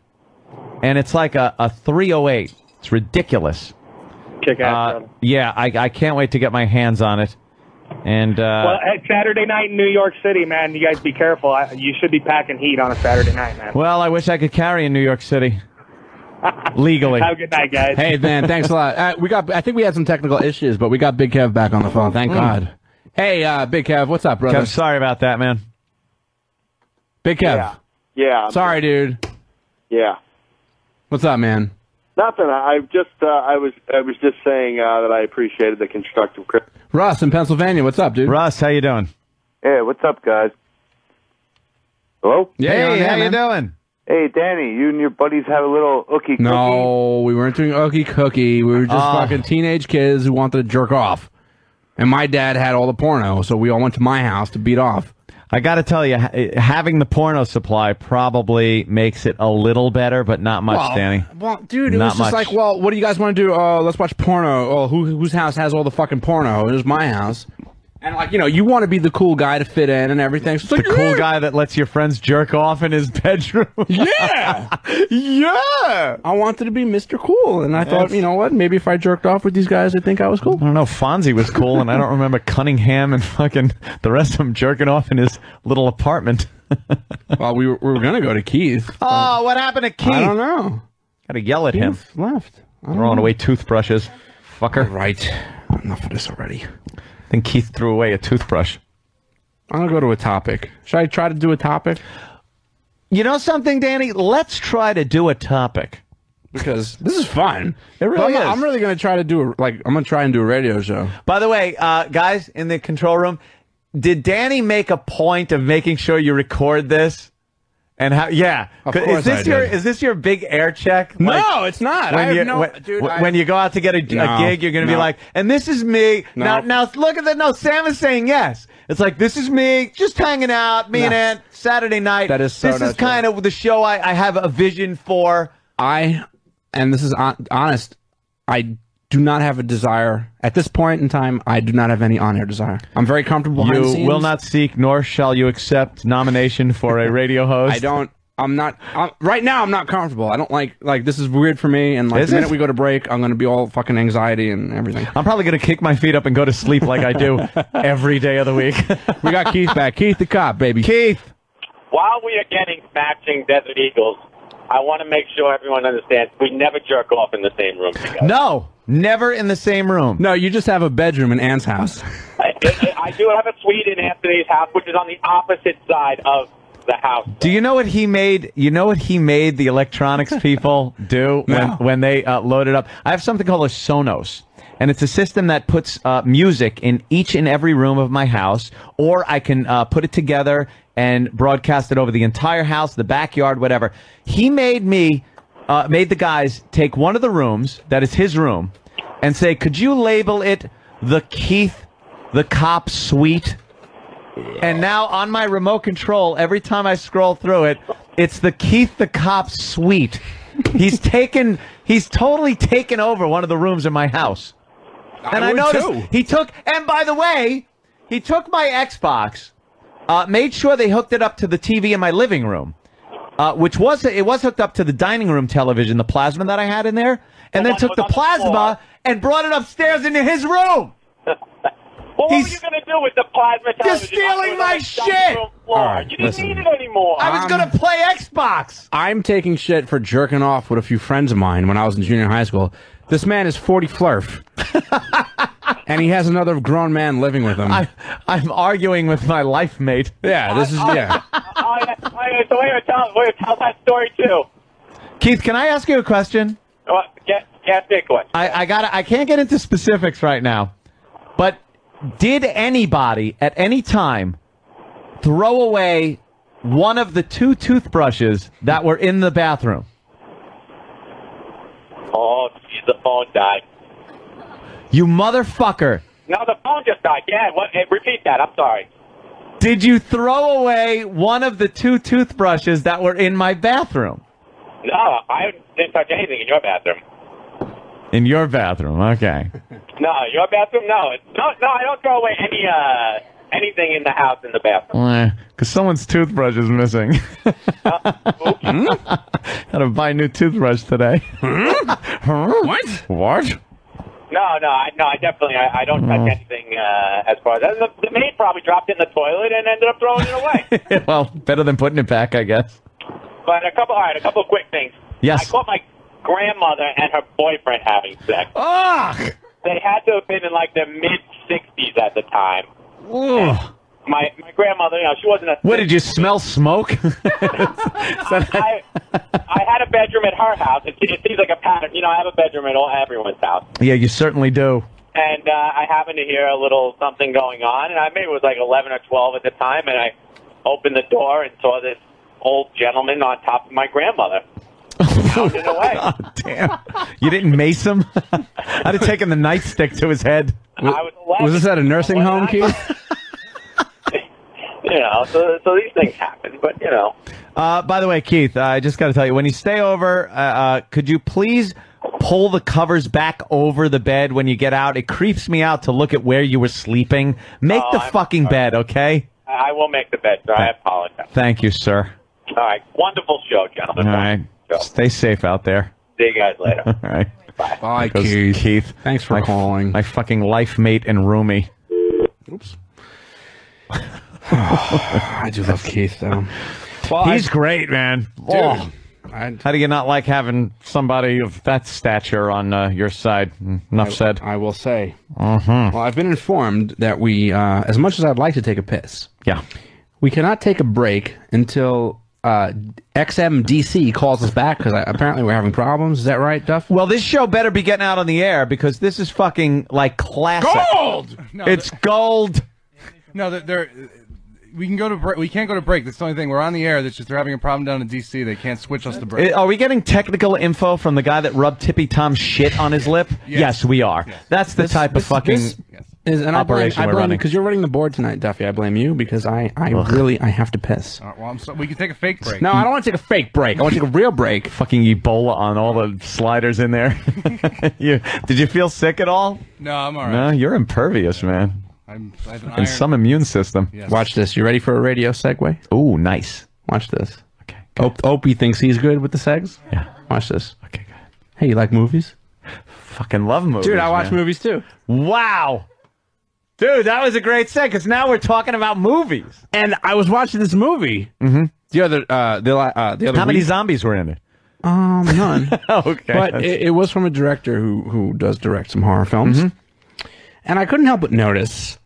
[SPEAKER 3] and it's like a, a 308. It's ridiculous.
[SPEAKER 13] Kick ass.
[SPEAKER 3] Uh, yeah, I, I can't wait to get my hands on it. And uh,
[SPEAKER 13] well, at Saturday night in New York City, man, you guys be careful. I, you should be packing heat on a Saturday night, man.
[SPEAKER 3] well, I wish I could carry in New York City legally.
[SPEAKER 13] Have a good night, guys.
[SPEAKER 2] Hey, man, thanks a lot. Uh, we got. I think we had some technical issues, but we got Big Kev back on the phone. Thank
[SPEAKER 3] Mm.
[SPEAKER 2] God. Hey, uh, Big Kev, what's up, brother?
[SPEAKER 3] Kev, sorry about that, man.
[SPEAKER 2] Big Kev.
[SPEAKER 12] Yeah. Yeah.
[SPEAKER 2] Sorry, dude.
[SPEAKER 12] Yeah.
[SPEAKER 2] What's up, man?
[SPEAKER 12] Nothing. I I just uh, I was I was just saying uh, that I appreciated the constructive criticism.
[SPEAKER 2] Russ in Pennsylvania. What's up, dude?
[SPEAKER 3] Russ, how you doing?
[SPEAKER 14] Hey, what's up, guys? Hello?
[SPEAKER 2] Yeah,
[SPEAKER 3] hey,
[SPEAKER 2] there,
[SPEAKER 3] how you doing?
[SPEAKER 14] Hey, Danny, you and your buddies had a little ookie cookie.
[SPEAKER 2] No, we weren't doing Ookie Cookie. We were just
[SPEAKER 3] Oh.
[SPEAKER 2] fucking teenage kids who wanted to jerk off. And my dad had all the porno, so we all went to my house to beat off.
[SPEAKER 3] I got to tell you, having the porno supply probably makes it a little better, but not much,
[SPEAKER 2] well,
[SPEAKER 3] Danny.
[SPEAKER 2] Well, dude, it
[SPEAKER 3] Not
[SPEAKER 2] was just
[SPEAKER 3] much.
[SPEAKER 2] like, well, what do you guys want to do? Oh, let's watch porno. Oh, who, whose house has all the fucking porno? It was my house. And like, you know, you want to be the cool guy to fit in and everything. So it's
[SPEAKER 3] The
[SPEAKER 2] like,
[SPEAKER 3] cool
[SPEAKER 2] yeah,
[SPEAKER 3] guy that lets your friends jerk off in his bedroom.
[SPEAKER 2] Yeah,
[SPEAKER 3] yeah.
[SPEAKER 2] I wanted to be Mr. Cool, and I thought, you know what? Maybe if I jerked off with these guys, I'd think I was cool.
[SPEAKER 3] I don't know. Fonzie was cool, and I don't remember Cunningham and fucking the rest of them jerking off in his little apartment.
[SPEAKER 2] well, we were, we were gonna go to Keith.
[SPEAKER 3] Oh, what happened to Keith?
[SPEAKER 2] I don't know.
[SPEAKER 3] Got to yell at him.
[SPEAKER 2] Keith left.
[SPEAKER 3] Throwing
[SPEAKER 2] know.
[SPEAKER 3] away toothbrushes. Fucker.
[SPEAKER 2] Right. Enough of this already.
[SPEAKER 3] Think Keith threw away a toothbrush.
[SPEAKER 2] I'm gonna go to a topic. Should I try to do a topic?
[SPEAKER 3] You know something, Danny? Let's try to do a topic.
[SPEAKER 2] Because this is fun.
[SPEAKER 3] It really
[SPEAKER 2] I'm,
[SPEAKER 3] is.
[SPEAKER 2] I'm really gonna try to do a, like I'm gonna try and do a radio show.
[SPEAKER 3] By the way, uh, guys in the control room, did Danny make a point of making sure you record this? And how? Yeah,
[SPEAKER 2] Of course
[SPEAKER 3] is this
[SPEAKER 2] I
[SPEAKER 3] your
[SPEAKER 2] did.
[SPEAKER 3] is this your big air check?
[SPEAKER 2] No, it's not. I
[SPEAKER 3] When
[SPEAKER 2] have
[SPEAKER 3] you
[SPEAKER 2] no-
[SPEAKER 3] when,
[SPEAKER 2] dude,
[SPEAKER 3] when
[SPEAKER 2] I-
[SPEAKER 3] you go out to get a, a gig, you're going to be like, and this is me.
[SPEAKER 2] No.
[SPEAKER 3] Now, now look at that. No, Sam is saying yes. It's like this is me, just hanging out, me and
[SPEAKER 2] No.
[SPEAKER 3] Ant Saturday night.
[SPEAKER 2] That is so
[SPEAKER 3] This is kind of the show I, I have a vision for.
[SPEAKER 2] I, and this is on, honest, I do not have a desire at this point in time. I do not have any on-air desire. I'm very comfortable. behind the
[SPEAKER 3] You will not seek, nor shall you accept nomination for a radio host.
[SPEAKER 2] I don't. I'm not. I'm, right now, I'm not comfortable. I don't like like this is weird for me. And like
[SPEAKER 3] Is
[SPEAKER 2] the
[SPEAKER 3] it?
[SPEAKER 2] minute we go to break, I'm gonna be all fucking anxiety and everything.
[SPEAKER 3] I'm probably going to kick my feet up and go to sleep like I do every day of the week.
[SPEAKER 2] we got Keith back. Keith the cop, baby.
[SPEAKER 3] Keith.
[SPEAKER 15] While we are getting matching Desert Eagles, I want to make sure everyone understands we never jerk off in the same room together.
[SPEAKER 3] No, never in the same room.
[SPEAKER 2] No, you just have a bedroom in Ant's house.
[SPEAKER 15] I, I, I do have a suite in Anthony's house, which is on the opposite side of the house.
[SPEAKER 3] Do you know what he made? You know what he made the electronics people do when,
[SPEAKER 2] No.
[SPEAKER 3] when they uh, load it up? I have something called a Sonos. And it's a system that puts uh, music in each and every room of my house, or I can uh, put it together and broadcast it over the entire house, the backyard, whatever. He made me uh, made the guys take one of the rooms that is his room and say, "Could you label it the Keith the Cop Suite?" And now on my remote control, every time I scroll through it, it's the Keith the Cop Suite. He's taken. He's totally taken over one of the rooms in my house. And I,
[SPEAKER 2] would
[SPEAKER 3] noticed
[SPEAKER 2] too.
[SPEAKER 3] he took. And by the way, he took my Xbox, uh, made sure they hooked it up to the TV in my living room, uh, which was it was hooked up to the dining room television, the plasma that I had in there, and then took the plasma and brought it upstairs into his room.
[SPEAKER 15] Well, what were you going to do with the plasma
[SPEAKER 3] You're stealing my shit!
[SPEAKER 15] dining?
[SPEAKER 2] All right,
[SPEAKER 15] you didn't
[SPEAKER 2] listen.
[SPEAKER 15] need it anymore.
[SPEAKER 3] I was going to play Xbox.
[SPEAKER 2] I'm taking shit for jerking off with a few friends of mine when I was in junior high school. This man is 40 flurf. and he has another grown man living with him.
[SPEAKER 3] I, I'm arguing with my life mate.
[SPEAKER 2] yeah, this is, yeah.
[SPEAKER 15] oh, yeah, oh, yeah, so we're going to tell, we're gonna tell that story, too.
[SPEAKER 3] Keith, can I ask you a question?
[SPEAKER 15] Well, get, get big one.
[SPEAKER 3] I, I got. I can't get into specifics right now, but did anybody at any time throw away one of the two toothbrushes that were in the bathroom?
[SPEAKER 15] Oh, geez, the phone died.
[SPEAKER 3] You motherfucker!
[SPEAKER 15] No, the phone just died. Yeah, what, eh, repeat that. I'm sorry.
[SPEAKER 3] Did you throw away one of the two toothbrushes that were in my bathroom?
[SPEAKER 15] No, I didn't touch anything in your bathroom.
[SPEAKER 3] In your bathroom, okay.
[SPEAKER 15] No, your bathroom? No. No, no, I don't throw away any, uh, anything in the house in the bathroom.
[SPEAKER 3] Because someone's toothbrush is missing. Gotta buy a new toothbrush today.
[SPEAKER 2] what?
[SPEAKER 3] What?
[SPEAKER 15] No, no, I, no, I definitely, I, I don't touch anything, uh, as far as, the, the maid probably dropped it in the toilet and ended up throwing it away.
[SPEAKER 3] well, better than putting it back, I guess.
[SPEAKER 15] But a couple, all right, a couple of quick things.
[SPEAKER 3] Yes.
[SPEAKER 15] I caught my grandmother and her boyfriend having sex.
[SPEAKER 2] Ugh!
[SPEAKER 15] They had to have been in like the mid 60s at the time.
[SPEAKER 3] Ugh.
[SPEAKER 15] My my grandmother, you know, she wasn't a.
[SPEAKER 3] What did you smell smoke?
[SPEAKER 15] I, I had a bedroom at her house. It, it seems like a pattern. You know, I have a bedroom at all, everyone's house.
[SPEAKER 3] yeah, you certainly do.
[SPEAKER 15] And uh, I happened to hear a little something going on, and I maybe it was like 11 or 12 at the time, and I opened the door and saw this old gentleman on top of my grandmother. pounding away.
[SPEAKER 3] God damn. You didn't mace him? I'd have taken the nightstick to his head.
[SPEAKER 15] I was 11.
[SPEAKER 2] Was this at a nursing home, Keith?
[SPEAKER 15] You know, so, so these things happen, but, you know.
[SPEAKER 3] Uh, by the way, Keith, uh, I just got to tell you, when you stay over, uh, uh, could you please pull the covers back over the bed when you get out? It creeps me out to look at where you were sleeping. Make
[SPEAKER 15] Oh,
[SPEAKER 3] the
[SPEAKER 15] I'm
[SPEAKER 3] fucking
[SPEAKER 15] sorry.
[SPEAKER 3] bed, okay?
[SPEAKER 15] I I will make the bed, sir. I apologize.
[SPEAKER 3] Thank you, sir.
[SPEAKER 15] All right. Wonderful show, gentlemen.
[SPEAKER 3] All right. Stay safe out there.
[SPEAKER 15] See you guys later.
[SPEAKER 3] All right.
[SPEAKER 2] Bye,
[SPEAKER 3] There goes
[SPEAKER 2] Keith.
[SPEAKER 3] Keith.
[SPEAKER 2] Thanks for
[SPEAKER 3] my,
[SPEAKER 2] calling.
[SPEAKER 3] My fucking life mate and roomie.
[SPEAKER 2] Oops. I do love Keith, though. Well,
[SPEAKER 3] He's
[SPEAKER 2] I-
[SPEAKER 3] great, man.
[SPEAKER 2] Dude,
[SPEAKER 3] Oh.
[SPEAKER 2] I,
[SPEAKER 3] How do you not like having somebody of that stature on uh, your side? Enough said.
[SPEAKER 2] I will say.
[SPEAKER 3] Mhm.
[SPEAKER 2] Well, I've been informed that we, uh, as much as I'd like to take a piss,
[SPEAKER 3] Yeah.
[SPEAKER 2] we cannot take a break until uh, XMDC calls us back because apparently we're having problems. Is that right, Duff?
[SPEAKER 3] Well, this show better be getting out on the air because this is fucking like classic.
[SPEAKER 2] Gold!
[SPEAKER 16] No,
[SPEAKER 3] it's gold.
[SPEAKER 16] No, they're, they're we can go to break. We can't go to break. That's the only thing. We're on the air. That's just they're having a problem down in DC. They can't switch us to break.
[SPEAKER 3] Uh, Are we getting technical info from the guy that rubbed Tippy Tom's shit on his lip? yes. we are. That's the type of fucking
[SPEAKER 2] This is, and I blame,
[SPEAKER 3] operation
[SPEAKER 2] I
[SPEAKER 3] we're
[SPEAKER 2] blame
[SPEAKER 3] running.
[SPEAKER 2] because you're running the board tonight, Duffy. I blame you because I, I really, I have to piss.
[SPEAKER 16] All right, well, I'm so, we can take a fake break.
[SPEAKER 2] No, I don't want to take a fake break. I want to take a real break.
[SPEAKER 3] Fucking Ebola on all the sliders in there. you, did you feel sick at all?
[SPEAKER 16] No, I'm all right.
[SPEAKER 3] No, you're impervious, man.
[SPEAKER 16] I'm, I have an
[SPEAKER 3] And some immune system.
[SPEAKER 16] Yes.
[SPEAKER 2] Watch this. You ready for a radio segue?
[SPEAKER 3] Ooh, nice.
[SPEAKER 2] Watch this. Okay. Op- Opie thinks he's good with the segs.
[SPEAKER 3] Yeah.
[SPEAKER 2] Watch this.
[SPEAKER 3] Okay, good.
[SPEAKER 2] Hey, you like movies?
[SPEAKER 3] Fucking love movies.
[SPEAKER 2] Dude, I watch
[SPEAKER 3] man.
[SPEAKER 2] movies too.
[SPEAKER 3] Wow. Dude, that was a great set because now we're talking about movies.
[SPEAKER 2] And I was watching this movie
[SPEAKER 3] Mm-hmm.
[SPEAKER 2] the other, uh, the, uh, the other
[SPEAKER 3] How many zombies were in it?
[SPEAKER 2] Um, none.
[SPEAKER 3] okay.
[SPEAKER 2] but it, it was from a director who who does direct some horror films,
[SPEAKER 3] Mm-hmm.
[SPEAKER 2] and I couldn't help but notice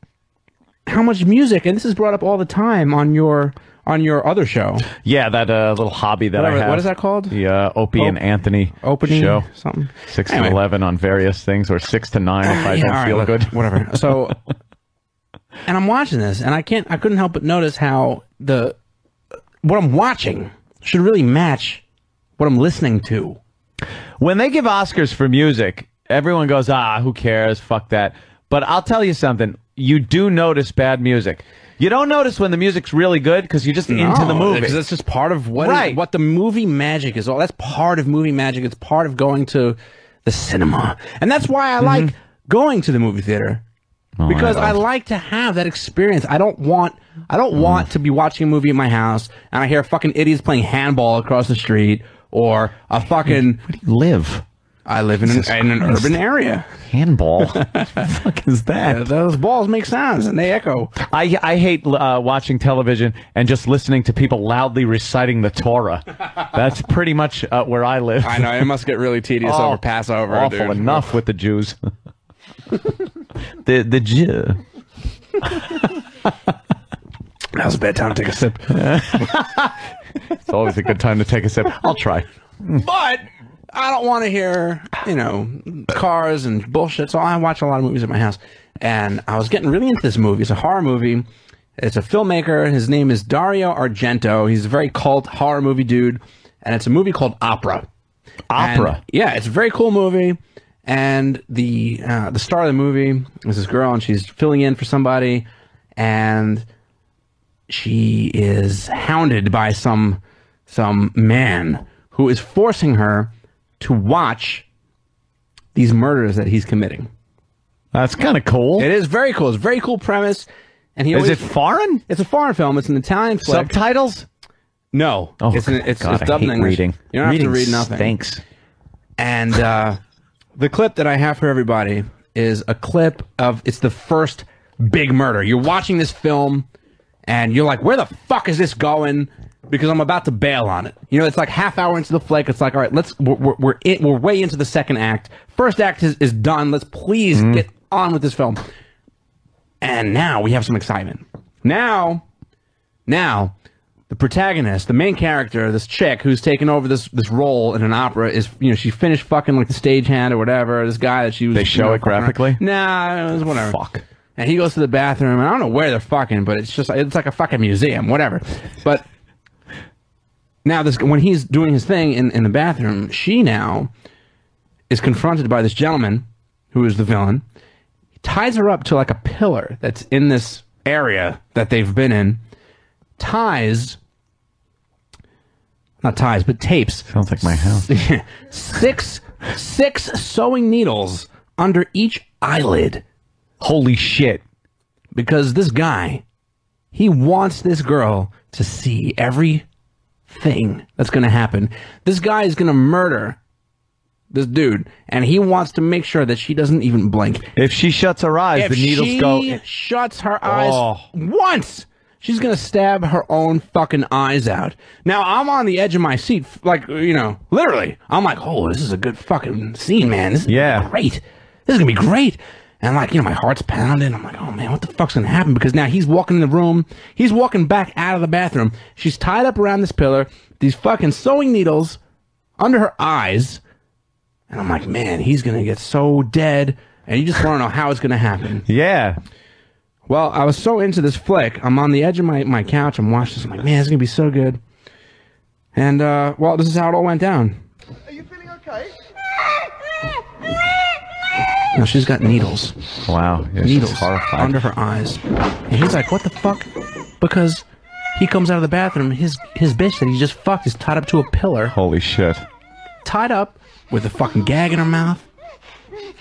[SPEAKER 2] how much music, and this is brought up all the time on your on your other show.
[SPEAKER 3] yeah, that uh, little hobby that
[SPEAKER 2] Whatever-
[SPEAKER 3] I have.
[SPEAKER 2] what is that called?
[SPEAKER 3] The uh, Opie and Anthony
[SPEAKER 2] Opening
[SPEAKER 3] show.
[SPEAKER 2] something.
[SPEAKER 3] Six
[SPEAKER 2] Anyway.
[SPEAKER 3] to eleven on various things, or six to nine if I
[SPEAKER 2] Yeah,
[SPEAKER 3] don't
[SPEAKER 2] all right,
[SPEAKER 3] feel
[SPEAKER 2] look,
[SPEAKER 3] good.
[SPEAKER 2] Whatever. So, and I'm watching this, and I can't, I couldn't help but notice how the what I'm watching should really match what I'm listening to
[SPEAKER 3] When they give Oscars for music, everyone goes, ah, who cares? Fuck that. But I'll tell you something. You do notice bad music. You don't notice when the music's really good because you're just into the movie.
[SPEAKER 2] because that's just part of what is-
[SPEAKER 3] Right.
[SPEAKER 2] what the movie magic is all. That's part of movie magic. It's part of going to the cinema, and that's why I like going to the movie theater
[SPEAKER 3] Oh,
[SPEAKER 2] because
[SPEAKER 3] I
[SPEAKER 2] I, like to have that experience. I don't want I don't want to be watching a movie in my house and I hear fucking idiots playing handball across the street or a fucking.
[SPEAKER 3] Where do you live?
[SPEAKER 2] I live in an, in an urban area.
[SPEAKER 3] Handball. what the fuck is that?
[SPEAKER 2] those balls make sounds and they echo.
[SPEAKER 3] I I hate uh, watching television and just listening to people loudly reciting the Torah. That's pretty much uh, where I live.
[SPEAKER 2] I know it must get really tedious
[SPEAKER 3] Oh,
[SPEAKER 2] over Passover.
[SPEAKER 3] Awful
[SPEAKER 2] dude.
[SPEAKER 3] enough with the Jews. the the Jew.
[SPEAKER 2] That was a bad time to take a sip.
[SPEAKER 3] It's always a good time to take a sip. I'll try.
[SPEAKER 2] But I don't want to hear, you know, cars and bullshit. So I watch a lot of movies at my house. And I was getting really into this movie. It's a horror movie. It's a filmmaker. His name is Dario Argento. He's a very cult horror movie dude. And it's a movie called Opera.
[SPEAKER 3] Opera?
[SPEAKER 2] And, yeah, it's a very cool movie. And the uh, the star of the movie is this girl, and she's filling in for somebody, and she is hounded by some some man who is forcing her to watch these murders that he's committing.
[SPEAKER 3] That's kind of cool.
[SPEAKER 2] It is very cool. It's a very cool premise. And he
[SPEAKER 3] Is it foreign?
[SPEAKER 2] It's a foreign film. It's an Italian flick.
[SPEAKER 3] Subtitles?
[SPEAKER 2] No.
[SPEAKER 3] Oh,
[SPEAKER 2] it's, an, it's,
[SPEAKER 3] God,
[SPEAKER 2] it's
[SPEAKER 3] I
[SPEAKER 2] dubbed in English.
[SPEAKER 3] reading.
[SPEAKER 2] You don't
[SPEAKER 3] Reading
[SPEAKER 2] have to read nothing.
[SPEAKER 3] Thanks.
[SPEAKER 2] And uh, the clip that I have for everybody is a clip of it's the first big murder. You're watching this film and you're like, where the fuck is this going? Because I'm about to bail on it. You know, it's like half hour into the flick. It's like, all right, let's we're we're, we're, in, we're way into the second act. First act is, is done. Let's please mm-hmm. get on with this film. And now we have some excitement. Now, now the protagonist, the main character, this chick who's taken over this this role in an opera is you know she finished fucking like the stagehand or whatever. This guy that she was
[SPEAKER 3] They show
[SPEAKER 2] you know,
[SPEAKER 3] it graphically?
[SPEAKER 2] Nah, it was whatever.
[SPEAKER 3] Fuck.
[SPEAKER 2] And he goes to the bathroom, and I don't know where they're fucking, but it's just it's like a fucking museum, whatever. But now this when he's doing his thing in, in the bathroom, she now is confronted by this gentleman who is the villain. He ties her up to like a pillar that's in this area that they've been in. Ties not ties, but tapes.
[SPEAKER 3] Sounds like my house.
[SPEAKER 2] six six sewing needles under each eyelid.
[SPEAKER 3] Holy shit.
[SPEAKER 2] Because this guy, he wants this girl to see every thing that's going to happen. This guy is going to murder this dude, and he wants to make sure that she doesn't even blink.
[SPEAKER 3] If she shuts her eyes,
[SPEAKER 2] If
[SPEAKER 3] the needles
[SPEAKER 2] she
[SPEAKER 3] go.
[SPEAKER 2] shuts her eyes
[SPEAKER 3] Oh.
[SPEAKER 2] once, she's gonna stab her own fucking eyes out. Now I'm on the edge of my seat, like you know, literally. I'm like, oh, this is a good fucking scene, man. This is
[SPEAKER 3] Yeah.
[SPEAKER 2] great. This is gonna be great. And like, you know, my heart's pounding. I'm like, oh man, what the fuck's gonna happen? Because now he's walking in the room. He's walking back out of the bathroom. She's tied up around this pillar. These fucking sewing needles under her eyes. And I'm like, man, he's gonna get so dead. And you just want to know how it's gonna happen.
[SPEAKER 3] Yeah.
[SPEAKER 2] Well, I was so into this flick. I'm on the edge of my, my couch. I'm watching this. I'm like, man, it's gonna be so good. And uh, well, this is how it all went down. Are you feeling okay? Now she's got needles.
[SPEAKER 3] Wow. Yeah,
[SPEAKER 2] needles
[SPEAKER 3] horrified.
[SPEAKER 2] under her eyes. And he's like, what the fuck? Because he comes out of the bathroom. His his bitch that he just fucked is tied up to a pillar.
[SPEAKER 3] Holy shit.
[SPEAKER 2] Tied up with a fucking gag in her mouth.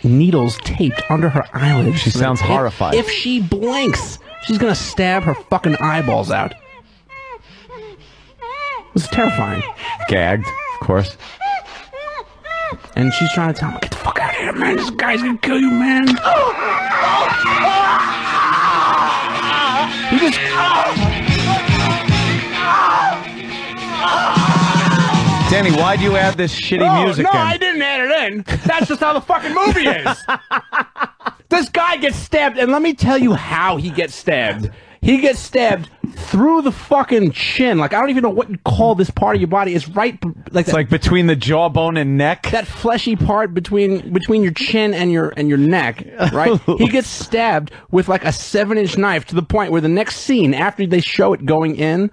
[SPEAKER 2] Needles taped under her eyelids.
[SPEAKER 3] She
[SPEAKER 2] so
[SPEAKER 3] sounds
[SPEAKER 2] if-
[SPEAKER 3] horrified.
[SPEAKER 2] If she blinks, she's gonna stab her fucking eyeballs out. It was terrifying.
[SPEAKER 3] Gagged, of course.
[SPEAKER 2] And she's trying to tell him, get the fuck out of here, man. This guy's gonna kill you, man. He just.
[SPEAKER 3] Danny, why'd you add this shitty
[SPEAKER 2] Oh,
[SPEAKER 3] music
[SPEAKER 2] no,
[SPEAKER 3] in?
[SPEAKER 2] I didn't add it in. That's just how the fucking movie is. this guy gets stabbed, and let me tell you how he gets stabbed. He gets stabbed through the fucking chin. Like I don't even know what you call this part of your body. It's right, like
[SPEAKER 3] It's
[SPEAKER 2] that,
[SPEAKER 3] like between the jawbone and neck.
[SPEAKER 2] that fleshy part between between your chin and your and your neck. Right? he gets stabbed with like a seven inch knife to the point where the next scene after they show it going in,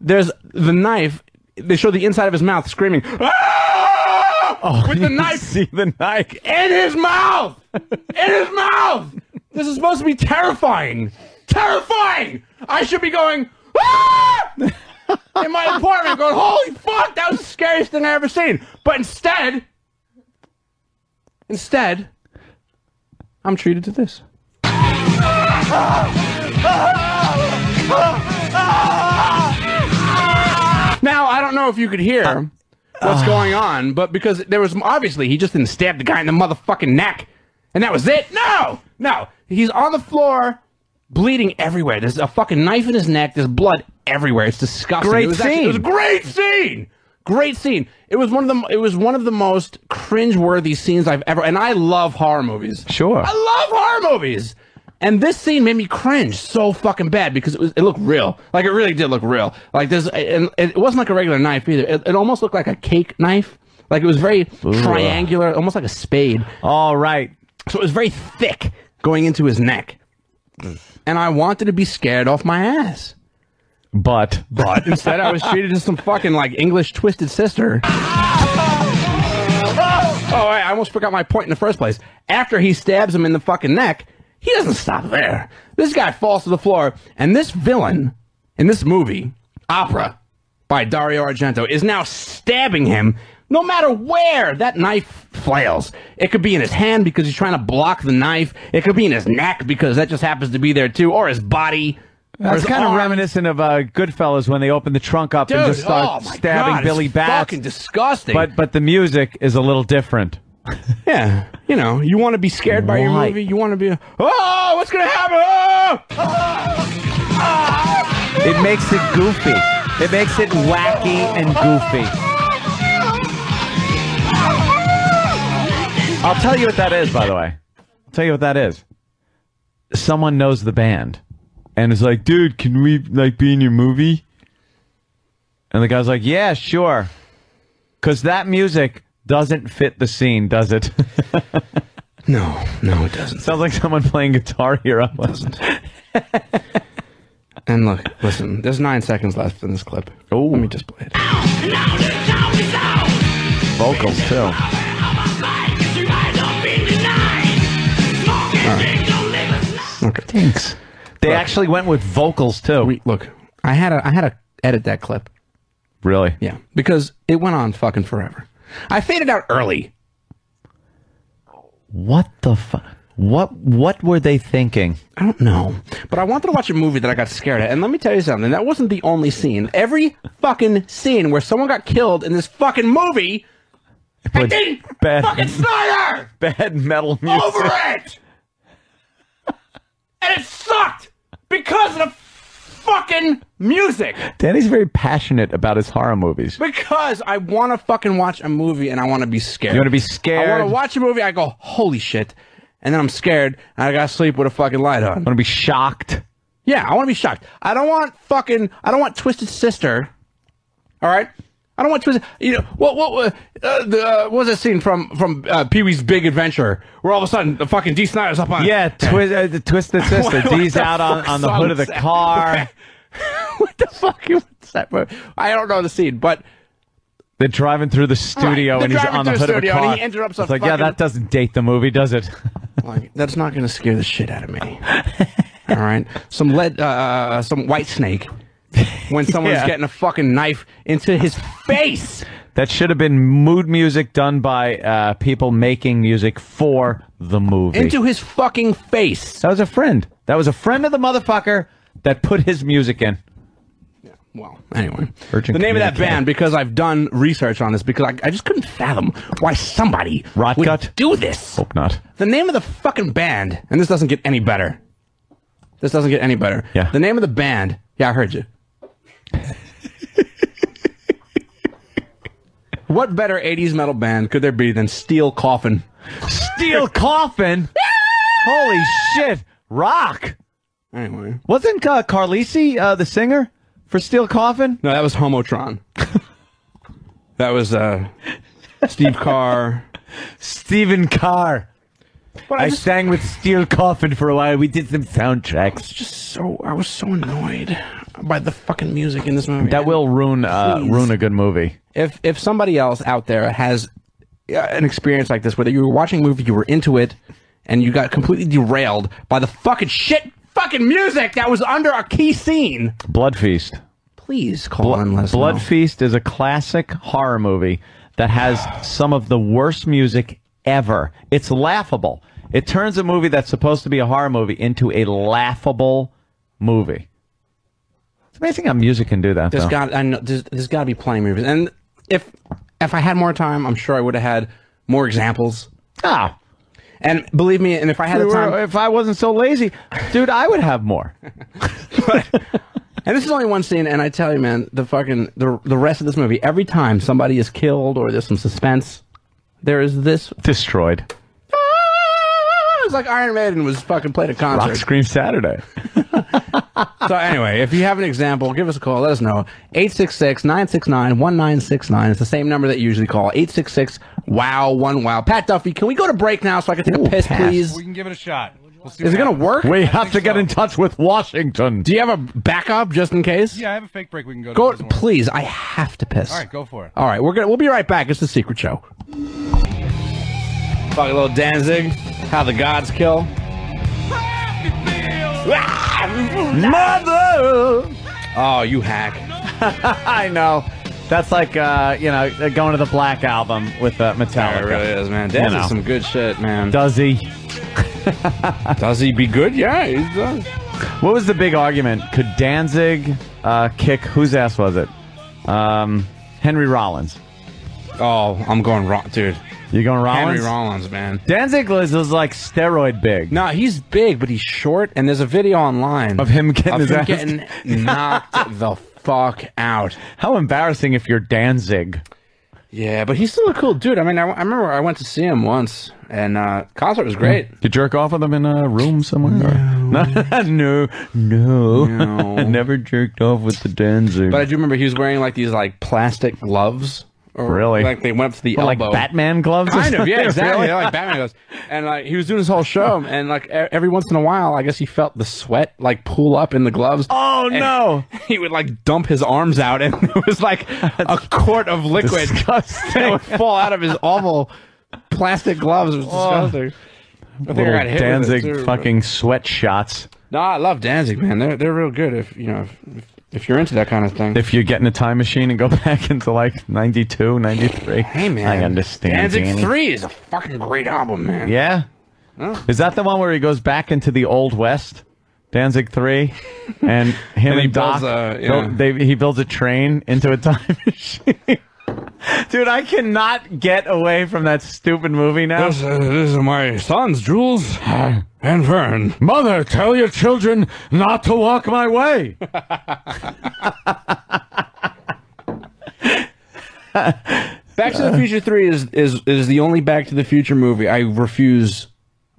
[SPEAKER 2] there's the knife. They show the inside of his mouth screaming. "Ah!
[SPEAKER 3] Oh,
[SPEAKER 2] with the knife
[SPEAKER 3] See the knife.
[SPEAKER 2] in his mouth. In his mouth. This is supposed to be terrifying. Terrifying. I should be going. "Ah!" In my apartment, going, "Holy fuck! That was the scariest thing I ever seen." But instead, instead, I'm treated to this. Now, I don't know if you could hear what's ah. going on, but because there was obviously he just didn't stab the guy in the motherfucking neck, and that was it. No, no, he's on the floor, bleeding everywhere. There's a fucking knife in his neck. There's blood everywhere. It's disgusting.
[SPEAKER 3] Great
[SPEAKER 2] it was actually- it was a
[SPEAKER 3] scene.
[SPEAKER 2] great scene. Great scene. It was one of the it was one of the most cringe-worthy scenes I've ever. And I love horror movies.
[SPEAKER 3] Sure.
[SPEAKER 2] I love horror movies. And this scene made me cringe so fucking bad because it was it looked real. Like it really did look real. Like this, and it wasn't like a regular knife either. It, it almost looked like a cake knife. Like it was very triangular, almost like a spade.
[SPEAKER 3] All right.
[SPEAKER 2] So it was very thick going into his neck. And I wanted to be scared off my ass.
[SPEAKER 3] But
[SPEAKER 2] But instead I was treated to some fucking like English twisted sister. Oh, I almost forgot my point in the first place. After he stabs him in the fucking neck, he doesn't stop there. This guy falls to the floor, and this villain in this movie, Opera, by Dario Argento, is now stabbing him no matter where that knife flails. It could be in his hand because he's trying to block the knife. It could be in his neck because that just happens to be there too, or his body.
[SPEAKER 3] That's kind of reminiscent of uh, Goodfellas when they open the trunk up and just start
[SPEAKER 2] oh
[SPEAKER 3] stabbing
[SPEAKER 2] God,
[SPEAKER 3] Billy Batts.
[SPEAKER 2] fucking disgusting.
[SPEAKER 3] But but the music is a little different.
[SPEAKER 2] Yeah, you know, you want to be scared by your
[SPEAKER 3] Why?
[SPEAKER 2] movie. You want to be, oh, what's gonna happen? Oh!
[SPEAKER 3] It makes it goofy. It makes it wacky and goofy. I'll tell you what that is, by the way. I'll tell you what that is. Someone knows the band and is like, dude, can we like be in your movie? And the guy's like, yeah, sure. Cause that music doesn't fit the scene, does it?
[SPEAKER 2] no, no, it doesn't.
[SPEAKER 3] Sounds like someone playing Guitar Hero.
[SPEAKER 2] doesn't. And look, listen, there's nine seconds left in this clip. Oh, let me just play it.
[SPEAKER 3] Vocals too.
[SPEAKER 2] Okay.
[SPEAKER 3] Thanks. They actually went with vocals too.
[SPEAKER 2] We, look, I had to, I had to edit that clip.
[SPEAKER 3] Really?
[SPEAKER 2] Yeah, because it went on fucking forever. I faded out early.
[SPEAKER 3] What the fuck? What what were they thinking?
[SPEAKER 2] I don't know. But I wanted to watch a movie that I got scared at. And let me tell you something. That wasn't the only scene. Every fucking scene where someone got killed in this fucking movie, I think
[SPEAKER 3] bad,
[SPEAKER 2] fucking Snider
[SPEAKER 3] bad metal music.
[SPEAKER 2] over it. and it sucked because of the fucking music.
[SPEAKER 3] Danny's very passionate about his horror movies.
[SPEAKER 2] Because I want to fucking watch a movie and I want to be scared.
[SPEAKER 3] You wanna be scared?
[SPEAKER 2] I want to watch a movie. I go, holy shit, and then I'm scared and I gotta sleep with a fucking light on.
[SPEAKER 3] I want to be shocked?
[SPEAKER 2] Yeah, I want to be shocked. I don't want fucking. I don't want Twisted Sister. All right. I don't want Twisted. You know what? What? uh, the, uh, what was that scene from from uh, Pee Wee's Big Adventure where all of a sudden the fucking Dee Snider's up on?
[SPEAKER 3] Yeah, twi- uh, the Twisted Sister. D's out on, on the hood of the car.
[SPEAKER 2] what the fuck is that? I don't know the scene, but
[SPEAKER 3] They're driving through the studio
[SPEAKER 2] they're
[SPEAKER 3] and he's on the hood
[SPEAKER 2] the
[SPEAKER 3] of a
[SPEAKER 2] studio and
[SPEAKER 3] car.
[SPEAKER 2] he interrupts
[SPEAKER 3] It's like, yeah, that doesn't date the movie, does it?
[SPEAKER 2] like, that's not going to scare the shit out of me. All right, some lead, uh, uh, some Whitesnake. When someone's
[SPEAKER 3] Yeah.
[SPEAKER 2] getting a fucking knife into his face.
[SPEAKER 3] That should have been mood music done by uh, people making music for the movie.
[SPEAKER 2] Into his fucking face.
[SPEAKER 3] that was a friend. That was a friend of the motherfucker that put his music in.
[SPEAKER 2] Yeah, well, anyway,
[SPEAKER 3] Urgent
[SPEAKER 2] the name of that band because I've done research on this because I, I just couldn't fathom why somebody
[SPEAKER 3] Rot
[SPEAKER 2] would
[SPEAKER 3] Gut?
[SPEAKER 2] do this.
[SPEAKER 3] Hope not.
[SPEAKER 2] The name of the fucking band, and this doesn't get any better. This doesn't get any better.
[SPEAKER 3] Yeah.
[SPEAKER 2] The name of the band. Yeah, I heard you. what better '80s metal band could there be than Steel Coffin?
[SPEAKER 3] Steel Coffin? Holy shit. Rock.
[SPEAKER 2] Anyway,
[SPEAKER 3] Wasn't uh, Carlisi uh, the singer for Steel Coffin?
[SPEAKER 2] no, that was Homotron. that was uh, Steve Carr.
[SPEAKER 3] Stephen Carr.
[SPEAKER 2] But
[SPEAKER 3] I,
[SPEAKER 2] I just,
[SPEAKER 3] sang with Steel Coffin for a while. We did some soundtracks.
[SPEAKER 2] just so I was so annoyed by the fucking music in this movie.
[SPEAKER 3] That will ruin uh,
[SPEAKER 2] Please.
[SPEAKER 3] ruin a good movie.
[SPEAKER 2] if if somebody else out there has uh, an experience like this, whether you were watching a movie, you were into it, and you got completely derailed by the fucking shit fucking music that was under a key scene?
[SPEAKER 3] Blood Feast.
[SPEAKER 2] Please call us
[SPEAKER 3] Blood
[SPEAKER 2] know.
[SPEAKER 3] Feast is a classic horror movie that has some of the worst music ever. It's laughable. It turns a movie that's supposed to be a horror movie into a laughable movie. It's amazing how music can do that.
[SPEAKER 2] There's
[SPEAKER 3] though.
[SPEAKER 2] got I know there's, there's got to be plenty movies, and if if I had more time, I'm sure I would have had more examples.
[SPEAKER 3] Ah,
[SPEAKER 2] and believe me, and if I had
[SPEAKER 3] We
[SPEAKER 2] the
[SPEAKER 3] were-
[SPEAKER 2] time,
[SPEAKER 3] if I wasn't so lazy, dude, I would have more.
[SPEAKER 2] and this is only one scene, and I tell you, man, the fucking the the rest of this movie, every time somebody is killed or there's some suspense, there is this
[SPEAKER 3] destroyed.
[SPEAKER 2] Ah, it's like Iron Maiden was fucking played a concert.
[SPEAKER 3] Rock Scream Saturday.
[SPEAKER 2] so anyway, if you have an example, give us a call. Let us know. 866-969-1969. It's the same number that you usually call. 866-WOW-1-WOW. Pat Duffy, can we go to break now so I can take a piss, please?
[SPEAKER 16] We can give it a shot. We'll see
[SPEAKER 2] Is it going to work?
[SPEAKER 3] We have to get in touch with Washington.
[SPEAKER 2] Do you have a backup just in case?
[SPEAKER 16] Yeah, I have a fake break we can go to.
[SPEAKER 2] Go,
[SPEAKER 16] it
[SPEAKER 2] please. I have to piss.
[SPEAKER 16] All right, go for it.
[SPEAKER 2] All right, we're gonna we'll be right back. It's the Secret Show. Fucking little Danzig, how the gods kill.
[SPEAKER 3] Mother.
[SPEAKER 2] Oh, you hack.
[SPEAKER 3] I know. That's like uh, you know going to the Black album with uh, Metallica.
[SPEAKER 2] Yeah, it really is, man.
[SPEAKER 3] You know.
[SPEAKER 2] some good shit, man.
[SPEAKER 3] Does he?
[SPEAKER 2] Does he be good? Yeah, he does.
[SPEAKER 3] What was the big argument? Could Danzig uh, kick whose ass was it? Um, Henry Rollins.
[SPEAKER 2] Oh, I'm going wrong, dude.
[SPEAKER 3] You going Rollins?
[SPEAKER 2] Henry Rollins, man.
[SPEAKER 3] Danzig was, was like steroid big.
[SPEAKER 2] No, he's big, but he's short, and there's a video online
[SPEAKER 3] Of him getting
[SPEAKER 2] of
[SPEAKER 3] his
[SPEAKER 2] him
[SPEAKER 3] ass
[SPEAKER 2] getting knocked the fuck out.
[SPEAKER 3] How embarrassing if you're Danzig.
[SPEAKER 2] Yeah, but he's still a cool dude. I mean, I, I remember I went to see him once, and uh, concert was great.
[SPEAKER 3] You jerk off with him in a room somewhere? No, no, no.
[SPEAKER 2] No.
[SPEAKER 3] I never jerked off with the Danzig.
[SPEAKER 2] But I do remember he was wearing like these like plastic gloves. Or,
[SPEAKER 3] Really?
[SPEAKER 2] Like they went up to the
[SPEAKER 3] Well, like
[SPEAKER 2] elbow.
[SPEAKER 3] Batman gloves
[SPEAKER 2] Kind of, yeah, exactly.
[SPEAKER 3] Really?
[SPEAKER 2] like Batman gloves. And like he was doing his whole show, and like every once in a while, I guess he felt the sweat like pool up in the gloves.
[SPEAKER 3] Oh no!
[SPEAKER 2] He would like dump his arms out, and it was like a quart of liquid that would fall out of his awful plastic gloves. It was
[SPEAKER 3] Oh.
[SPEAKER 2] disgusting. I I
[SPEAKER 3] Little
[SPEAKER 2] got hit with it,
[SPEAKER 3] Danzig
[SPEAKER 2] too,
[SPEAKER 3] fucking sweatshots.
[SPEAKER 2] No, I love Danzig, man. They're they're real good. If you know, if, if you're into that kind of thing.
[SPEAKER 3] If you get in a time machine and go back into like 92, 93.
[SPEAKER 2] Hey man,
[SPEAKER 3] I understand.
[SPEAKER 2] Danzig
[SPEAKER 3] Danny.
[SPEAKER 2] Three is a fucking great album, man.
[SPEAKER 3] Yeah? Is that the one where he goes back into the Old West? Danzig 3? And him
[SPEAKER 2] And
[SPEAKER 3] and,
[SPEAKER 2] he
[SPEAKER 3] Doc,
[SPEAKER 2] builds a-
[SPEAKER 3] build- they, he builds a train into a time machine. Dude, I cannot get away from that stupid movie now.
[SPEAKER 2] This, uh, this are my sons, Jules and Vern.
[SPEAKER 3] Mother, tell your children not to walk my way.
[SPEAKER 2] Back to the Future Three is is is the only Back to the Future movie I refuse.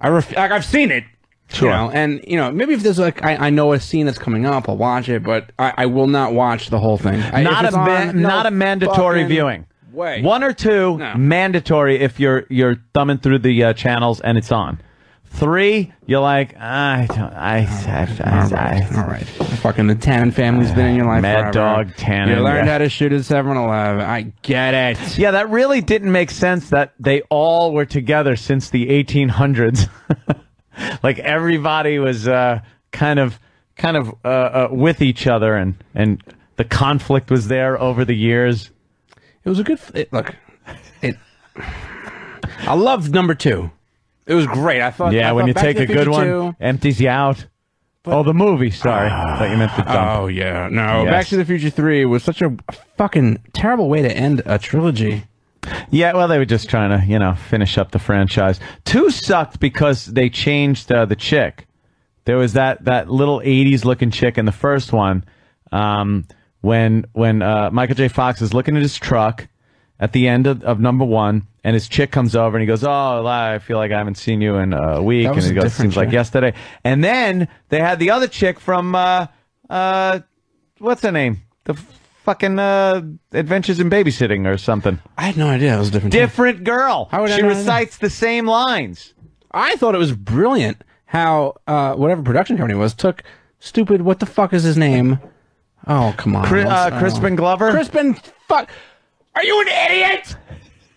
[SPEAKER 2] I ref, like I've seen it.
[SPEAKER 3] Sure.
[SPEAKER 2] You know, and you know, maybe if there's like I, I know a scene that's coming up, I'll watch it, but I, I will not watch the whole thing. I,
[SPEAKER 3] not
[SPEAKER 2] if it's
[SPEAKER 3] a ma-
[SPEAKER 2] on, no
[SPEAKER 3] not a mandatory
[SPEAKER 2] fucking
[SPEAKER 3] viewing.
[SPEAKER 2] Way.
[SPEAKER 3] One or two
[SPEAKER 2] No.
[SPEAKER 3] mandatory if you're you're thumbing through the uh, channels and it's on. Three, you're like I don't I I, I, I,
[SPEAKER 2] All right. Fucking the Tannen family's been in your life
[SPEAKER 3] Mad
[SPEAKER 2] forever.
[SPEAKER 3] Dog Tannen,
[SPEAKER 2] You learned
[SPEAKER 3] yeah.
[SPEAKER 2] how to shoot at 7-Eleven. I get it.
[SPEAKER 3] Yeah, that really didn't make sense that they all were together since the 1800s. like everybody was uh, kind of kind of uh, uh, with each other and and the conflict was there over the years.
[SPEAKER 2] It was a good. It, look, it. I loved number two. It was great. I thought.
[SPEAKER 3] yeah,
[SPEAKER 2] I
[SPEAKER 3] when
[SPEAKER 2] thought
[SPEAKER 3] you
[SPEAKER 2] Back
[SPEAKER 3] take a good one, empties you out. oh, the movie. Sorry, I thought you meant the dump.
[SPEAKER 2] Oh yeah, no.
[SPEAKER 3] Yes.
[SPEAKER 2] Back to the Future Three was such a fucking terrible way to end a trilogy.
[SPEAKER 3] Yeah, well, they were just trying to, you know, finish up the franchise. Two sucked because they changed uh, the chick. There was that that little '80s looking chick in the first one. Um, when when uh, Michael J. Fox is looking at his truck at the end of, of number one, and his chick comes over and he goes, "Oh, I feel like I haven't seen you in a week," and he goes, "Seems like yesterday." And then they had the other chick from uh, uh, what's her name? The fucking uh, Adventures in Babysitting or something.
[SPEAKER 2] I had no idea it was a different.
[SPEAKER 3] Different girl.
[SPEAKER 2] How would I
[SPEAKER 3] she
[SPEAKER 2] know
[SPEAKER 3] recites the same lines.
[SPEAKER 2] I thought it was brilliant how uh, whatever production company it was took stupid. What the fuck is his name? Oh come on, what's-
[SPEAKER 3] uh, Crispin Glover?
[SPEAKER 2] Crispin, fuck. Are you an idiot?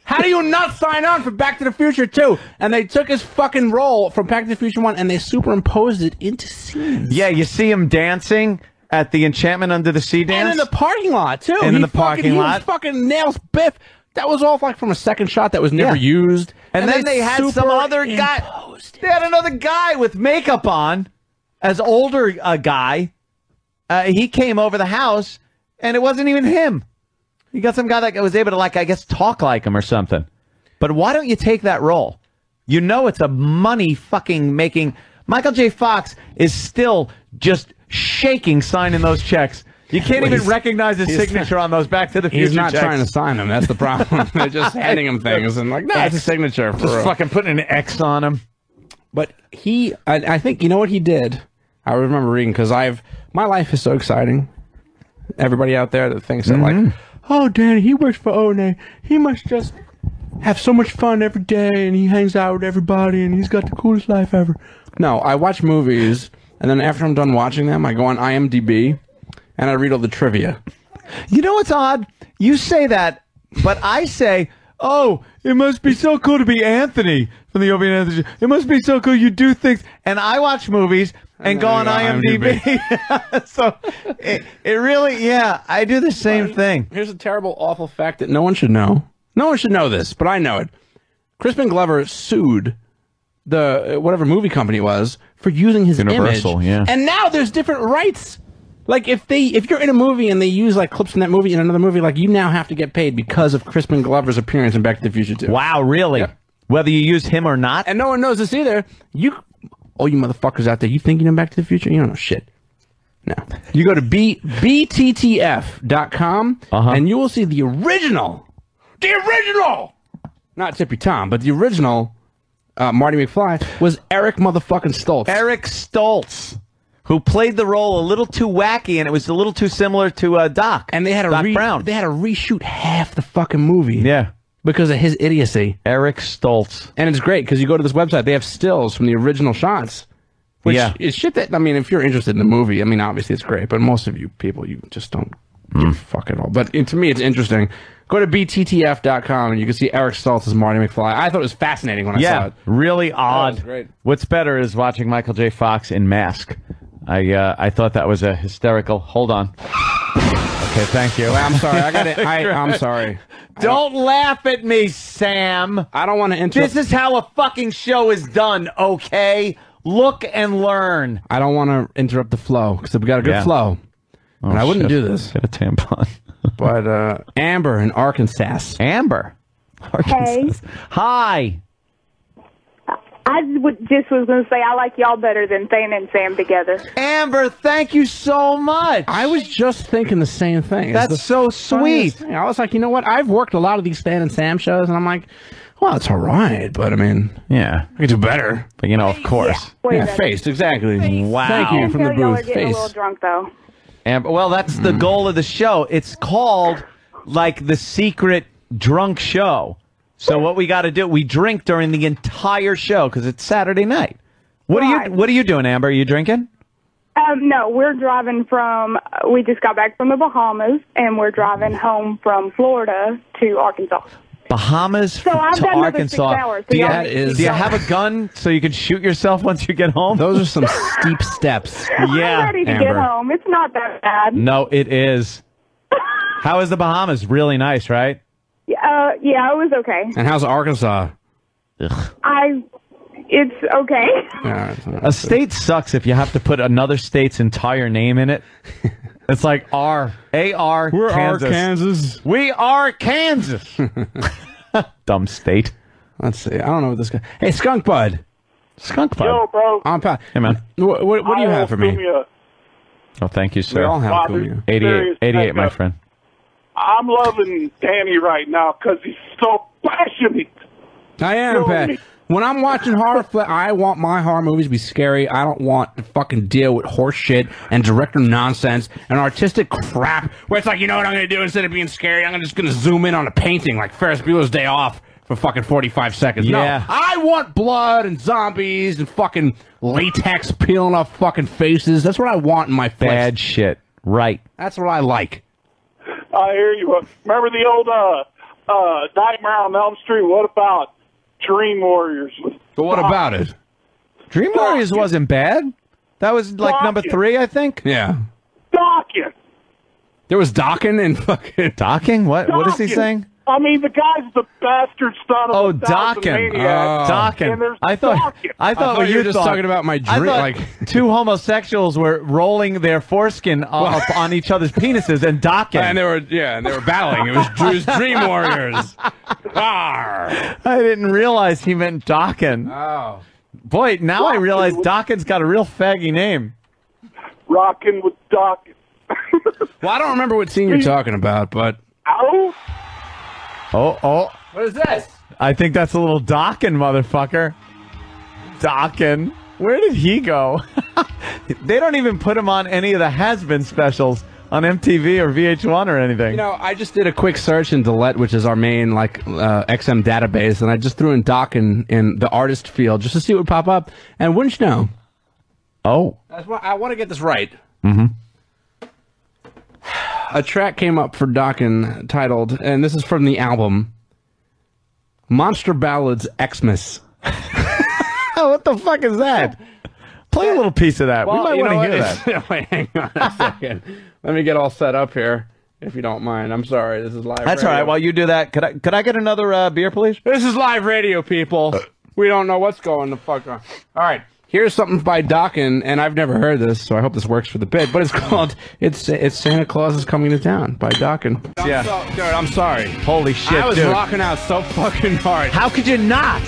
[SPEAKER 2] How do you not sign on for Back to the Future 2? And they took his fucking role from Back to the Future 1 and they superimposed it into scenes.
[SPEAKER 3] Yeah, you see him dancing at the Enchantment Under the Sea dance.
[SPEAKER 2] And in the parking lot, too.
[SPEAKER 3] And in the
[SPEAKER 2] fucking-
[SPEAKER 3] parking
[SPEAKER 2] he
[SPEAKER 3] lot.
[SPEAKER 2] fucking nails Biff. That was all like from a second shot that was never
[SPEAKER 3] Yeah.
[SPEAKER 2] used.
[SPEAKER 3] And, then they, had some other guy. They had another guy with makeup on, as older a guy. Uh, he came over the house, and it wasn't even him. You got some guy that was able to, like, I guess, talk like him or something. But why don't you take that role? You know it's a money fucking making. Michael J. Fox is still just shaking signing those checks. You can't
[SPEAKER 2] Well,
[SPEAKER 3] even recognize his
[SPEAKER 2] he's-
[SPEAKER 3] signature on those Back to the Future
[SPEAKER 2] He's not
[SPEAKER 3] checks.
[SPEAKER 2] trying to sign them. That's the problem. They're just handing him things and like, no, it's a signature. For
[SPEAKER 3] Just
[SPEAKER 2] real.
[SPEAKER 3] fucking putting an X on him.
[SPEAKER 2] But he, I, I think, you know what he did? I remember reading because I've, my life is so exciting. Everybody out there that thinks that, like, mm-hmm. oh, Danny, he works for One. He must just have so much fun every day and he hangs out with everybody and he's got the coolest life ever. No, I watch movies and then after I'm done watching them, I go on IMDb and I read all the trivia.
[SPEAKER 3] You know what's odd? You say that, but I say, "Oh, it must be so cool to be Anthony from the and Anthony." Show. It must be so cool you do things, and I watch movies and,
[SPEAKER 2] And
[SPEAKER 3] go on
[SPEAKER 2] you
[SPEAKER 3] IMDb. so it, it really, yeah, I do the same thing.
[SPEAKER 2] Here's a terrible, awful fact that no one should know. No one should know this, but I know it. Crispin Glover sued the uh, whatever movie company it was for using his
[SPEAKER 3] Universal,
[SPEAKER 2] image.
[SPEAKER 3] yeah.
[SPEAKER 2] And now there's different rights. Like if they if you're in a movie and they use like clips from that movie in another movie, like you now have to get paid because of Crispin Glover's appearance in Back to the Future 2.
[SPEAKER 3] Wow, really? Whether you use him or not,
[SPEAKER 2] And no one knows this either. You all you motherfuckers out there, you think you know Back to the Future? You don't know shit. No. You go to B bttf.com
[SPEAKER 3] Uh-huh.
[SPEAKER 2] and you will see the original. The original! Not Tippy Tom, but the original uh, Marty McFly was Eric motherfucking Stoltz.
[SPEAKER 3] Eric Stoltz, who played the role a little too wacky, and it was a little too similar to uh, Doc.
[SPEAKER 2] and they had to
[SPEAKER 3] Doc
[SPEAKER 2] re-
[SPEAKER 3] Brown.
[SPEAKER 2] they had to reshoot half the fucking movie.
[SPEAKER 3] Yeah.
[SPEAKER 2] Because of his idiocy.
[SPEAKER 3] Eric Stoltz.
[SPEAKER 2] And it's great because you go to this website, they have stills from the original shots. Which
[SPEAKER 3] Yeah.
[SPEAKER 2] is shit that, I mean, if you're interested in the movie, I mean, obviously it's great, but most of you people, you just don't
[SPEAKER 3] Hmm.
[SPEAKER 2] give a fuck at all. But it, to me, it's interesting. Go to bttf.com and you can see Eric Stoltz as Marty McFly. I thought it was fascinating when I saw
[SPEAKER 3] yeah,
[SPEAKER 2] it.
[SPEAKER 3] really odd.
[SPEAKER 2] great.
[SPEAKER 3] What's better is watching Michael J. Fox in Mask. I uh, I thought that was a hysterical. Hold on. Okay, thank you.
[SPEAKER 2] Well, I'm sorry. I got it. I, I'm sorry.
[SPEAKER 3] Don't laugh at me, Sam.
[SPEAKER 2] I don't want to interrupt.
[SPEAKER 3] This is how a fucking show is done, okay? Look and learn.
[SPEAKER 2] I don't want to interrupt the flow because we got a good
[SPEAKER 3] Yeah.
[SPEAKER 2] flow.
[SPEAKER 3] Oh,
[SPEAKER 2] and I wouldn't
[SPEAKER 3] shit.
[SPEAKER 2] do this.
[SPEAKER 3] Get a tampon.
[SPEAKER 2] But uh, Amber in Arkansas.
[SPEAKER 3] Amber. Arkansas.
[SPEAKER 17] Hey,
[SPEAKER 3] Hi.
[SPEAKER 17] I would, just was going to say I like y'all better than Thane and Sam together.
[SPEAKER 3] Amber, thank you so much.
[SPEAKER 2] I was just thinking the same thing. It's
[SPEAKER 3] That's
[SPEAKER 2] the
[SPEAKER 3] so sweet.
[SPEAKER 2] thing. I was like, you know what? I've worked a lot of these Stan and Sam shows, and I'm like, well, it's all right, but I mean,
[SPEAKER 3] Yeah.
[SPEAKER 2] I could do better.
[SPEAKER 3] But you know, of course.
[SPEAKER 17] Way
[SPEAKER 2] yeah,
[SPEAKER 17] better.
[SPEAKER 2] face, exactly.
[SPEAKER 3] Wow.
[SPEAKER 2] Thank you from the
[SPEAKER 17] Until y'all are
[SPEAKER 2] booth.
[SPEAKER 17] getting a little drunk though.
[SPEAKER 3] Amber, well, that's the mm. goal of the show. It's called like the secret drunk show. So what we got to do? We drink during the entire show because it's Saturday night. What are you What are you doing, Amber? Are you drinking?
[SPEAKER 17] Um, no, we're driving from. We just got back from the Bahamas, and we're driving home from Florida to Arkansas.
[SPEAKER 3] Bahamas
[SPEAKER 17] So I've
[SPEAKER 3] to Arkansas.
[SPEAKER 17] six hours, so
[SPEAKER 3] do you,
[SPEAKER 17] y'all
[SPEAKER 2] That
[SPEAKER 17] need
[SPEAKER 2] is-
[SPEAKER 3] do you have a gun so you can shoot yourself once you get home?
[SPEAKER 2] Those are some steep steps.
[SPEAKER 3] yeah,
[SPEAKER 17] I'm ready to get
[SPEAKER 2] Amber.
[SPEAKER 17] home. It's not that bad.
[SPEAKER 3] No, it is. How is the Bahamas? Really nice, right?
[SPEAKER 17] Uh, yeah, it was okay.
[SPEAKER 2] And how's Arkansas?
[SPEAKER 17] I. It's okay.
[SPEAKER 2] Yeah, it's not-
[SPEAKER 3] A state sucks if you have to put another state's entire name in it. It's like R A R.
[SPEAKER 2] We're
[SPEAKER 3] Kansas.
[SPEAKER 2] Kansas.
[SPEAKER 3] We are Kansas. Dumb state.
[SPEAKER 2] Let's see. I don't know what this guy. Hey, Skunk Bud.
[SPEAKER 3] Skunk bud.
[SPEAKER 12] Yo, bro.
[SPEAKER 2] I'm pa-
[SPEAKER 3] Hey man.
[SPEAKER 2] What, what, what do you have for me?
[SPEAKER 3] Oh, thank you, sir.
[SPEAKER 2] We
[SPEAKER 3] sir.
[SPEAKER 2] all have
[SPEAKER 12] Father.
[SPEAKER 2] Cumia.
[SPEAKER 3] 88, 88 my friend.
[SPEAKER 12] I'm loving Danny right now because he's so passionate.
[SPEAKER 2] I am,
[SPEAKER 12] Yo,
[SPEAKER 2] Pat.
[SPEAKER 12] me-
[SPEAKER 2] When I'm watching horror, fli- I want my horror movies to be scary. I don't want to fucking deal with horse shit and director nonsense and artistic crap where it's like, you know what I'm going to do instead of being scary? I'm just going to zoom in on a painting like Ferris Bueller's Day Off for fucking 45 seconds.
[SPEAKER 3] Yeah.
[SPEAKER 2] No, I want blood and zombies and fucking latex peeling off fucking faces. That's what I want in my flicks.
[SPEAKER 3] Bad shit. Right.
[SPEAKER 2] That's what I like.
[SPEAKER 12] I hear you. Remember the old uh,
[SPEAKER 8] uh, Nightmare on Elm Street? What about Dream Warriors?
[SPEAKER 2] But what about it?
[SPEAKER 3] Dream Warriors wasn't bad. That was like number
[SPEAKER 8] Docking.
[SPEAKER 3] three, I think.
[SPEAKER 2] Yeah.
[SPEAKER 8] Docking.
[SPEAKER 2] There was Docking and fucking
[SPEAKER 3] Docking. What? What is he
[SPEAKER 8] Docking.
[SPEAKER 3] saying?
[SPEAKER 8] I mean, the guy's the bastard son of
[SPEAKER 3] Oh,
[SPEAKER 8] a thousand
[SPEAKER 3] Docking.
[SPEAKER 8] maniacs. Oh.
[SPEAKER 3] Docking.
[SPEAKER 8] And
[SPEAKER 3] I thought.
[SPEAKER 8] Docking.
[SPEAKER 3] I thought,
[SPEAKER 2] thought
[SPEAKER 3] what
[SPEAKER 2] you were just
[SPEAKER 3] thought-
[SPEAKER 2] talking about my dream- like-
[SPEAKER 3] two homosexuals were rolling their foreskin up on each other's penises and docking.
[SPEAKER 2] and they were yeah, and they were battling. It was Drew's Dream Warriors. Arr.
[SPEAKER 3] I didn't realize he meant docking.
[SPEAKER 2] Oh.
[SPEAKER 3] Boy, now I realize Dokken's got a real faggy name.
[SPEAKER 8] Rocking with Docking.
[SPEAKER 2] Well, I don't remember what scene you're talking about, but
[SPEAKER 8] Ow!
[SPEAKER 3] Oh, oh.
[SPEAKER 2] what is this?
[SPEAKER 3] I think that's a little Dokken, motherfucker. Dokken. Where did he go? they don't even put him on any of the has-been specials on MTV or VH1 or anything.
[SPEAKER 2] You know, I just did a quick search in Delete, which is our main like uh, XM database, and I just threw in Dokken, in the artist field just to see what would pop up. And wouldn't you know?
[SPEAKER 3] oh.
[SPEAKER 2] That's why I want to get this right.
[SPEAKER 3] Mm-hmm.
[SPEAKER 2] A track came up for Dokken titled, and this is from the album Monster Ballads Xmas.
[SPEAKER 3] Oh, what the fuck is that? Play a little piece of that. we might want to hear that.
[SPEAKER 2] Wait, hang on a second. Let me get all set up here, if you don't mind. I'm sorry. This is live.
[SPEAKER 3] That's all
[SPEAKER 2] radio.
[SPEAKER 3] right. While you do that, could I could I get another uh, beer, please?
[SPEAKER 2] This is live radio, people. We don't know what's going the fuck on. All right. Here's something by Dokken, and I've never heard this, so I hope this works for the bit. But it's called "It's It's Santa Claus is Coming to Town" by Dokken.
[SPEAKER 3] Yeah.
[SPEAKER 2] So- dude, I'm sorry.
[SPEAKER 3] Holy shit,
[SPEAKER 2] I was
[SPEAKER 3] dude.
[SPEAKER 2] rocking out so fucking hard.
[SPEAKER 3] How could you not?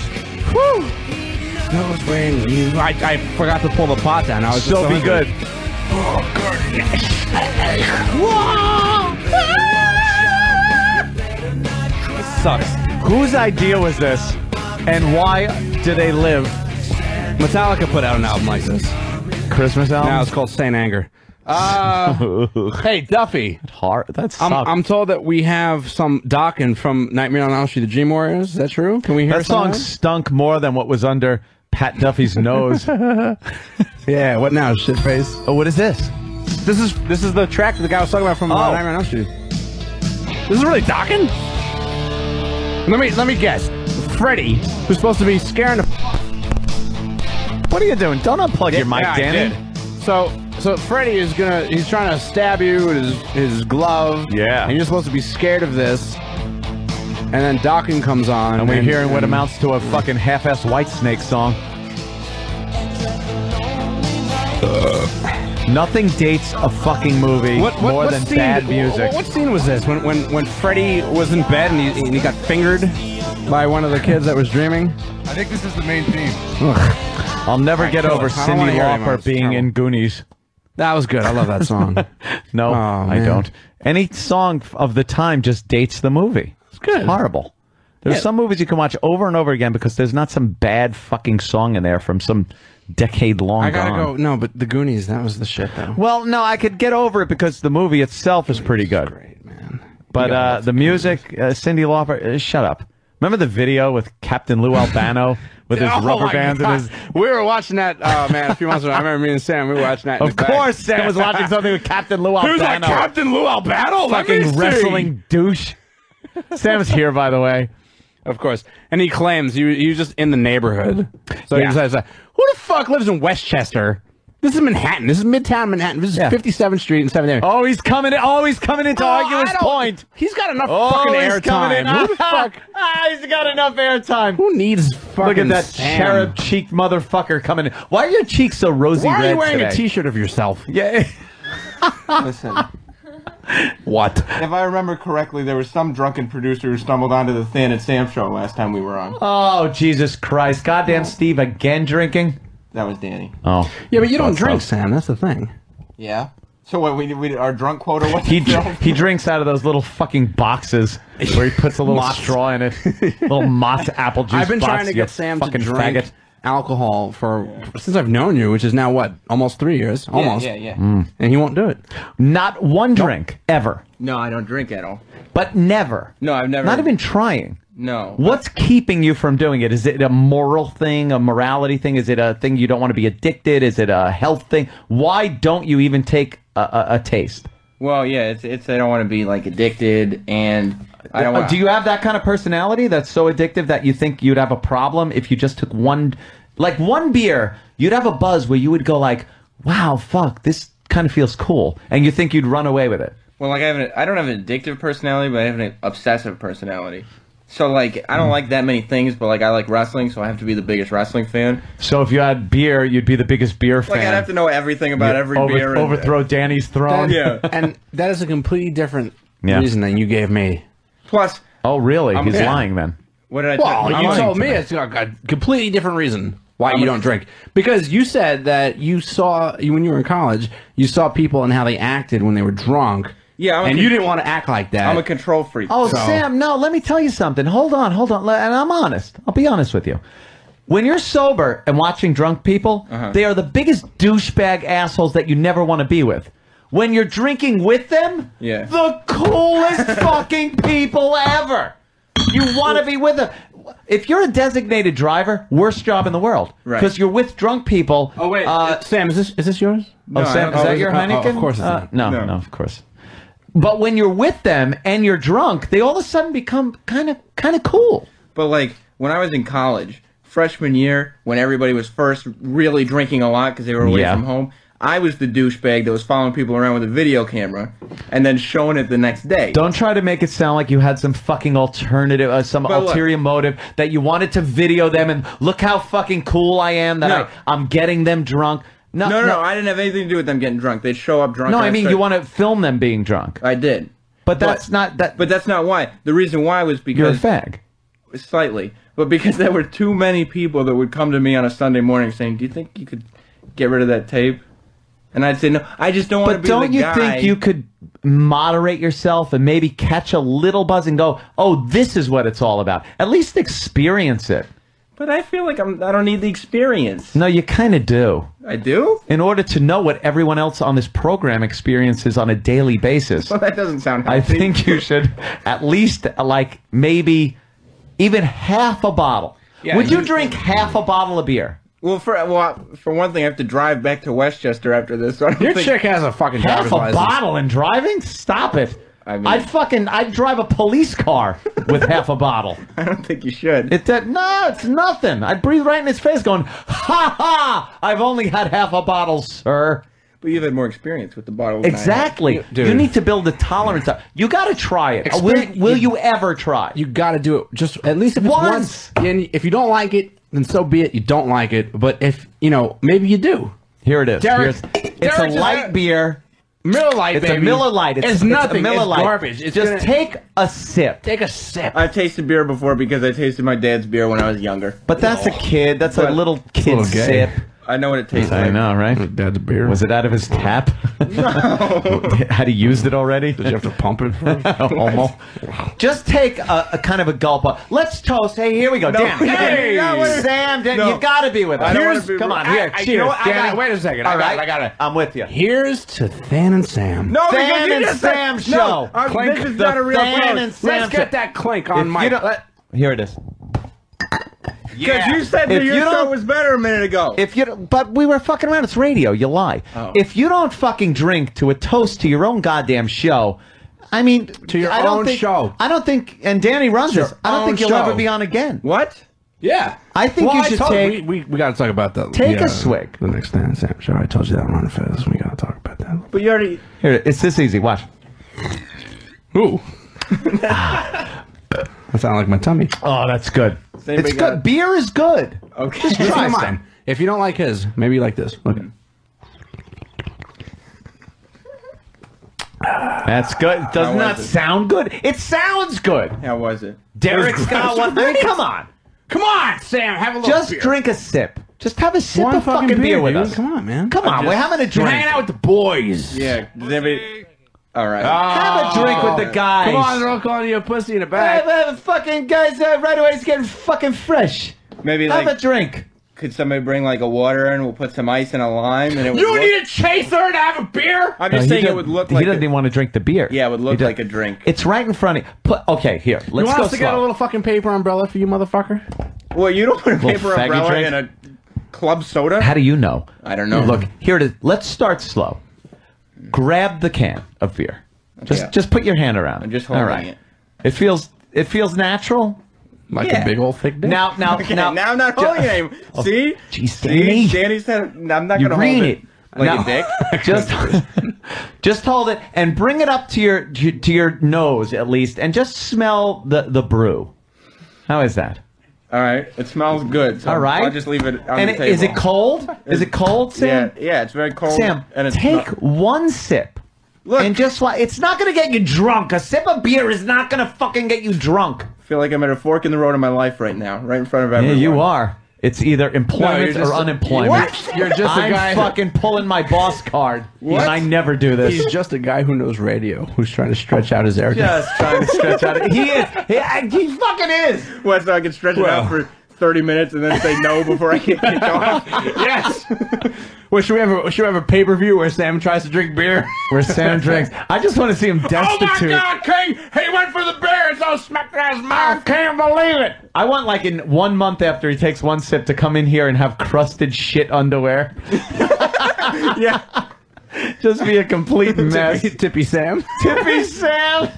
[SPEAKER 2] Knows when you. I, I forgot to pull the pot down. I was
[SPEAKER 3] Still
[SPEAKER 2] just
[SPEAKER 3] be good.
[SPEAKER 2] This sucks.
[SPEAKER 3] Whose idea was this, and why do they live?
[SPEAKER 2] Metallica put out an album like this.
[SPEAKER 3] Christmas album.
[SPEAKER 2] Now it's called Saint Anger. Uh, hey Duffy.
[SPEAKER 3] Hard. That's
[SPEAKER 2] I'm, I'm told that we have some Dokken from Nightmare on Elm Street, the Dream Warriors. Is that true? Can we hear
[SPEAKER 3] that song stunk more than what was under Pat Duffy's nose.
[SPEAKER 2] Yeah. What now, shitface?
[SPEAKER 3] Oh, what is this?
[SPEAKER 2] This is this is the track that the guy was talking about from uh,
[SPEAKER 3] Oh.
[SPEAKER 2] Nightmare on Elm Street. This is really Dokken. Let me let me guess. Freddy, who's supposed to be scaring the.
[SPEAKER 3] What are you doing? Don't unplug your mic,
[SPEAKER 2] Yeah, I
[SPEAKER 3] Danny.
[SPEAKER 2] did. So so Freddy is gonna he's trying to stab you with his his glove.
[SPEAKER 3] Yeah.
[SPEAKER 2] And you're supposed to be scared of this. And then Dokken comes on,
[SPEAKER 3] And we're hearing what amounts to a fucking half-ass Whitesnake song. Uh. Nothing dates a fucking movie
[SPEAKER 2] What, what,
[SPEAKER 3] more
[SPEAKER 2] what
[SPEAKER 3] than
[SPEAKER 2] scene,
[SPEAKER 3] bad music.
[SPEAKER 2] wh- What, scene was this? When when when Freddy was in bed and he, and he got fingered by one of the kids that was dreaming.
[SPEAKER 16] I think this is the main theme.
[SPEAKER 3] I'll never
[SPEAKER 2] Alright,
[SPEAKER 3] get over
[SPEAKER 2] it.
[SPEAKER 3] Cyndi
[SPEAKER 2] wanna hear it anymore.
[SPEAKER 3] Lauper being in Goonies.
[SPEAKER 2] That was good. I love that song.
[SPEAKER 3] Oh, no,
[SPEAKER 2] Oh,
[SPEAKER 3] I don't. Any song of the time just dates the movie. It's
[SPEAKER 2] good.
[SPEAKER 3] horrible. There's
[SPEAKER 2] Yeah.
[SPEAKER 3] some movies you can watch over and over again because there's not some bad fucking song in there from some decade long.
[SPEAKER 2] I gotta
[SPEAKER 3] gone.
[SPEAKER 2] go. No, but the Goonies. That was the shit though.
[SPEAKER 3] Well, no, I could get over it because the movie itself is pretty good.
[SPEAKER 2] Great man.
[SPEAKER 3] But uh, the music, uh, Cyndi Lauper, uh, shut up. Remember the video with Captain Lou Albano with his
[SPEAKER 2] Oh
[SPEAKER 3] rubber bands and his.
[SPEAKER 2] We were watching that. Oh man, a few months ago. I remember me and Sam. We were watching that.
[SPEAKER 3] Of course, Sam was watching something with Captain Lou Albano.
[SPEAKER 2] Who's like Captain Lou Albano.
[SPEAKER 3] Fucking
[SPEAKER 2] see."
[SPEAKER 3] wrestling douche. Sam's here, by the way.
[SPEAKER 2] Of course. And he claims he, he was just in the neighborhood. So he
[SPEAKER 3] Yeah.
[SPEAKER 2] decides, like, who the fuck lives in Westchester? This is Manhattan. This is Midtown Manhattan. This is
[SPEAKER 3] Yeah.
[SPEAKER 2] 57th Street and 7th Avenue.
[SPEAKER 3] Oh, he's coming in. Oh, he's coming in to
[SPEAKER 2] Oh,
[SPEAKER 3] argue his point.
[SPEAKER 2] He's got enough
[SPEAKER 3] Oh,
[SPEAKER 2] fucking
[SPEAKER 3] he's coming in.
[SPEAKER 2] airtime. Who the fuck?
[SPEAKER 3] Ah, he's got enough airtime.
[SPEAKER 2] Who needs fucking
[SPEAKER 3] Look at that cherub cheeked motherfucker coming in. Why are your cheeks so rosy
[SPEAKER 2] Why are
[SPEAKER 3] red
[SPEAKER 2] you wearing
[SPEAKER 3] today?
[SPEAKER 2] a T-shirt of yourself?
[SPEAKER 3] Yeah.
[SPEAKER 18] Listen,
[SPEAKER 2] What?
[SPEAKER 18] if I remember correctly, there was some drunken producer who stumbled onto the Than and Sam show last time we were on.
[SPEAKER 3] Oh, Jesus Christ. Goddamn Steve again drinking?
[SPEAKER 18] That was Danny.
[SPEAKER 3] Oh.
[SPEAKER 2] Yeah, but you don't drink. Sam. That's the thing.
[SPEAKER 18] Yeah. So what? We we our drunk quota was
[SPEAKER 3] He, he drinks out of those little fucking boxes where he puts a little straw in it. little Mott's apple juice
[SPEAKER 2] I've been
[SPEAKER 3] box,
[SPEAKER 2] trying to get Sam to drink
[SPEAKER 3] faggot.
[SPEAKER 2] Alcohol for since I've known you, which is now what, almost three years, almost.
[SPEAKER 18] yeah, yeah.
[SPEAKER 3] Mm.
[SPEAKER 2] And he won't do it.
[SPEAKER 3] Not one drink, ever.
[SPEAKER 18] No, I don't drink at all.
[SPEAKER 3] But never.
[SPEAKER 18] No, I've never.
[SPEAKER 3] Not even trying.
[SPEAKER 18] No.
[SPEAKER 3] What's keeping you from doing it? Is it a moral thing, a morality thing? Is it a thing you don't want to be addicted? Is it a health thing? Why don't you even take a, a, a taste?
[SPEAKER 19] Well, yeah, it's it's I don't want to be like addicted, and I don't
[SPEAKER 3] Uh,
[SPEAKER 19] want.
[SPEAKER 3] do you have that kind of personality that's so addictive that you think you'd have a problem if you just took one, like one beer, you'd have a buzz where you would go like, "Wow, fuck, this kind of feels cool," and you think you'd run away with it.
[SPEAKER 19] Well, like I have an, I don't have an addictive personality, but I have an obsessive personality. So like I don't like that many things, but like I like wrestling, so I have to be the biggest wrestling fan.
[SPEAKER 3] So if you had beer, you'd be the biggest beer fan.
[SPEAKER 19] Like I'd have to know everything about
[SPEAKER 3] You'd
[SPEAKER 19] every
[SPEAKER 3] over-
[SPEAKER 19] beer. and-
[SPEAKER 3] overthrow Danny's throne.
[SPEAKER 19] Yeah.
[SPEAKER 2] and that is a completely different
[SPEAKER 3] Yeah.
[SPEAKER 2] reason than you gave me.
[SPEAKER 19] Plus,
[SPEAKER 3] oh really?
[SPEAKER 2] I'm-
[SPEAKER 3] He's
[SPEAKER 2] yeah.
[SPEAKER 3] lying then.
[SPEAKER 19] What did I?
[SPEAKER 2] Well,
[SPEAKER 19] tell-
[SPEAKER 2] you
[SPEAKER 19] I'm
[SPEAKER 2] told
[SPEAKER 19] lying
[SPEAKER 2] me
[SPEAKER 19] to
[SPEAKER 2] it's a, a completely different reason why
[SPEAKER 19] I'm
[SPEAKER 2] you don't drink. Because you said that you saw when you were in college, you saw people and how they acted when they were drunk.
[SPEAKER 19] Yeah, I'm
[SPEAKER 2] and
[SPEAKER 19] con-
[SPEAKER 2] you didn't want to act like that.
[SPEAKER 19] I'm a control freak.
[SPEAKER 3] Oh,
[SPEAKER 2] So-
[SPEAKER 3] Sam, no, let me tell you something. Hold on, hold on. And I'm honest. I'll be honest with you. When you're sober and watching drunk people,
[SPEAKER 19] Uh-huh.
[SPEAKER 3] they are the biggest douchebag assholes that you never want to be with. When you're drinking with them,
[SPEAKER 19] Yeah.
[SPEAKER 3] the coolest fucking people ever. You want to be with them. If you're a designated driver, worst job in the world.
[SPEAKER 2] Right.
[SPEAKER 3] Because you're with drunk people.
[SPEAKER 2] Oh wait,
[SPEAKER 3] uh,
[SPEAKER 2] Sam, is this is this yours?
[SPEAKER 3] Oh, Sam, is that your
[SPEAKER 2] oh, of course it's
[SPEAKER 3] Uh,
[SPEAKER 2] not.
[SPEAKER 3] no, no, of course. But when you're with them and you're drunk, they all of a sudden become kind of kind of cool.
[SPEAKER 19] But like when I was in college, freshman year, when everybody was first really drinking a lot because they were away
[SPEAKER 3] Yeah.
[SPEAKER 19] from home, I was the douchebag that was following people around with a video camera and then showing it the next day.
[SPEAKER 3] Don't try to make it sound like you had some fucking alternative, uh, some
[SPEAKER 19] But look-
[SPEAKER 3] ulterior motive that you wanted to video them and look how fucking cool I am that
[SPEAKER 19] No.
[SPEAKER 3] I, I'm getting them drunk. No,
[SPEAKER 19] no, no, no, I didn't have anything to do with them getting drunk. They'd show up drunk.
[SPEAKER 3] No, I mean
[SPEAKER 19] start-
[SPEAKER 3] you want to film them being drunk.
[SPEAKER 19] I did.
[SPEAKER 3] But that's not that.
[SPEAKER 19] But that's not why. The reason why was
[SPEAKER 3] You're a
[SPEAKER 19] because
[SPEAKER 3] fag.
[SPEAKER 19] slightly, but because there were too many people that would come to me on a Sunday morning saying, "Do you think you could get rid of that tape?" And I'd say, "No, I just don't want to
[SPEAKER 3] But don't you
[SPEAKER 19] guy."
[SPEAKER 3] think you could moderate yourself and maybe catch a little buzz and go, "Oh, this is what it's all about." At least experience it.
[SPEAKER 19] But I feel like I'm. I don't need the experience.
[SPEAKER 3] No, you kind of do.
[SPEAKER 19] I do.
[SPEAKER 3] In order to know what everyone else on this program experiences on a daily basis.
[SPEAKER 19] Well, that doesn't sound.
[SPEAKER 3] I think you should at least like maybe even half a bottle.
[SPEAKER 19] Yeah,
[SPEAKER 3] Would you
[SPEAKER 19] you-
[SPEAKER 3] drink half a bottle of beer?
[SPEAKER 19] Well, for well, for one thing, I have to drive back to Westchester after this. So I don't
[SPEAKER 2] Your
[SPEAKER 19] think-
[SPEAKER 2] chick has a fucking
[SPEAKER 3] Half a
[SPEAKER 2] license.
[SPEAKER 3] bottle and driving? Stop it.
[SPEAKER 19] I mean-
[SPEAKER 3] I'd fucking I'd drive a police car with half a bottle.
[SPEAKER 19] I don't think you should.
[SPEAKER 3] It that no, it's nothing. I'd breathe right in his face, going, "Ha ha! I've only had half a bottle, sir."
[SPEAKER 19] But you've had more experience with the bottle. than I have.
[SPEAKER 3] Exactly.
[SPEAKER 2] Dude.
[SPEAKER 3] You need to build a tolerance. up. You got to try it. Will will you ever try?
[SPEAKER 2] You got to do it just at least if
[SPEAKER 3] Once.
[SPEAKER 2] once. And if you don't like it, then so be it. You don't like it, but if you know, maybe you do.
[SPEAKER 3] Here it is.
[SPEAKER 2] Derek-
[SPEAKER 3] Here's- it's
[SPEAKER 2] Derek
[SPEAKER 3] a light beer.
[SPEAKER 2] Miller Lite,
[SPEAKER 3] It's
[SPEAKER 2] baby.
[SPEAKER 3] a Miller Lite. It's,
[SPEAKER 2] It's,
[SPEAKER 3] it's
[SPEAKER 2] nothing.
[SPEAKER 3] a Miller
[SPEAKER 2] it's garbage. It's
[SPEAKER 3] Just
[SPEAKER 2] gonna-
[SPEAKER 3] take a sip.
[SPEAKER 2] take a sip.
[SPEAKER 19] I've tasted beer before because I tasted my dad's beer when I was younger.
[SPEAKER 3] But that's a oh. kid. That's a little kid
[SPEAKER 2] little
[SPEAKER 3] sip.
[SPEAKER 19] I know what it tastes like.
[SPEAKER 3] I
[SPEAKER 19] like.
[SPEAKER 3] know, right?
[SPEAKER 2] Dad's beer.
[SPEAKER 3] Was it out of his tap? No. Had he used it already?
[SPEAKER 2] Did you have to pump it first?
[SPEAKER 3] Almost. Just take a, a kind of a gulp. Of, let's toast. Hey, here we go.
[SPEAKER 19] No,
[SPEAKER 3] Dan.
[SPEAKER 19] hey, no, wait.
[SPEAKER 3] Sam, Dan,
[SPEAKER 19] No.
[SPEAKER 3] you got to be with us.
[SPEAKER 19] Don't
[SPEAKER 3] Here's-
[SPEAKER 19] wanna be
[SPEAKER 3] come
[SPEAKER 19] rude.
[SPEAKER 3] on, here.
[SPEAKER 2] I- I-
[SPEAKER 3] cheers.
[SPEAKER 2] you know what? I
[SPEAKER 3] Danny.
[SPEAKER 2] got it. Wait a second. I
[SPEAKER 3] All
[SPEAKER 2] got it.
[SPEAKER 3] right,
[SPEAKER 2] I got it.
[SPEAKER 3] I'm with you.
[SPEAKER 2] Here's to Than and Sam.
[SPEAKER 19] No, because
[SPEAKER 3] Than
[SPEAKER 19] you
[SPEAKER 3] and
[SPEAKER 19] just
[SPEAKER 3] Sam
[SPEAKER 19] said, no,
[SPEAKER 3] show.
[SPEAKER 19] uh,
[SPEAKER 2] Clink.
[SPEAKER 19] this is
[SPEAKER 3] The
[SPEAKER 19] not a real
[SPEAKER 3] Than
[SPEAKER 19] quote.
[SPEAKER 3] and Sam
[SPEAKER 2] Let's
[SPEAKER 3] show.
[SPEAKER 2] get that clink on
[SPEAKER 3] If
[SPEAKER 2] mic.
[SPEAKER 3] you don't- here it is.
[SPEAKER 19] Because you said that
[SPEAKER 3] If
[SPEAKER 19] your
[SPEAKER 3] you
[SPEAKER 19] show
[SPEAKER 3] don't-
[SPEAKER 19] was better a minute ago.
[SPEAKER 3] If you, but we were fucking around. It's radio. You lie.
[SPEAKER 19] Oh.
[SPEAKER 3] If you don't fucking drink to a toast to your own goddamn show, I mean,
[SPEAKER 2] To your
[SPEAKER 3] I don't
[SPEAKER 2] own
[SPEAKER 3] think,
[SPEAKER 2] show.
[SPEAKER 3] I don't think. And Danny runs this. I don't think you'll
[SPEAKER 2] show.
[SPEAKER 3] ever be on again.
[SPEAKER 19] what?
[SPEAKER 2] Yeah.
[SPEAKER 3] I think
[SPEAKER 2] well,
[SPEAKER 3] you should
[SPEAKER 2] told-
[SPEAKER 3] take.
[SPEAKER 2] We, we, we got to talk about that.
[SPEAKER 3] Take a swig.
[SPEAKER 2] The next Than and Sam show. I told you that on Fez. We got to talk about that.
[SPEAKER 19] But you already.
[SPEAKER 3] Here, it's this easy. Watch.
[SPEAKER 2] Ooh. I sound like my tummy.
[SPEAKER 3] Oh, that's good.
[SPEAKER 19] anybody
[SPEAKER 3] It's
[SPEAKER 19] got-
[SPEAKER 3] good. Beer is good.
[SPEAKER 19] Okay.
[SPEAKER 3] Just
[SPEAKER 2] Listen
[SPEAKER 3] try
[SPEAKER 2] to
[SPEAKER 3] some.
[SPEAKER 2] mine. If you don't like his, maybe you like this. Okay.
[SPEAKER 3] That's good. Does
[SPEAKER 19] How
[SPEAKER 3] not
[SPEAKER 19] it?
[SPEAKER 3] sound good. It sounds good.
[SPEAKER 19] How was it?
[SPEAKER 3] Derek's got one. I mean, come on.
[SPEAKER 2] Come on, Sam. Have a little
[SPEAKER 3] Just
[SPEAKER 2] beer.
[SPEAKER 3] drink a sip. Just have a sip
[SPEAKER 2] One
[SPEAKER 3] of fucking beer, with
[SPEAKER 2] dude.
[SPEAKER 3] us.
[SPEAKER 2] Come on, man.
[SPEAKER 3] Come on, we're having a drink.
[SPEAKER 2] hanging out with the boys.
[SPEAKER 19] Yeah. Does anybody? All right.
[SPEAKER 3] Have a drink with the guys.
[SPEAKER 2] Come on, they're all calling you a pussy in the
[SPEAKER 3] Hey,
[SPEAKER 2] back.
[SPEAKER 3] hey, fucking guys, uh, right away, it's getting fucking fresh.
[SPEAKER 19] Maybe
[SPEAKER 3] Have
[SPEAKER 19] like.
[SPEAKER 3] a drink.
[SPEAKER 19] could somebody bring like a water and we'll put some ice and a lime and it would
[SPEAKER 2] You
[SPEAKER 19] look,
[SPEAKER 2] need a chaser to have a beer?
[SPEAKER 19] I'm
[SPEAKER 3] No,
[SPEAKER 19] just
[SPEAKER 3] he
[SPEAKER 19] saying it
[SPEAKER 3] doesn't-
[SPEAKER 19] would look
[SPEAKER 3] He doesn't
[SPEAKER 19] a-
[SPEAKER 3] even want to drink the beer.
[SPEAKER 19] yeah, it would
[SPEAKER 3] He
[SPEAKER 19] look
[SPEAKER 3] does-
[SPEAKER 19] like a drink.
[SPEAKER 3] It's right in front of you. Put okay here.
[SPEAKER 2] You
[SPEAKER 3] Let's
[SPEAKER 2] want
[SPEAKER 3] go
[SPEAKER 2] us to get a
[SPEAKER 3] slow.
[SPEAKER 2] little fucking paper umbrella for you, motherfucker?
[SPEAKER 19] Well, you don't put a paper
[SPEAKER 3] faggy
[SPEAKER 19] umbrella
[SPEAKER 3] drink?
[SPEAKER 19] in a club soda.
[SPEAKER 3] How do you know?
[SPEAKER 19] I don't know.
[SPEAKER 3] Look here. It is. Let's start slow. Grab the can of beer. Just
[SPEAKER 19] Yeah.
[SPEAKER 3] just put your hand around.
[SPEAKER 19] I'm just holding
[SPEAKER 3] right.
[SPEAKER 19] it.
[SPEAKER 3] It feels it feels natural.
[SPEAKER 2] Like
[SPEAKER 19] Yeah.
[SPEAKER 2] a big old thick dick.
[SPEAKER 3] Now now
[SPEAKER 19] Okay,
[SPEAKER 3] now
[SPEAKER 19] now I'm not holding it anymore.
[SPEAKER 3] Oh,
[SPEAKER 19] See?
[SPEAKER 3] Jeez, Danny.
[SPEAKER 19] See? Danny said I'm not
[SPEAKER 3] You
[SPEAKER 19] gonna
[SPEAKER 3] read
[SPEAKER 19] hold
[SPEAKER 3] it.
[SPEAKER 19] it. Like
[SPEAKER 3] Now-
[SPEAKER 19] a dick?
[SPEAKER 3] just just hold it and bring it up to your to your nose at least and just smell the the brew. How is that?
[SPEAKER 19] All right. It smells good. So
[SPEAKER 3] All right.
[SPEAKER 19] I'll just leave it on
[SPEAKER 3] and
[SPEAKER 19] the
[SPEAKER 3] it-
[SPEAKER 19] table.
[SPEAKER 3] is it cold? Is it cold, Sam?
[SPEAKER 19] Yeah, yeah, it's very cold.
[SPEAKER 3] Sam,
[SPEAKER 19] and it's
[SPEAKER 3] take one sip.
[SPEAKER 19] Look.
[SPEAKER 3] And just why it's not gonna get you drunk. A sip of beer is not gonna fucking get you drunk.
[SPEAKER 19] I feel like I'm at a fork in the road in my life right now, right in front of everyone.
[SPEAKER 3] Yeah,
[SPEAKER 19] everyone.
[SPEAKER 3] you are. It's either employment
[SPEAKER 2] just
[SPEAKER 3] or
[SPEAKER 2] a-
[SPEAKER 3] unemployment.
[SPEAKER 2] What? You're just a
[SPEAKER 3] I'm
[SPEAKER 2] guy-
[SPEAKER 3] fucking pulling my boss card.
[SPEAKER 2] What?
[SPEAKER 3] And I never do this.
[SPEAKER 2] He's just a guy who knows radio, who's trying to stretch out his air.
[SPEAKER 3] just trying to stretch out. He is. He, he fucking is.
[SPEAKER 19] What, so I can stretch it
[SPEAKER 2] Well.
[SPEAKER 19] out for 30 minutes and then say no before I get kicked off?
[SPEAKER 2] yes. well, should we have a should we have a pay per view where Sam tries to drink beer?
[SPEAKER 3] Where Sam drinks. I just want to see him destitute.
[SPEAKER 2] Oh my God, King! He went for the beer and so smacked in his mouth. I Can't believe it.
[SPEAKER 3] I want like in one month after he takes one sip to come in here and have crusted shit underwear.
[SPEAKER 19] yeah.
[SPEAKER 3] Just be a complete mess.
[SPEAKER 2] Tippy, Tippy Sam.
[SPEAKER 3] Tippy Sam.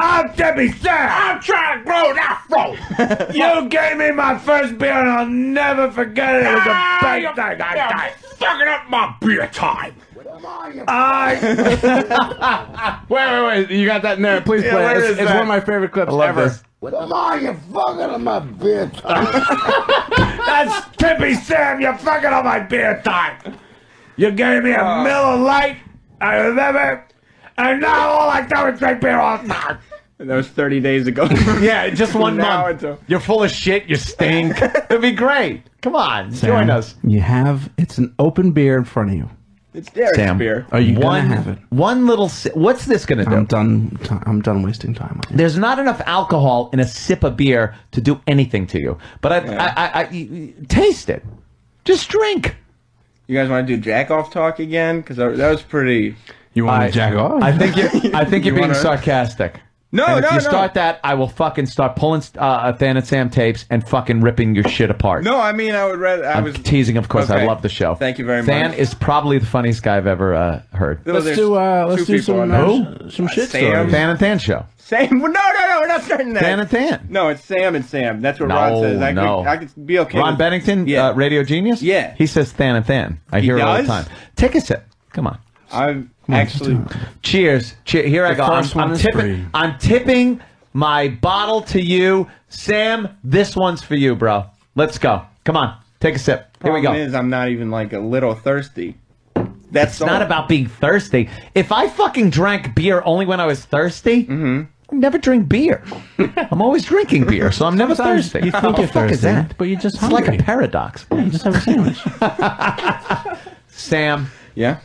[SPEAKER 2] I'm Tippy Sam. I'm trying to grow an afro. you gave me my first beer and I'll never forget it. It was a ah, big thing. I died. Fucking up my beer time. I wait, wait, wait! You got that in there? Please
[SPEAKER 19] Yeah,
[SPEAKER 2] play. it.
[SPEAKER 19] where
[SPEAKER 2] It's,
[SPEAKER 19] is
[SPEAKER 2] it's
[SPEAKER 19] that?
[SPEAKER 2] one of my favorite clips
[SPEAKER 3] I love
[SPEAKER 2] ever.
[SPEAKER 3] this.
[SPEAKER 2] What am I? You fucking on my beer time. That's Tippy Sam. You fucking on my beer time. You gave me a
[SPEAKER 19] Oh.
[SPEAKER 2] Miller Lite. I remember. And now all I do is drink beer all the time.
[SPEAKER 19] That was 30 days ago.
[SPEAKER 3] Yeah, just one
[SPEAKER 19] Now
[SPEAKER 3] month.
[SPEAKER 19] it's a-
[SPEAKER 3] You're full of shit. You stink. It'd be great. Come on, join us.
[SPEAKER 2] You have it's an open beer in front of you.
[SPEAKER 19] It's Derek's
[SPEAKER 3] Sam,
[SPEAKER 19] beer.
[SPEAKER 2] Are you
[SPEAKER 3] one,
[SPEAKER 2] gonna have it?
[SPEAKER 3] One little. Si- What's this gonna do?
[SPEAKER 2] I'm done. T- I'm done wasting time on it.
[SPEAKER 3] There's not enough alcohol in a sip of beer to do anything to you. But I,
[SPEAKER 19] Yeah.
[SPEAKER 3] I, I, I, y- y- taste it. Just drink.
[SPEAKER 19] You guys want to do jack off talk again? Because that was pretty.
[SPEAKER 2] You want
[SPEAKER 3] I-
[SPEAKER 2] to jack off?
[SPEAKER 3] I think you're. I think
[SPEAKER 19] You
[SPEAKER 3] you're being
[SPEAKER 19] wanna-
[SPEAKER 3] sarcastic.
[SPEAKER 19] No,
[SPEAKER 3] and no, if
[SPEAKER 19] no,
[SPEAKER 3] you
[SPEAKER 19] no.
[SPEAKER 3] start that, I will fucking start pulling uh, Than and Sam tapes and fucking ripping your shit apart.
[SPEAKER 19] No, I mean, I would rather. I
[SPEAKER 3] I'm
[SPEAKER 19] was
[SPEAKER 3] teasing, of course. I love the show.
[SPEAKER 19] Thank you very
[SPEAKER 3] Than
[SPEAKER 19] much.
[SPEAKER 3] is probably the funniest guy I've ever uh, heard.
[SPEAKER 19] Well,
[SPEAKER 2] Let's
[SPEAKER 19] there's
[SPEAKER 2] do. Uh, let's do some.
[SPEAKER 19] on
[SPEAKER 2] Uh, some shit
[SPEAKER 19] Sam.
[SPEAKER 2] stories.
[SPEAKER 3] Than and Than show.
[SPEAKER 19] Sam. No, no, no, we're not starting that.
[SPEAKER 3] Than and Than.
[SPEAKER 19] No, it's Sam and Sam. That's what
[SPEAKER 3] No,
[SPEAKER 19] Ron says. I
[SPEAKER 3] no.
[SPEAKER 19] Could, I could be okay.
[SPEAKER 3] Ron
[SPEAKER 19] with-
[SPEAKER 3] Bennington,
[SPEAKER 19] Yeah.
[SPEAKER 3] uh, Radio Genius.
[SPEAKER 19] Yeah.
[SPEAKER 3] he says Than and Than. I
[SPEAKER 19] He
[SPEAKER 3] hear it all the time. Take a sip. Come on.
[SPEAKER 19] I'm actually.
[SPEAKER 3] Cheers. Che- here I go. I'm, I'm tipping.
[SPEAKER 2] free.
[SPEAKER 3] I'm tipping my bottle to you, Sam. This one's for you, bro. Let's go. Come on, take a sip. Here we go.
[SPEAKER 19] Is, I'm not even like a little thirsty. That's
[SPEAKER 3] It's not about being thirsty. If I fucking drank beer only when I was thirsty,
[SPEAKER 2] Mm-hmm.
[SPEAKER 3] I never drink beer. I'm always drinking beer, so I'm never
[SPEAKER 2] Sometimes
[SPEAKER 3] thirsty.
[SPEAKER 2] you think
[SPEAKER 3] what the
[SPEAKER 2] you're
[SPEAKER 3] fuck is that?
[SPEAKER 2] but you're just
[SPEAKER 3] It's like a paradox.
[SPEAKER 2] Yeah, just have a sandwich.
[SPEAKER 3] Sam,
[SPEAKER 19] Yeah.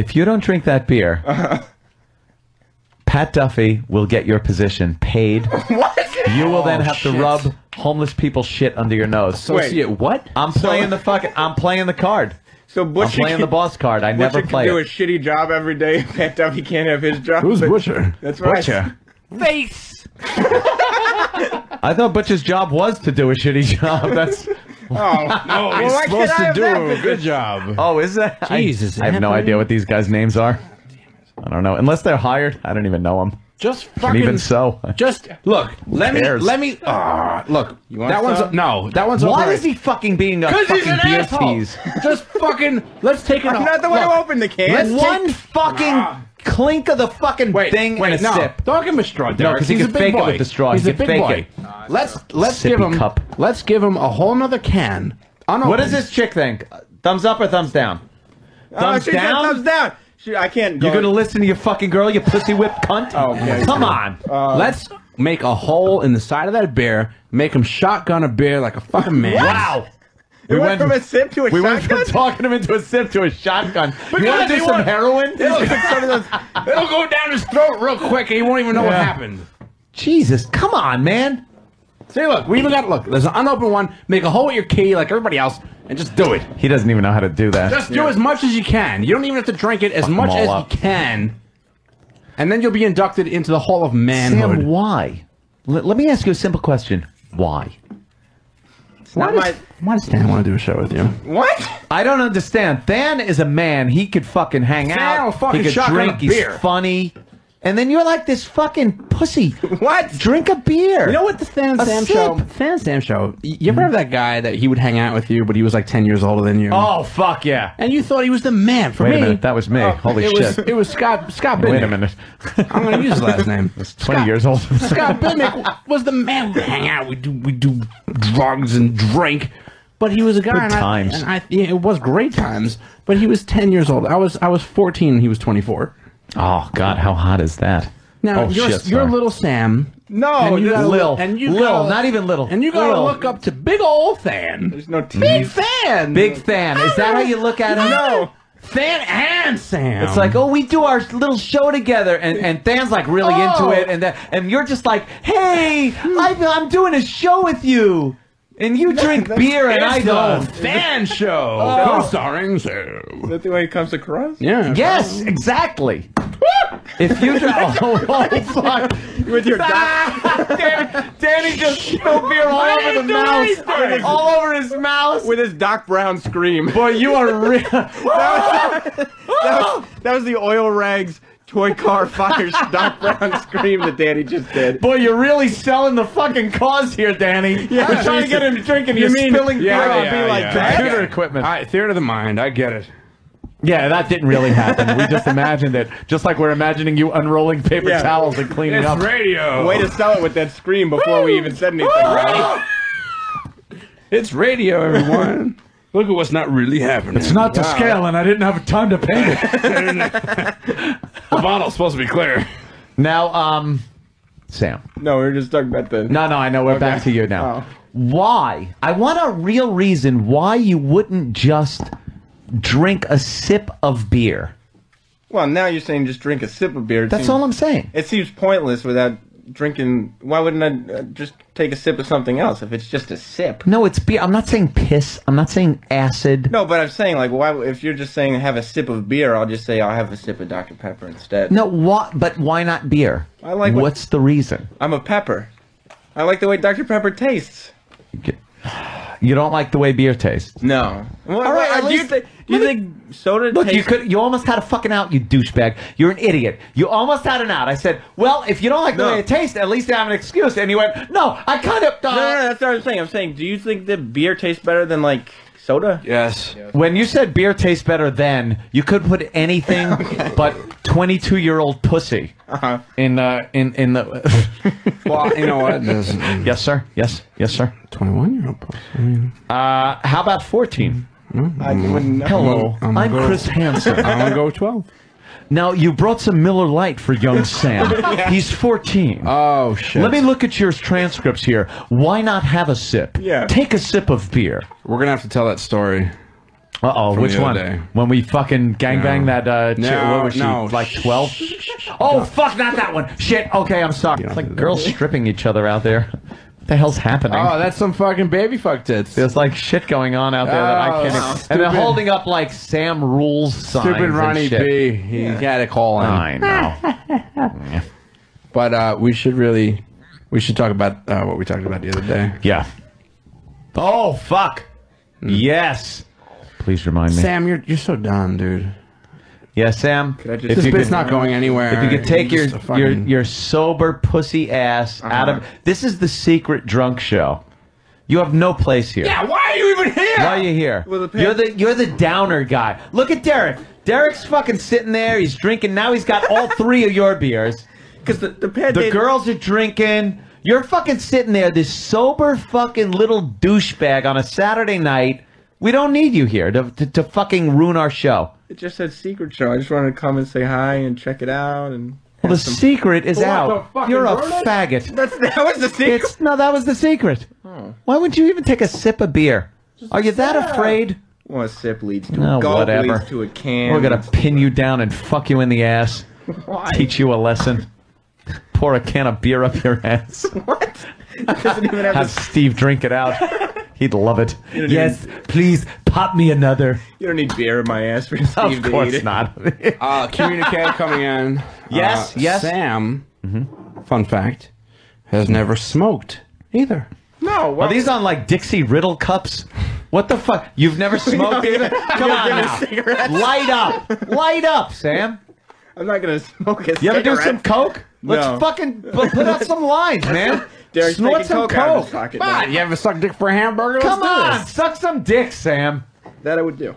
[SPEAKER 3] If you don't drink that beer,
[SPEAKER 2] Uh-huh.
[SPEAKER 3] Pat Duffy will get your position paid.
[SPEAKER 19] What?
[SPEAKER 3] You will then
[SPEAKER 2] Oh,
[SPEAKER 3] have to rub homeless people's shit under your nose.
[SPEAKER 2] Associate what?
[SPEAKER 3] I'm playing the fucking. I'm playing the card.
[SPEAKER 19] So
[SPEAKER 3] I'm
[SPEAKER 19] Butcher
[SPEAKER 3] playing the
[SPEAKER 19] can-
[SPEAKER 3] boss card. I
[SPEAKER 19] Butcher
[SPEAKER 3] never
[SPEAKER 19] can do
[SPEAKER 3] it.
[SPEAKER 19] a shitty job every day. Pat Duffy can't have his job.
[SPEAKER 2] Who's Butcher?
[SPEAKER 19] That's right.
[SPEAKER 2] Butcher.
[SPEAKER 19] Face.
[SPEAKER 3] I thought Butcher's job was to do a shitty job. That's.
[SPEAKER 19] Oh
[SPEAKER 2] No,
[SPEAKER 19] Well,
[SPEAKER 2] he's
[SPEAKER 19] why
[SPEAKER 2] supposed
[SPEAKER 19] can't I
[SPEAKER 2] to
[SPEAKER 19] have
[SPEAKER 2] do
[SPEAKER 19] that
[SPEAKER 2] a
[SPEAKER 19] position?
[SPEAKER 2] good job.
[SPEAKER 3] Oh, is that?
[SPEAKER 2] Jesus,
[SPEAKER 3] I, have no
[SPEAKER 2] Anthony.
[SPEAKER 3] idea what these guys' names are. I don't know. Unless they're hired, I don't even know them.
[SPEAKER 2] Just
[SPEAKER 3] And
[SPEAKER 2] fucking.
[SPEAKER 3] even so,
[SPEAKER 2] Just look. Let me.
[SPEAKER 3] cares?
[SPEAKER 2] Let me. ah, look.
[SPEAKER 19] want
[SPEAKER 2] that one's
[SPEAKER 19] some?
[SPEAKER 2] no. That one's
[SPEAKER 3] why
[SPEAKER 2] over
[SPEAKER 3] is he fucking being a
[SPEAKER 2] Because
[SPEAKER 3] fucking
[SPEAKER 2] he's an
[SPEAKER 3] beer
[SPEAKER 2] asshole.
[SPEAKER 3] tease?
[SPEAKER 2] Just fucking. Let's take it.
[SPEAKER 19] I'm
[SPEAKER 2] off.
[SPEAKER 19] not the one
[SPEAKER 2] Look,
[SPEAKER 19] who opened the can.
[SPEAKER 2] Let's
[SPEAKER 3] One
[SPEAKER 2] take-
[SPEAKER 3] fucking
[SPEAKER 2] Ah.
[SPEAKER 3] Clink of the fucking
[SPEAKER 2] Wait,
[SPEAKER 3] thing
[SPEAKER 2] wait,
[SPEAKER 3] and a
[SPEAKER 2] no.
[SPEAKER 3] sip.
[SPEAKER 2] Don't give him a straw, Derek.
[SPEAKER 3] 'cause he
[SPEAKER 2] He's
[SPEAKER 3] can
[SPEAKER 2] a big
[SPEAKER 3] fake it
[SPEAKER 2] boy.
[SPEAKER 3] with the straw.
[SPEAKER 2] He's
[SPEAKER 3] He
[SPEAKER 2] a big
[SPEAKER 3] fake
[SPEAKER 2] boy.
[SPEAKER 3] it.
[SPEAKER 2] Let's let's
[SPEAKER 3] Sippy
[SPEAKER 2] give him.
[SPEAKER 3] cup.
[SPEAKER 2] Let's give him a whole nother can. Unopened.
[SPEAKER 3] What does this chick think? Thumbs up or thumbs down?
[SPEAKER 19] Oh,
[SPEAKER 3] Thumbs
[SPEAKER 19] she said
[SPEAKER 3] down?
[SPEAKER 19] Thumbs down. She, I can't go.
[SPEAKER 3] You gonna listen to your fucking girl, you pussy whip cunt?
[SPEAKER 19] Oh, okay.
[SPEAKER 3] Come on.
[SPEAKER 19] Uh,
[SPEAKER 2] Let's make a hole in the side of that beer. Make him shotgun a beer like a fucking man.
[SPEAKER 3] Wow.
[SPEAKER 19] It went from a sip to a
[SPEAKER 3] we went
[SPEAKER 19] shotgun?
[SPEAKER 3] from talking him into a sip to a shotgun. you
[SPEAKER 2] Because
[SPEAKER 3] want to do some
[SPEAKER 2] want-
[SPEAKER 3] heroin?
[SPEAKER 2] It'll go down his throat real quick, and he won't even know what happened.
[SPEAKER 3] Jesus, come on, man.
[SPEAKER 2] See, look, we even got look. There's an unopened one. Make a hole with your key, like everybody else, and just do it.
[SPEAKER 3] He doesn't even know how to do that.
[SPEAKER 2] Just do as much as you can. You don't even have to drink it as
[SPEAKER 3] Fuck
[SPEAKER 2] much as
[SPEAKER 3] up.
[SPEAKER 2] you can, and then you'll be inducted into the Hall of Manhood.
[SPEAKER 3] Sam, why? Let, let me ask you a simple question. Why?
[SPEAKER 2] Why
[SPEAKER 19] not
[SPEAKER 2] does,
[SPEAKER 19] my.
[SPEAKER 2] why does Stan want to do a show with you?
[SPEAKER 19] What?
[SPEAKER 3] I don't understand. Than is a man. He could fucking hang
[SPEAKER 2] Than
[SPEAKER 3] out.
[SPEAKER 2] will fucking
[SPEAKER 3] he could
[SPEAKER 2] shotgun
[SPEAKER 3] drink.
[SPEAKER 2] a
[SPEAKER 3] He's
[SPEAKER 2] beer.
[SPEAKER 3] funny. And then you're like this fucking pussy.
[SPEAKER 19] What?
[SPEAKER 3] Drink a beer.
[SPEAKER 2] You know what the Fan
[SPEAKER 3] A
[SPEAKER 2] Sam
[SPEAKER 3] sip.
[SPEAKER 2] show? Fan Sam show. You ever mm-hmm. have that guy that he would hang out with you, but he was like ten years older than you?
[SPEAKER 3] Oh fuck yeah!
[SPEAKER 2] And you thought he was the man. For
[SPEAKER 3] Wait
[SPEAKER 2] me,
[SPEAKER 3] a minute, that was me.
[SPEAKER 2] Oh,
[SPEAKER 3] Holy
[SPEAKER 2] it
[SPEAKER 3] shit!
[SPEAKER 2] Was, it was Scott Scott Bidnick.
[SPEAKER 3] Wait a minute.
[SPEAKER 2] I'm going to use his last name.
[SPEAKER 3] It's 20 years old.
[SPEAKER 2] Scott Bidnick was the man. We hang out. We do we do drugs and drink. But he was a guy.
[SPEAKER 3] Good
[SPEAKER 2] and I-
[SPEAKER 3] times.
[SPEAKER 2] and I, yeah, it was great times. But he was ten years old. I was I was fourteen. and He was twenty four.
[SPEAKER 3] Oh god, how hot is that?
[SPEAKER 2] Now
[SPEAKER 3] oh,
[SPEAKER 2] you're
[SPEAKER 3] shit,
[SPEAKER 2] you're little Sam.
[SPEAKER 19] No,
[SPEAKER 2] and you
[SPEAKER 19] this-
[SPEAKER 2] gotta
[SPEAKER 3] Lil.
[SPEAKER 2] and you
[SPEAKER 3] Lil,
[SPEAKER 2] gotta-
[SPEAKER 3] not even little.
[SPEAKER 2] And you gotta
[SPEAKER 3] Lil.
[SPEAKER 2] look up to big old Fan.
[SPEAKER 19] There's no
[SPEAKER 2] Big. Fan.
[SPEAKER 3] Big fan. Is that how you look at him?
[SPEAKER 19] No.
[SPEAKER 2] Fan and Sam.
[SPEAKER 3] It's like, oh, we do our little show together, and and Than's like really
[SPEAKER 2] Oh.
[SPEAKER 3] into it, and that, and you're just like, hey, I, I'm doing a show with you, and you drink beer, and I
[SPEAKER 2] It's
[SPEAKER 3] don't.
[SPEAKER 2] Fan Show.
[SPEAKER 3] Oh.
[SPEAKER 2] Co-starring
[SPEAKER 19] Is
[SPEAKER 2] Sam.
[SPEAKER 19] that the way it comes across?
[SPEAKER 2] Yeah.
[SPEAKER 3] Yes, oh. exactly. if you drink, oh, oh, oh fuck,
[SPEAKER 19] With your doc-
[SPEAKER 3] Danny, Danny just spilled beer all over the mouse, all over his mouse.
[SPEAKER 19] with his Doc Brown scream.
[SPEAKER 3] Boy, you are real.
[SPEAKER 19] that, was, that, was, that was the oil rags toy car fires Doc Brown scream that Danny just did.
[SPEAKER 3] Boy, you're really selling the fucking cause here, Danny.
[SPEAKER 19] Yeah.
[SPEAKER 3] We're trying to get him to drink, and
[SPEAKER 19] You
[SPEAKER 3] you're
[SPEAKER 19] mean-
[SPEAKER 3] spilling
[SPEAKER 19] yeah,
[SPEAKER 3] beer on
[SPEAKER 19] yeah,
[SPEAKER 3] me like
[SPEAKER 19] yeah.
[SPEAKER 3] that. Computer equipment.
[SPEAKER 2] All right, theater of the mind. I get it.
[SPEAKER 3] Yeah, that didn't really happen. we just imagined it, just like we're imagining you unrolling paper
[SPEAKER 19] Yeah.
[SPEAKER 3] towels and cleaning up.
[SPEAKER 2] It's
[SPEAKER 3] up.
[SPEAKER 2] radio.
[SPEAKER 19] Way to sell it with that scream before we even said anything, right?
[SPEAKER 2] It's radio, everyone. Look at what's not really happening.
[SPEAKER 3] It's not to scale, and I didn't have time to paint it.
[SPEAKER 2] the bottle's supposed to be clear.
[SPEAKER 3] now, um, Sam.
[SPEAKER 19] No, we were just talking about the.
[SPEAKER 3] No, no, I know. We're back to you now.
[SPEAKER 19] Oh.
[SPEAKER 3] Why? I want a real reason why you wouldn't just drink a sip of beer.
[SPEAKER 19] Well, now you're saying just drink a sip of beer. It
[SPEAKER 3] That's
[SPEAKER 19] seems-
[SPEAKER 3] all I'm saying.
[SPEAKER 19] It seems pointless without drinking. Why wouldn't I uh, just take a sip of something else if it's just a sip?
[SPEAKER 3] No, it's beer. I'm not saying piss. I'm not saying acid.
[SPEAKER 19] No, but I'm saying like, why? If you're just saying have a sip of beer, I'll just say I'll have a sip of Dr Pepper instead.
[SPEAKER 3] No, what? But why not beer?
[SPEAKER 19] I like what-
[SPEAKER 3] What's the reason?
[SPEAKER 19] I'm a pepper. I like the way Dr Pepper tastes.
[SPEAKER 3] You don't like the way beer tastes.
[SPEAKER 19] No. Well,
[SPEAKER 3] All right, at
[SPEAKER 19] do you,
[SPEAKER 3] least-
[SPEAKER 19] thi- do you think soda
[SPEAKER 3] Look,
[SPEAKER 19] tastes?
[SPEAKER 3] you could. You almost had a fucking out, you douchebag. You're an idiot. You almost had an out. I said, well, if you don't like the
[SPEAKER 19] No.
[SPEAKER 3] way it tastes, at least I have an excuse. And you went, no, I kind of. Uh,
[SPEAKER 19] No, no, no, that's what I'm saying. I'm saying, do you think that beer tastes better than like soda?
[SPEAKER 2] Yes.
[SPEAKER 3] When you said beer tastes better than, you could put anything but 22 year old pussy
[SPEAKER 19] Uh-huh.
[SPEAKER 3] in uh, in in the.
[SPEAKER 2] Well, you know what?
[SPEAKER 3] Yes, sir. Yes, yes, sir.
[SPEAKER 2] 21 year old. I mean,
[SPEAKER 3] Uh, how about 14?
[SPEAKER 19] I wouldn't know.
[SPEAKER 3] Hello,
[SPEAKER 2] I'm
[SPEAKER 3] I'm,
[SPEAKER 2] go-
[SPEAKER 3] Chris Hansen.
[SPEAKER 2] I'm gonna go 12.
[SPEAKER 3] Now you brought some Miller Lite for young Sam. He's 14.
[SPEAKER 2] Oh shit.
[SPEAKER 3] Let me look at your transcripts here. Why not have a sip?
[SPEAKER 19] Yeah.
[SPEAKER 3] Take a sip of beer.
[SPEAKER 2] We're gonna have to tell that story.
[SPEAKER 3] Uh oh, which one?
[SPEAKER 2] day.
[SPEAKER 3] When we fucking gangbang
[SPEAKER 2] No.
[SPEAKER 3] that uh chick-
[SPEAKER 2] No,
[SPEAKER 3] what was she?
[SPEAKER 2] no.
[SPEAKER 3] Like 12? Oh fuck, not that one. Shit. Okay, I'm sorry. It's like girls stripping each other out there. What the hell's happening?
[SPEAKER 2] Oh, that's some fucking baby fuck tits.
[SPEAKER 3] There's like shit going on out there that I
[SPEAKER 2] Oh,
[SPEAKER 3] can't.
[SPEAKER 2] wow.
[SPEAKER 3] And they're
[SPEAKER 2] Stupid-
[SPEAKER 3] holding up like Sam rules signs.
[SPEAKER 2] Stupid
[SPEAKER 3] and
[SPEAKER 2] Ronnie
[SPEAKER 3] shit.
[SPEAKER 2] B. He had a call in.
[SPEAKER 3] I know.
[SPEAKER 2] But uh, we should really, we should talk about uh, what we talked about the other day.
[SPEAKER 3] yeah. Oh fuck. Yes. Please remind me.
[SPEAKER 2] Sam, you're you're so dumb, dude.
[SPEAKER 3] Yeah, Sam.
[SPEAKER 19] Could I just-
[SPEAKER 3] if
[SPEAKER 2] This
[SPEAKER 3] you
[SPEAKER 2] bit's
[SPEAKER 3] could-
[SPEAKER 2] not going anywhere.
[SPEAKER 3] If you could take your
[SPEAKER 2] just a
[SPEAKER 3] your
[SPEAKER 2] fucking-
[SPEAKER 3] your sober pussy ass uh-huh. out of this is the secret drunk show. You have no place here.
[SPEAKER 2] yeah, why are you even here?
[SPEAKER 3] Why are you here?
[SPEAKER 19] The pa-
[SPEAKER 3] you're the you're the downer guy. Look at Derek. Derek's fucking sitting there. He's drinking. Now he's got all three of your beers.
[SPEAKER 19] Because the the pad
[SPEAKER 3] The girls are drinking. You're fucking sitting there, this sober fucking little douchebag on a Saturday night. We don't need you here to, to, to fucking ruin our show.
[SPEAKER 19] It just said secret show. I just wanted to come and say hi and check it out and.
[SPEAKER 3] Well, the secret is
[SPEAKER 2] What
[SPEAKER 3] out. You're a
[SPEAKER 2] it?
[SPEAKER 3] faggot.
[SPEAKER 19] That's that was the secret.
[SPEAKER 3] It's no, that was the secret. Oh. Why wouldn't you even take a sip of beer? Are you that afraid?
[SPEAKER 19] Well, a sip leads to
[SPEAKER 3] No,
[SPEAKER 19] a gulp
[SPEAKER 3] whatever.
[SPEAKER 19] leads to a can.
[SPEAKER 3] We're gonna pin you down and fuck you in the ass.
[SPEAKER 19] Why?
[SPEAKER 3] Teach you a lesson. Pour a can of beer up your ass.
[SPEAKER 19] What? It doesn't even have,
[SPEAKER 3] Have Steve drink it out. He'd love it.
[SPEAKER 19] You don't
[SPEAKER 3] Yes, please pop me another.
[SPEAKER 19] You don't need beer in my ass for Steve
[SPEAKER 3] Of
[SPEAKER 19] to
[SPEAKER 3] course
[SPEAKER 19] eat it.
[SPEAKER 3] not.
[SPEAKER 2] Uh, communique coming in.
[SPEAKER 3] Yes,
[SPEAKER 2] Uh,
[SPEAKER 3] yes.
[SPEAKER 2] Sam, fun fact, has never smoked either. No.
[SPEAKER 3] Are these on like Dixie Riddle cups? What the fuck? You've never smoked
[SPEAKER 18] Yeah.
[SPEAKER 3] either? Come on now.
[SPEAKER 18] cigarettes.
[SPEAKER 3] Light up. Light up, Sam.
[SPEAKER 18] I'm not gonna smoke a
[SPEAKER 3] You ever do some coke? Let's
[SPEAKER 18] No.
[SPEAKER 3] fucking put put out some lines, man.
[SPEAKER 18] Derek's
[SPEAKER 3] Snort
[SPEAKER 18] taking
[SPEAKER 3] some
[SPEAKER 18] coke out of his
[SPEAKER 3] coke.
[SPEAKER 18] pocket
[SPEAKER 2] Come on, you ever suck dick for a hamburger?
[SPEAKER 3] Come
[SPEAKER 2] Let's do
[SPEAKER 3] on,
[SPEAKER 2] this.
[SPEAKER 3] suck some dick, Sam.
[SPEAKER 18] That I would do.
[SPEAKER 2] All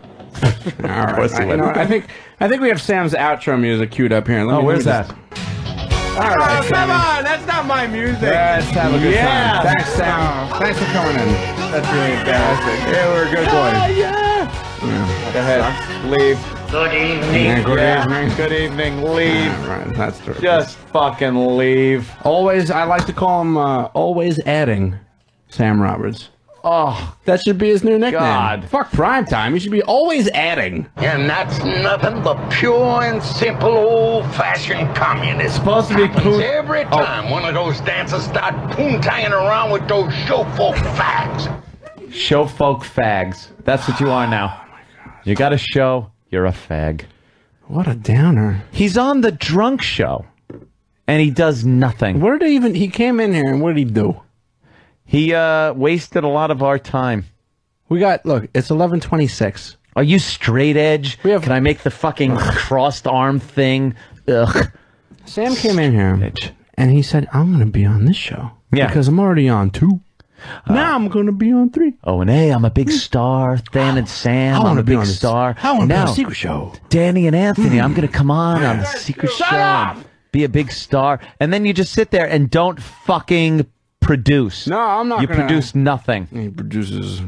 [SPEAKER 2] right.
[SPEAKER 3] course
[SPEAKER 2] I,
[SPEAKER 3] you
[SPEAKER 2] you know. I think I think we have Sam's outro music queued up here. Let
[SPEAKER 3] Oh,
[SPEAKER 2] me,
[SPEAKER 3] where's
[SPEAKER 2] let
[SPEAKER 3] that?
[SPEAKER 2] me just- All right,
[SPEAKER 18] Oh, come
[SPEAKER 2] Sammy.
[SPEAKER 18] on, that's not my music.
[SPEAKER 2] Let's have a good
[SPEAKER 3] Yeah.
[SPEAKER 2] time. Thanks, Sam. Oh. Thanks for coming in.
[SPEAKER 18] That's really embarrassing.
[SPEAKER 3] Yeah, we're good boys.
[SPEAKER 2] Yeah.
[SPEAKER 3] Go ahead. Leave.
[SPEAKER 9] Good evening.
[SPEAKER 2] Yeah, good
[SPEAKER 3] Yeah.
[SPEAKER 2] evening.
[SPEAKER 3] Good evening. Leave.
[SPEAKER 2] Right, that's true.
[SPEAKER 3] Just fucking leave.
[SPEAKER 2] always. I like to call him uh, always adding Sam Roberts.
[SPEAKER 3] Oh,
[SPEAKER 2] That should be his new nickname.
[SPEAKER 3] God.
[SPEAKER 2] Fuck prime time. He should be always adding.
[SPEAKER 9] And that's nothing but pure and simple old-fashioned communism.
[SPEAKER 3] supposed to be
[SPEAKER 9] Happens
[SPEAKER 3] poon-
[SPEAKER 9] every
[SPEAKER 3] Oh.
[SPEAKER 9] time one of those dancers start poontanging around with those show folk fags.
[SPEAKER 3] show folk fags. That's what you are now. You got a show. You're a fag.
[SPEAKER 2] What a downer.
[SPEAKER 3] He's on the drunk show, and he does nothing.
[SPEAKER 2] What did he even? He came in here and what did he do?
[SPEAKER 3] He uh, wasted a lot of our time.
[SPEAKER 2] We got look. It's eleven twenty six.
[SPEAKER 3] Are you straight edge?
[SPEAKER 2] We have-
[SPEAKER 3] Can I make the fucking crossed arm thing? Ugh.
[SPEAKER 2] Sam came in here
[SPEAKER 3] Bitch.
[SPEAKER 2] and he said, "I'm going to be on this show
[SPEAKER 3] Yeah.
[SPEAKER 2] because I'm already on two. Now I'm going to be on three.
[SPEAKER 3] Oh, and hey, I'm a big hmm. star. Dan and Sam,
[SPEAKER 2] I
[SPEAKER 3] I'm a big
[SPEAKER 2] on
[SPEAKER 3] star.
[SPEAKER 2] I want to be on
[SPEAKER 3] now,
[SPEAKER 2] a secret show.
[SPEAKER 3] Danny and Anthony, I'm going to come on on the hmm. secret
[SPEAKER 2] Shut
[SPEAKER 3] show.
[SPEAKER 2] up!
[SPEAKER 3] Be a big star. And then you just sit there and don't fucking produce.
[SPEAKER 2] No, I'm not
[SPEAKER 3] You
[SPEAKER 2] gonna-
[SPEAKER 3] produce nothing.
[SPEAKER 2] He produces.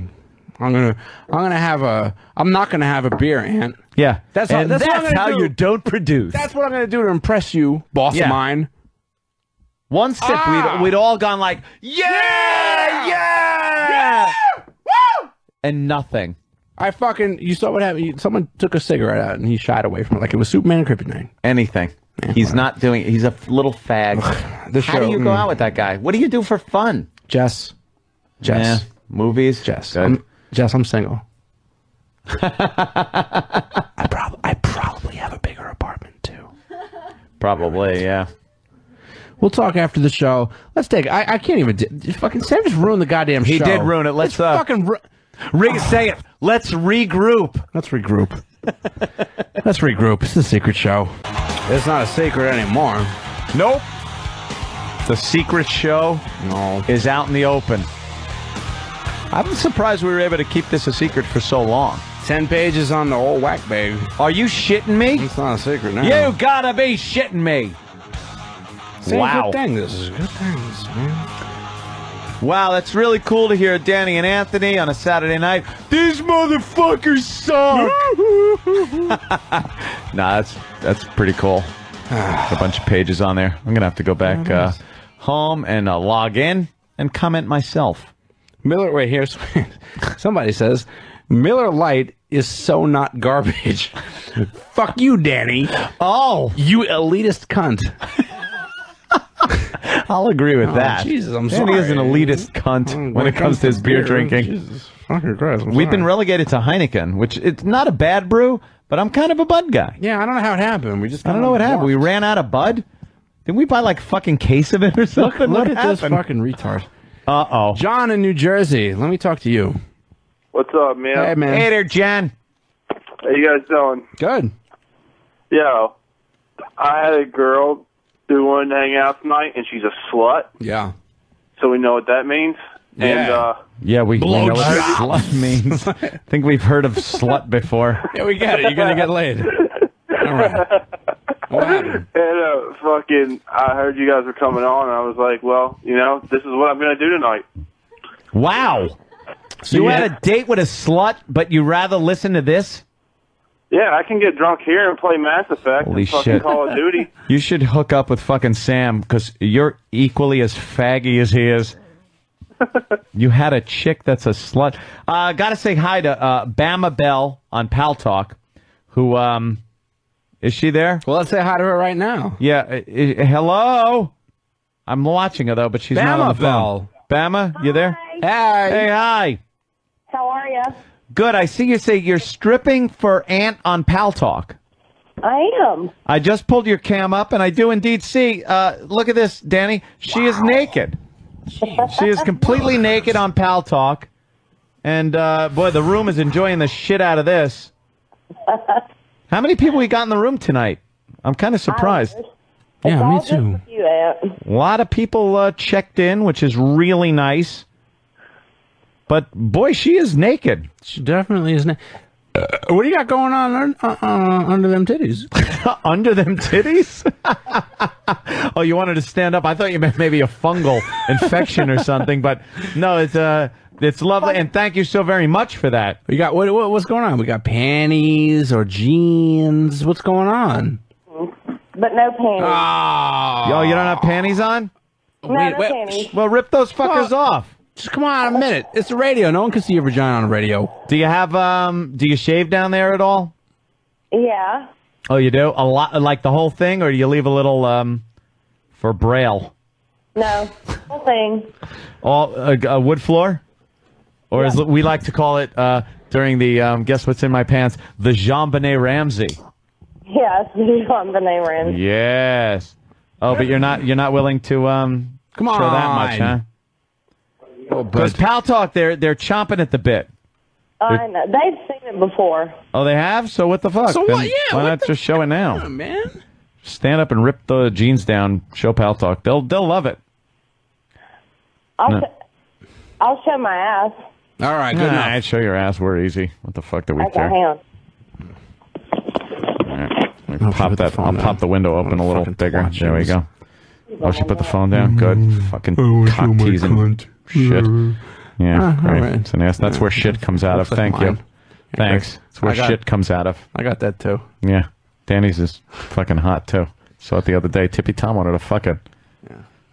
[SPEAKER 2] I'm gonna. I'm gonna have a. I'm not gonna have a beer, Ant.
[SPEAKER 3] Yeah.
[SPEAKER 2] That's how-
[SPEAKER 3] and
[SPEAKER 2] that's what I'm
[SPEAKER 3] how
[SPEAKER 2] do.
[SPEAKER 3] you don't produce.
[SPEAKER 2] That's what I'm gonna do to impress you, boss
[SPEAKER 3] Yeah.
[SPEAKER 2] of mine.
[SPEAKER 3] One sip,
[SPEAKER 2] Ah!
[SPEAKER 3] we'd, we'd all gone like, yeah, yeah,
[SPEAKER 2] Woo!
[SPEAKER 3] and nothing.
[SPEAKER 2] I fucking. You saw what happened. Someone took a cigarette out and he shied away from it like it was Superman and Kryptonite.
[SPEAKER 3] Anything. he's not doing. He's a little fag.
[SPEAKER 2] This
[SPEAKER 3] How do you go
[SPEAKER 2] mm.
[SPEAKER 3] out with that guy? What do you do for fun?
[SPEAKER 2] Jess. Jess.
[SPEAKER 3] Yeah, movies.
[SPEAKER 2] Jess.
[SPEAKER 3] Good.
[SPEAKER 2] I'm, Jess. I'm single. I probably. I probably have a bigger apartment too.
[SPEAKER 3] Probably. Yeah.
[SPEAKER 2] We'll talk after the show. Let's take. I, I can't even. d- Fucking Sam just ruined the goddamn show.
[SPEAKER 3] He did ruin it. Let's,
[SPEAKER 2] It's
[SPEAKER 3] uh,
[SPEAKER 2] fucking. Ru-
[SPEAKER 3] Re- say it. Let's regroup.
[SPEAKER 2] Let's regroup. Let's regroup. It's the secret show. It's not a secret anymore.
[SPEAKER 3] Nope. The secret show
[SPEAKER 2] No.
[SPEAKER 3] is out in the open. I'm surprised we were able to keep this a secret for so long.
[SPEAKER 2] Ten pages on the old Whackbag.
[SPEAKER 3] Are you shitting me?
[SPEAKER 2] It's not a secret now.
[SPEAKER 3] You gotta be shitting me. Wow.
[SPEAKER 2] Good thing. This is good things, man.
[SPEAKER 3] Wow, that's really cool to hear Danny and Anthony on a Saturday night. These motherfuckers suck. nah, that's that's pretty cool. a bunch of pages on there. I'm gonna have to go back uh, home and uh, log in and comment myself.
[SPEAKER 2] Miller. Wait, here. somebody says Miller Lite is so not garbage. Fuck you, Danny.
[SPEAKER 3] Oh,
[SPEAKER 2] You elitist cunt.
[SPEAKER 3] I'll agree with
[SPEAKER 2] Oh,
[SPEAKER 3] that.
[SPEAKER 2] Jesus, I'm
[SPEAKER 3] Danny is an elitist cunt when, it comes to his beer, drinking.
[SPEAKER 2] Jesus fucking Christ. I'm
[SPEAKER 3] We've been relegated to Heineken, which it's not a bad brew, but I'm kind of a Bud guy.
[SPEAKER 2] Yeah, I don't know how it happened. We just
[SPEAKER 3] I don't know what happened. We ran out of Bud. Didn't we buy like fucking case of it or something?
[SPEAKER 2] look
[SPEAKER 3] What
[SPEAKER 2] at this fucking retard.
[SPEAKER 3] Uh oh.
[SPEAKER 2] John in New Jersey. Let me talk to you.
[SPEAKER 12] What's up, man?
[SPEAKER 2] Hey, man.
[SPEAKER 3] Hey there, Jen.
[SPEAKER 12] How you guys doing?
[SPEAKER 2] Good.
[SPEAKER 12] Yo, I had a girl who wanted to hang out tonight, and she's a slut,
[SPEAKER 2] Yeah.
[SPEAKER 12] so we know what that means. And
[SPEAKER 2] Yeah.
[SPEAKER 12] uh,
[SPEAKER 3] Yeah, we, we know what
[SPEAKER 2] job.
[SPEAKER 3] slut means. I think we've heard of slut before.
[SPEAKER 2] Yeah, we get it. You're gonna get laid. All right. What happened?
[SPEAKER 12] and uh, fucking, I heard you guys were coming on, and I was like, well, you know, this is what I'm gonna do tonight.
[SPEAKER 3] Wow.
[SPEAKER 2] So
[SPEAKER 3] you
[SPEAKER 2] you
[SPEAKER 3] had
[SPEAKER 2] had-
[SPEAKER 3] a date with a slut, but you rather listen to this?
[SPEAKER 12] Yeah, I can get drunk here and play Mass Effect
[SPEAKER 3] Holy
[SPEAKER 12] and fucking
[SPEAKER 3] shit.
[SPEAKER 12] Call of Duty.
[SPEAKER 3] You should hook up with fucking Sam because you're equally as faggy as he is. you had a chick that's a slut. Uh, gotta say hi to uh, Bama Bell on Pal Talk, who, um, is she there?
[SPEAKER 2] Well, let's say hi to her right now.
[SPEAKER 3] Yeah. uh, uh, hello? I'm watching her though, but she's not on
[SPEAKER 2] Bama
[SPEAKER 3] the phone.
[SPEAKER 2] Bell.
[SPEAKER 3] Bama, you there?
[SPEAKER 2] Hey.
[SPEAKER 3] Hey, hi.
[SPEAKER 20] How are you?
[SPEAKER 3] Good. I see you say you're stripping for Ant on Pal Talk.
[SPEAKER 20] I am.
[SPEAKER 3] I just pulled your cam up, and I do indeed see. Uh, look at this, Danny. She is naked. She is completely naked on Pal Talk. And uh, boy, the room is enjoying the shit out of this. How many people we got in the room tonight? I'm kind of surprised.
[SPEAKER 2] Yeah, me too.
[SPEAKER 20] You,
[SPEAKER 3] A lot of people uh, checked in, which is really nice. But boy, she is naked.
[SPEAKER 2] She definitely is. Na- uh, what do you got going on un- uh, uh, under them titties?
[SPEAKER 3] under them titties? oh, you wanted to stand up? I thought you meant maybe a fungal infection or something. But no, it's uh, it's lovely, and thank you so very much for that.
[SPEAKER 2] We got what, what? What's going on? We got panties or jeans? What's going on?
[SPEAKER 20] But no panties.
[SPEAKER 2] Ah.
[SPEAKER 3] Yo, you don't have panties on?
[SPEAKER 20] no, no panties.
[SPEAKER 3] Well, rip those fuckers off.
[SPEAKER 2] Just come on a minute. It's the radio. No one can see your vagina on the radio.
[SPEAKER 3] Do you have um? Do you shave down there at all?
[SPEAKER 20] Yeah.
[SPEAKER 3] Oh, you do a lot, like the whole thing, or do you leave a little um for braille?
[SPEAKER 20] No. Whole thing.
[SPEAKER 3] All a, a wood floor, or as we like to call it uh, during the um, guess what's in my pants, the JonBenét Ramsey.
[SPEAKER 20] Yes, on the name Rand.
[SPEAKER 3] Yes. Oh, but you're not you're not willing to um
[SPEAKER 2] Come on.
[SPEAKER 3] show that much, huh?
[SPEAKER 2] On. Oh,
[SPEAKER 3] Because Pal Talk, they're they're chomping at the bit.
[SPEAKER 20] I know. They've seen it before.
[SPEAKER 3] Oh, they have. So what the fuck?
[SPEAKER 2] So
[SPEAKER 3] Then
[SPEAKER 2] what? Yeah,
[SPEAKER 3] Why
[SPEAKER 2] what
[SPEAKER 3] not just show it now?
[SPEAKER 2] Yeah, man.
[SPEAKER 3] Stand up and rip the jeans down. Show Pal Talk. They'll they'll love it.
[SPEAKER 20] I'll,
[SPEAKER 3] No.
[SPEAKER 20] sh- I'll show my ass.
[SPEAKER 2] All right, good
[SPEAKER 3] Nah,
[SPEAKER 2] enough.
[SPEAKER 3] I'd show your ass. We're easy. What the fuck do we
[SPEAKER 20] Okay,
[SPEAKER 3] care?
[SPEAKER 20] hang on.
[SPEAKER 3] All right. Let me pop that. I'll pop the window open a little bigger. There we go. Oh, she put the phone down. Good. Fucking cock teasing shit. Yeah,
[SPEAKER 2] Ah, all
[SPEAKER 3] great.
[SPEAKER 2] right.
[SPEAKER 3] It's an ass. That's where shit comes out of.
[SPEAKER 2] Like
[SPEAKER 3] Thank you.
[SPEAKER 2] mine.
[SPEAKER 3] Thanks. It's where
[SPEAKER 2] got-
[SPEAKER 3] shit comes out of.
[SPEAKER 2] I got that too.
[SPEAKER 3] Yeah. Danny's is fucking hot too. Saw it the other day. Tippy Tom wanted to fuck it.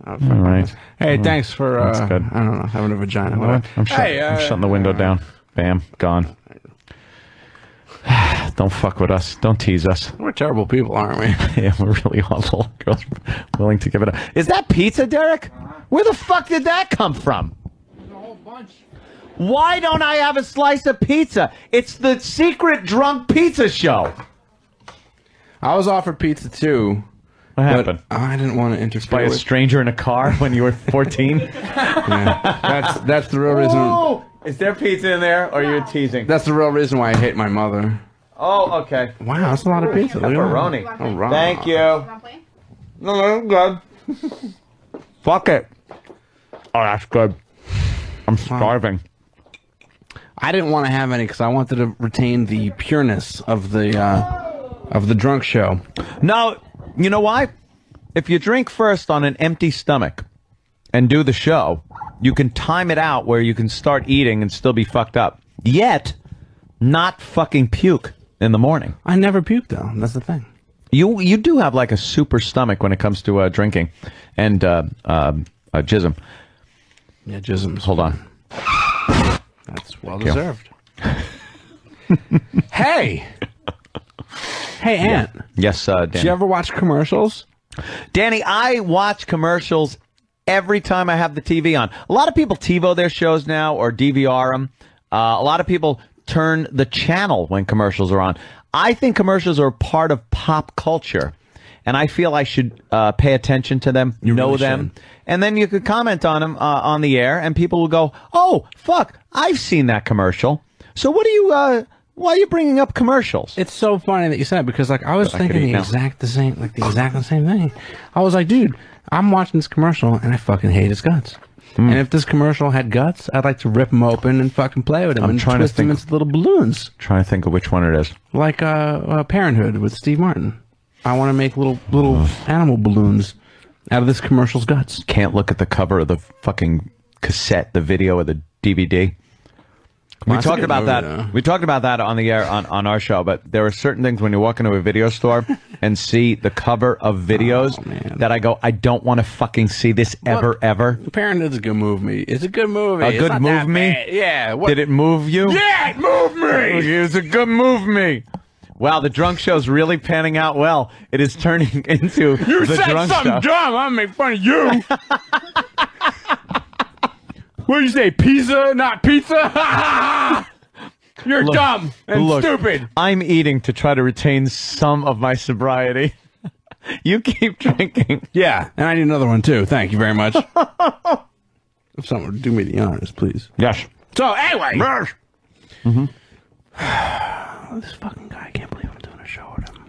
[SPEAKER 3] All right.
[SPEAKER 2] Hey,
[SPEAKER 3] Mm.
[SPEAKER 2] thanks for uh,
[SPEAKER 3] That's.
[SPEAKER 2] I don't know having a vagina.
[SPEAKER 3] What? I'm, shut,
[SPEAKER 2] Hey,
[SPEAKER 3] I'm
[SPEAKER 2] uh,
[SPEAKER 3] shutting the window down. Bam, gone. Don't fuck with us. Don't tease us.
[SPEAKER 2] We're terrible people, aren't we?
[SPEAKER 3] yeah, we're really awful. Girls willing to give it up. Is that pizza, Derek? Where the fuck did that come from? A whole bunch. Why don't I have a slice of pizza? It's the secret drunk pizza show.
[SPEAKER 2] I was offered pizza too.
[SPEAKER 3] What happened?
[SPEAKER 2] I didn't want to interfere
[SPEAKER 3] By a
[SPEAKER 2] with.
[SPEAKER 3] stranger in a car when you were 14?
[SPEAKER 2] Yeah. That's that's the real reason.
[SPEAKER 3] Oh, is there pizza in there or you're teasing?
[SPEAKER 2] That's the real reason why I hate my mother.
[SPEAKER 3] Oh, okay.
[SPEAKER 2] Wow, that's a lot of pizza. Look at that.
[SPEAKER 3] Pepperoni.
[SPEAKER 2] All right.
[SPEAKER 3] Thank you. No, no, I'm good.
[SPEAKER 2] Fuck it.
[SPEAKER 3] Oh, that's good. I'm starving.
[SPEAKER 2] I didn't want to have any because I wanted to retain the pureness of the uh, of the drunk show.
[SPEAKER 3] No, you know why? If you drink first on an empty stomach and do the show, you can time it out where you can start eating and still be fucked up. Yet, not fucking puke in the morning.
[SPEAKER 2] I never puke though. That's the thing.
[SPEAKER 3] You you do have like a super stomach when it comes to uh, drinking and uh, um uh, jism.
[SPEAKER 2] Yeah, jism.
[SPEAKER 3] Hold on.
[SPEAKER 2] That's well
[SPEAKER 3] you.
[SPEAKER 2] deserved. hey, hey, Ant.
[SPEAKER 3] Yes, uh,
[SPEAKER 2] Did
[SPEAKER 3] Danny.
[SPEAKER 2] you ever watch commercials?
[SPEAKER 3] Danny, I watch commercials every time I have the TV on. A lot of people TiVo their shows now or DVR them. Uh, a lot of people turn the channel when commercials are on. I think commercials are part of pop culture, and I feel I should uh, pay attention to them, you know
[SPEAKER 2] really
[SPEAKER 3] them, and then you could comment on them uh, on the air, and people will go, "Oh, fuck, I've seen that commercial." So, what are you? Uh, why are you bringing up commercials?
[SPEAKER 2] It's so funny that you said it because like I was
[SPEAKER 3] But I
[SPEAKER 2] thinking
[SPEAKER 3] eat
[SPEAKER 2] the
[SPEAKER 3] now.
[SPEAKER 2] exact the same like the exact the same thing. I was like, dude, I'm watching this commercial and I fucking hate his guts.
[SPEAKER 3] Hmm.
[SPEAKER 2] And if this commercial had guts, I'd like to rip them open and fucking play with them
[SPEAKER 3] I'm
[SPEAKER 2] and
[SPEAKER 3] trying to
[SPEAKER 2] twist them
[SPEAKER 3] think-
[SPEAKER 2] into little balloons,
[SPEAKER 3] trying to think of which one it is.
[SPEAKER 2] like uh, uh Parenthood with Steve Martin. I want to make little little animal balloons out of this commercial's guts.
[SPEAKER 3] Can't look at the cover of the fucking cassette, the video, or the DVD. We talked about
[SPEAKER 2] oh,
[SPEAKER 3] that.
[SPEAKER 2] though.
[SPEAKER 3] We talked about that on the air on, on our show. But there are certain things when you walk into a video store and see the cover of videos
[SPEAKER 2] Oh,
[SPEAKER 3] that I go, I don't want to fucking see this ever, ever.
[SPEAKER 2] Parenthood's a good movie. It's a good movie.
[SPEAKER 3] A
[SPEAKER 2] It's
[SPEAKER 3] good move me?
[SPEAKER 2] bad. Yeah. What?
[SPEAKER 3] Did it move you?
[SPEAKER 2] Yeah, it moved me.
[SPEAKER 3] It was a good move me. Wow, the drunk show's really panning out well. It is turning into
[SPEAKER 2] You
[SPEAKER 3] the
[SPEAKER 2] said
[SPEAKER 3] drunk
[SPEAKER 2] something
[SPEAKER 3] show.
[SPEAKER 2] dumb. I'm gonna fun of you. What did you say? Pizza, not pizza? You're
[SPEAKER 3] Look-
[SPEAKER 2] dumb and
[SPEAKER 3] look,
[SPEAKER 2] stupid.
[SPEAKER 3] I'm eating to try to retain some of my sobriety. you keep drinking.
[SPEAKER 2] Yeah, and I need another one too. Thank you very much. If someone would do me the honors, please.
[SPEAKER 3] Yes.
[SPEAKER 2] So anyway,
[SPEAKER 3] Mm-hmm.
[SPEAKER 2] this fucking guy, I can't believe I'm doing a show with him.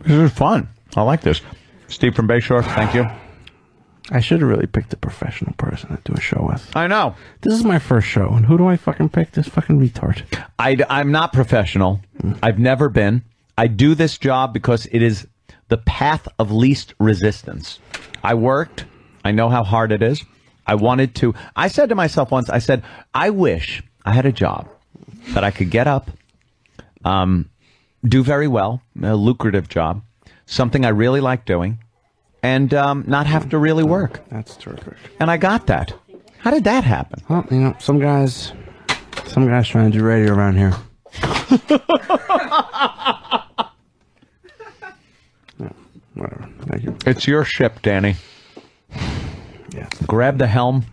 [SPEAKER 3] This is fun. I like this. Steve from Bayshore, thank you.
[SPEAKER 2] I should have really picked a professional person to do a show with.
[SPEAKER 3] I know.
[SPEAKER 2] This is my first show, and who do I fucking pick? This fucking retard.
[SPEAKER 3] I, am not professional. I've never been. I do this job because it is the path of least resistance. I worked. I know how hard it is. I wanted to. I said to myself once, I said, I wish I had a job that I could get up, um, do very well, a lucrative job, something I really like doing, and um, not have to really work.
[SPEAKER 2] That's terrific.
[SPEAKER 3] And I got that. How did that happen?
[SPEAKER 2] Well, you know, some guys, some guys trying to do radio around here. Yeah, whatever. Thank you.
[SPEAKER 3] It's your ship, Danny.
[SPEAKER 2] Yeah.
[SPEAKER 3] Grab the helm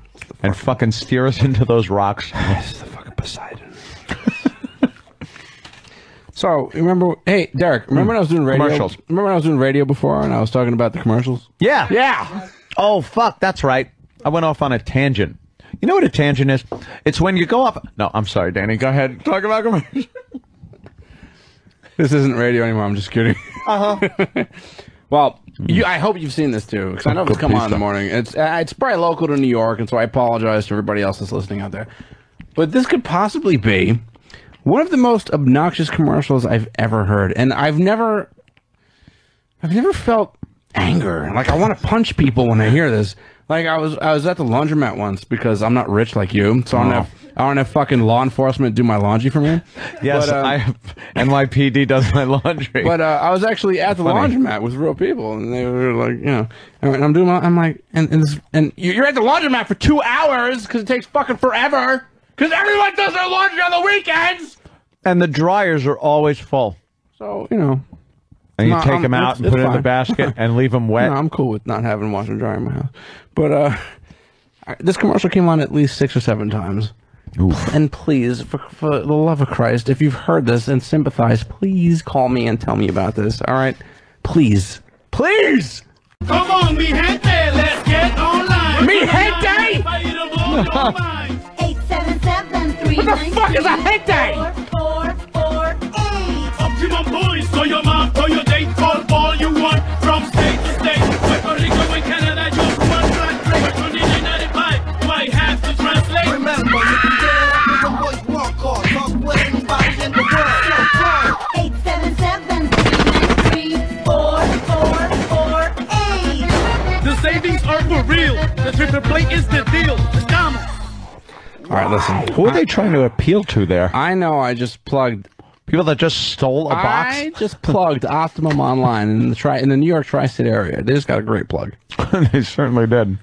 [SPEAKER 3] and fucking steer us into those rocks.
[SPEAKER 2] It's the fucking Poseidon. So remember, hey Derek, remember when I was doing radio?
[SPEAKER 3] Commercials.
[SPEAKER 2] Remember when I was doing radio before and I was talking about the commercials?
[SPEAKER 3] Yeah.
[SPEAKER 2] Yeah.
[SPEAKER 3] Oh, fuck. That's right. I went off on a tangent. You know what a tangent is? It's when you go off. No, I'm sorry, Danny. Go ahead. Talk about commercials.
[SPEAKER 2] This isn't radio anymore. I'm just kidding.
[SPEAKER 3] Uh huh.
[SPEAKER 2] Well, you, I hope you've seen this too, because I know it's come on in the morning. It's uh, it's probably local to New York, and so I apologize to everybody else that's listening out there. But this could possibly be one of the most obnoxious commercials I've ever heard, and I've never, I've never felt anger. Like I want to punch people when I hear this. Like I was I was at the laundromat once because I'm not rich like you, so I don't
[SPEAKER 3] Oh.
[SPEAKER 2] have I don't have fucking law enforcement do my laundry for me.
[SPEAKER 3] Yes,
[SPEAKER 2] But, um,
[SPEAKER 3] I NYPD does my laundry.
[SPEAKER 2] but uh, I was actually at the
[SPEAKER 3] Funny.
[SPEAKER 2] laundromat with real people, and they were like, you know, and I'm doing, my, I'm like, and and, this, and you're at the laundromat for two hours because it takes fucking forever. Because everyone does their laundry on the weekends.
[SPEAKER 3] And the dryers are always full.
[SPEAKER 2] So you know,
[SPEAKER 3] And you
[SPEAKER 2] No,
[SPEAKER 3] take
[SPEAKER 2] I'm-
[SPEAKER 3] them out and put it in the basket and leave them wet.
[SPEAKER 2] no, I'm cool with not having a washer and dryer in my house. But uh, this commercial came on at least six or seven times. And please, for, for the love of Christ, if you've heard this and sympathize, please call me and tell me about this. All right, please, please.
[SPEAKER 21] Come on, mi gente, let's get online.
[SPEAKER 2] Mi gente?
[SPEAKER 21] What
[SPEAKER 2] the fuck is a gente?
[SPEAKER 21] Optimum Voice, call your mom, call your date, call all you want from state to state. Puerto Rico and Canada, just one flat rate. 29.95, do I have to translate? Remember, you can get up with a voice walk call. Talk with anybody in the world. The savings are for real. The triple play is the deal. Estamos.
[SPEAKER 2] All right, listen.
[SPEAKER 3] Who are they trying to appeal to there?
[SPEAKER 2] I know. I just plugged
[SPEAKER 3] people that just stole a box.
[SPEAKER 2] I just plugged Optimum Online in the tri in the New York tri-state area. They just got a great plug.
[SPEAKER 3] they certainly did.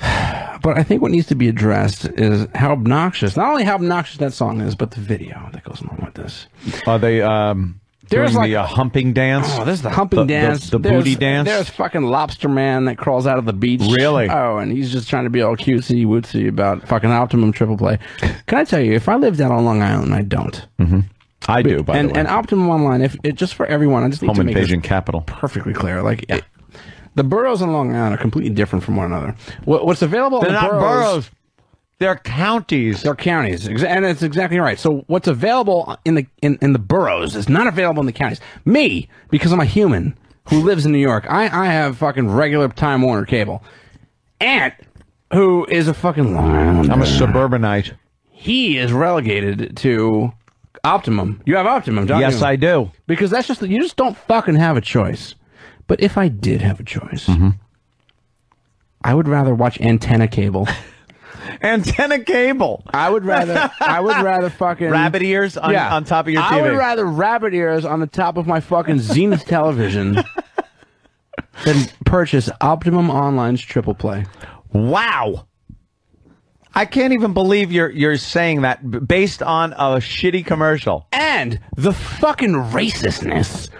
[SPEAKER 2] But I think what needs to be addressed is how obnoxious, not only how obnoxious that song is, but the video that goes along with this.
[SPEAKER 3] Are they um,
[SPEAKER 2] There's
[SPEAKER 3] doing
[SPEAKER 2] like-
[SPEAKER 3] the uh, humping dance?
[SPEAKER 2] Oh, there's the humping
[SPEAKER 3] The- the-
[SPEAKER 2] dance,
[SPEAKER 3] the,
[SPEAKER 2] There's-
[SPEAKER 3] booty dance.
[SPEAKER 2] There's fucking Lobster Man that crawls out of the beach.
[SPEAKER 3] Really?
[SPEAKER 2] Oh, and he's just trying to be all cutesy wootsy about fucking Optimum Triple Play. Can I tell you, if I lived out on Long Island, I don't.
[SPEAKER 3] Mm-hmm. I do, by
[SPEAKER 2] and,
[SPEAKER 3] the way.
[SPEAKER 2] and Optimum Online, if it, just for everyone, I just need
[SPEAKER 3] Home
[SPEAKER 2] to make
[SPEAKER 3] invasion capital.
[SPEAKER 2] perfectly clear. Like it, the boroughs in Long Island are completely different from one another. What, what's available
[SPEAKER 3] They're
[SPEAKER 2] in the
[SPEAKER 3] not
[SPEAKER 2] boroughs,
[SPEAKER 3] boroughs. They're counties.
[SPEAKER 2] They're counties, and it's exactly right. So what's available in the in, in the boroughs is not available in the counties. Me, because I'm a human who lives in New York, I, I have fucking regular Time Warner cable. Ant, who is a fucking Long Islander,
[SPEAKER 3] I'm a suburbanite.
[SPEAKER 2] he is relegated to Optimum. You have Optimum, don't you?
[SPEAKER 3] Yes, I do.
[SPEAKER 2] Because that's just you just don't fucking have a choice. But if I did have a choice,
[SPEAKER 3] Mm-hmm.
[SPEAKER 2] I would rather watch antenna cable.
[SPEAKER 3] Antenna cable.
[SPEAKER 2] I would rather. I would rather fucking
[SPEAKER 3] Rabbit ears on, on top of your TV.
[SPEAKER 2] I would rather rabbit ears on the top of my fucking Zenith television than purchase Optimum Online's triple play.
[SPEAKER 3] Wow. I can't even believe you're you're saying that based on a shitty commercial.
[SPEAKER 2] And the fucking racistness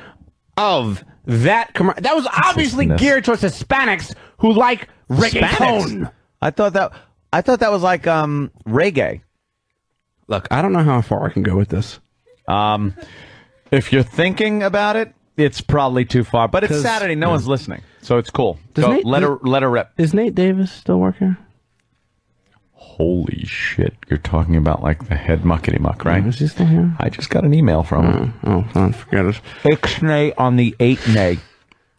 [SPEAKER 2] of that commercial. That was obviously
[SPEAKER 3] Racistness.
[SPEAKER 2] geared towards Hispanics who like reggaeton.
[SPEAKER 3] I thought that I thought that was like um reggae.
[SPEAKER 2] Look, I don't know how far I can go with this.
[SPEAKER 3] Um, if you're thinking about it, it's probably too far. But it's Saturday; no
[SPEAKER 2] yeah.
[SPEAKER 3] one's listening, so it's cool.
[SPEAKER 2] Does
[SPEAKER 3] Go,
[SPEAKER 2] Nate-
[SPEAKER 3] let her let her rip.
[SPEAKER 2] Is Nate Davis still working?
[SPEAKER 3] Holy shit! You're talking about like the head muckety muck, right?
[SPEAKER 2] Is he still here?
[SPEAKER 3] I just got an email from him.
[SPEAKER 2] Oh, fine, forget it.
[SPEAKER 3] Ixnay on the eight nay.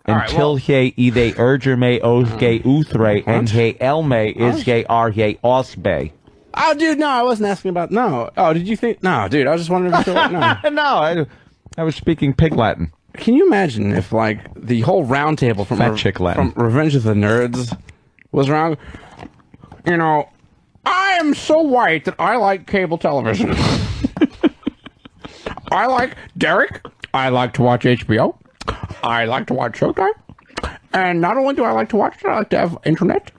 [SPEAKER 2] All right,
[SPEAKER 3] Until he ide urger me osge uthre and he elme is ge are ye osbe.
[SPEAKER 2] Oh, dude, no, I wasn't asking about. No. Oh, did you think? No, dude, I was just wondering if you thought. No.
[SPEAKER 3] no, I, I was speaking pig Latin.
[SPEAKER 2] Can you imagine if, like, the whole round table from,
[SPEAKER 3] Fat chick Latin.
[SPEAKER 2] from Revenge of the Nerds was wrong? You know, I am so white that I like cable television. I like Derek. I like to watch HBO. I like to watch Showtime. And not only do I like to watch it, I like to have internet.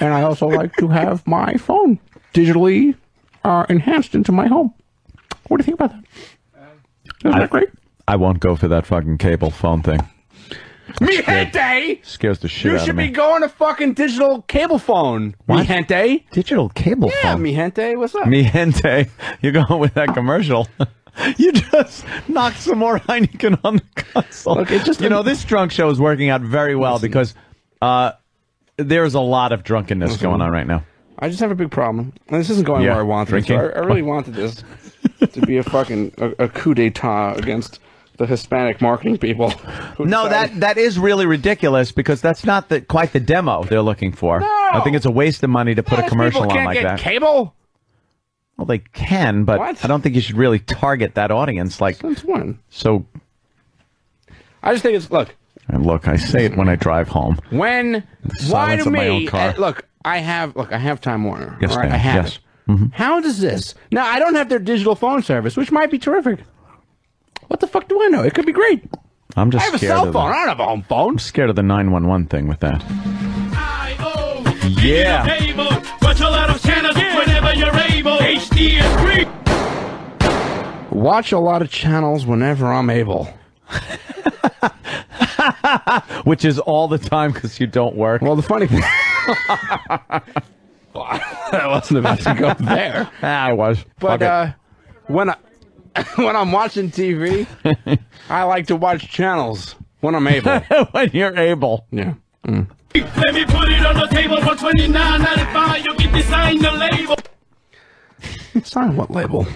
[SPEAKER 2] And I also like to have my phone digitally uh, enhanced into my home. What do you think about that? Isn't that great?
[SPEAKER 3] I won't go for that fucking cable phone thing.
[SPEAKER 2] Mi gente!
[SPEAKER 3] Scares the shit
[SPEAKER 2] You
[SPEAKER 3] out
[SPEAKER 2] should be going to fucking digital cable phone. Mi gente?
[SPEAKER 3] Digital cable
[SPEAKER 2] Yeah,
[SPEAKER 3] phone.
[SPEAKER 2] mi gente. What's up?
[SPEAKER 3] Mi gente, you're going with that commercial. you just knocked some more Heineken on the console.
[SPEAKER 2] Look, just-
[SPEAKER 3] you know, this drunk show is working out very well because uh, there's a lot of drunkenness going on right now.
[SPEAKER 2] I just have a big problem. And this isn't going
[SPEAKER 3] Yeah,
[SPEAKER 2] where I want it. So. I, I really wanted this to be a fucking a, a coup d'etat against the Hispanic marketing people.
[SPEAKER 3] No, that that is really ridiculous because that's not the quite the demo they're looking for. I think it's a waste of money to put a commercial on like
[SPEAKER 2] get
[SPEAKER 3] that.
[SPEAKER 2] cable.
[SPEAKER 3] well, they can, but
[SPEAKER 2] What?
[SPEAKER 3] I don't think you should really target that audience. Like,
[SPEAKER 2] Since when?
[SPEAKER 3] so
[SPEAKER 2] I just think it's look
[SPEAKER 3] and look, I say it when I drive home.
[SPEAKER 2] when why
[SPEAKER 3] do
[SPEAKER 2] me
[SPEAKER 3] car.
[SPEAKER 2] uh, look I have look I have Time Warner.
[SPEAKER 3] Yes,
[SPEAKER 2] right? I have
[SPEAKER 3] yes. Mm-hmm.
[SPEAKER 2] How does this now? I don't have their digital phone service, which might be terrific. What the fuck do I know? It could be great.
[SPEAKER 3] I'm just
[SPEAKER 2] I have a
[SPEAKER 3] scared
[SPEAKER 2] cell
[SPEAKER 3] of
[SPEAKER 2] phone.
[SPEAKER 3] The,
[SPEAKER 2] I don't have a home phone.
[SPEAKER 3] I'm scared of the 911 thing with that.
[SPEAKER 21] Yeah. Watch a lot of channels whenever you're able. HD is free.
[SPEAKER 2] Watch a lot of channels whenever I'm able.
[SPEAKER 3] Which is all the time because you don't work.
[SPEAKER 2] Well, the funny thing. I wasn't about to go there.
[SPEAKER 3] I was.
[SPEAKER 2] But uh, when I when I'm watching TV, I like to watch channels when I'm able.
[SPEAKER 3] when you're able.
[SPEAKER 2] Yeah. Mm.
[SPEAKER 21] Let me put it on the table for twenty nine ninety five. You can design the label.
[SPEAKER 2] Sign what label?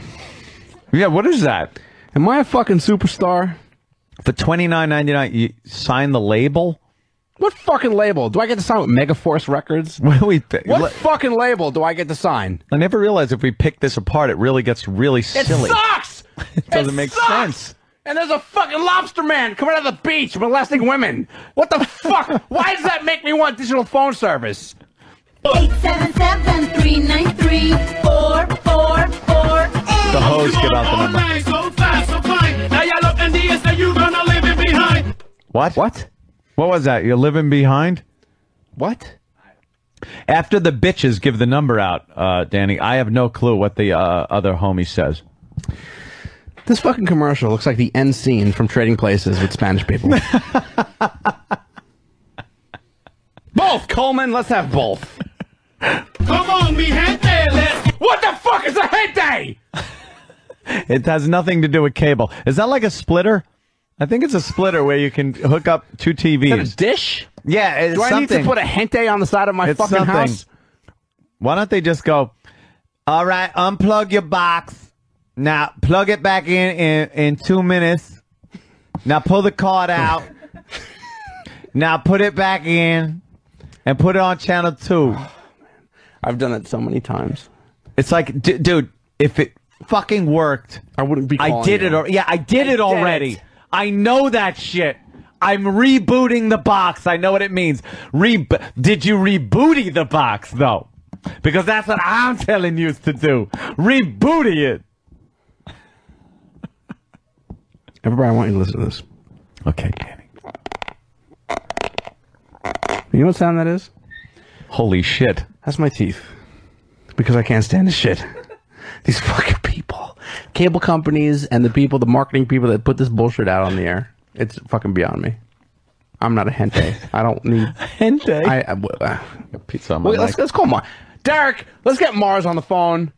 [SPEAKER 3] Yeah, what is that?
[SPEAKER 2] Am I a fucking superstar?
[SPEAKER 3] For twenty nine ninety nine, you sign the label.
[SPEAKER 2] What fucking label? Do I get to sign with Megaforce Records?
[SPEAKER 3] What do we? pick?
[SPEAKER 2] What fucking label do I get to sign?
[SPEAKER 3] I never realized if we pick this apart, it really gets really
[SPEAKER 2] It
[SPEAKER 3] silly.
[SPEAKER 2] sucks!
[SPEAKER 3] It doesn't
[SPEAKER 2] It
[SPEAKER 3] make
[SPEAKER 2] sucks!
[SPEAKER 3] sense.
[SPEAKER 2] And there's a fucking lobster man coming out of the beach molesting women. What the fuck? Why does that make me want digital phone service?
[SPEAKER 21] 877-393-4448.
[SPEAKER 3] The hoes give out the number.
[SPEAKER 21] Online, so fast, so fine. Now you look and the that you gonna leave it behind.
[SPEAKER 3] What? What? What was that? You're living behind?
[SPEAKER 2] What?
[SPEAKER 3] After the bitches give the number out, uh, Danny, I have no clue what the uh, other homie says.
[SPEAKER 2] This fucking commercial looks like the end scene from Trading Places with Spanish people. both, Coleman. Let's have both.
[SPEAKER 21] Come on, mi gente, let's
[SPEAKER 2] What the fuck is a gente?
[SPEAKER 3] It has nothing to do with cable. Is that like a splitter? I think it's a splitter where you can hook up two TVs.
[SPEAKER 2] Is that a dish?
[SPEAKER 3] Yeah, it's
[SPEAKER 2] Do I
[SPEAKER 3] something.
[SPEAKER 2] need to put a gente on the side of my
[SPEAKER 3] It's
[SPEAKER 2] fucking
[SPEAKER 3] something.
[SPEAKER 2] house?
[SPEAKER 3] Why don't they just go, all right, unplug your box. Now plug it back in in, in two minutes. Now pull the card out. now put it back in and put it on channel two.
[SPEAKER 2] I've done it so many times.
[SPEAKER 3] It's like, d- dude, if it fucking worked,
[SPEAKER 2] I wouldn't be.
[SPEAKER 3] I did
[SPEAKER 2] you.
[SPEAKER 3] it. Al- yeah, I did
[SPEAKER 2] I
[SPEAKER 3] it
[SPEAKER 2] did
[SPEAKER 3] already.
[SPEAKER 2] it.
[SPEAKER 3] I know that shit. I'm rebooting the box. I know what it means. Re- did you rebooty the box though? Because that's what I'm telling you to do. Rebooty it.
[SPEAKER 2] Everybody, I want you to listen to this.
[SPEAKER 3] Okay, Danny.
[SPEAKER 2] You know what sound that is?
[SPEAKER 3] Holy shit.
[SPEAKER 2] That's my teeth. Because I can't stand this shit. These fucking people. Cable companies and the people, the marketing people that put this bullshit out on the air. It's fucking beyond me. I'm not a gente. I don't need.
[SPEAKER 3] Gente?
[SPEAKER 2] I, I, uh,
[SPEAKER 3] Pizza on my
[SPEAKER 2] wait, let's, let's call Mars. Derek, let's get Mars on the phone.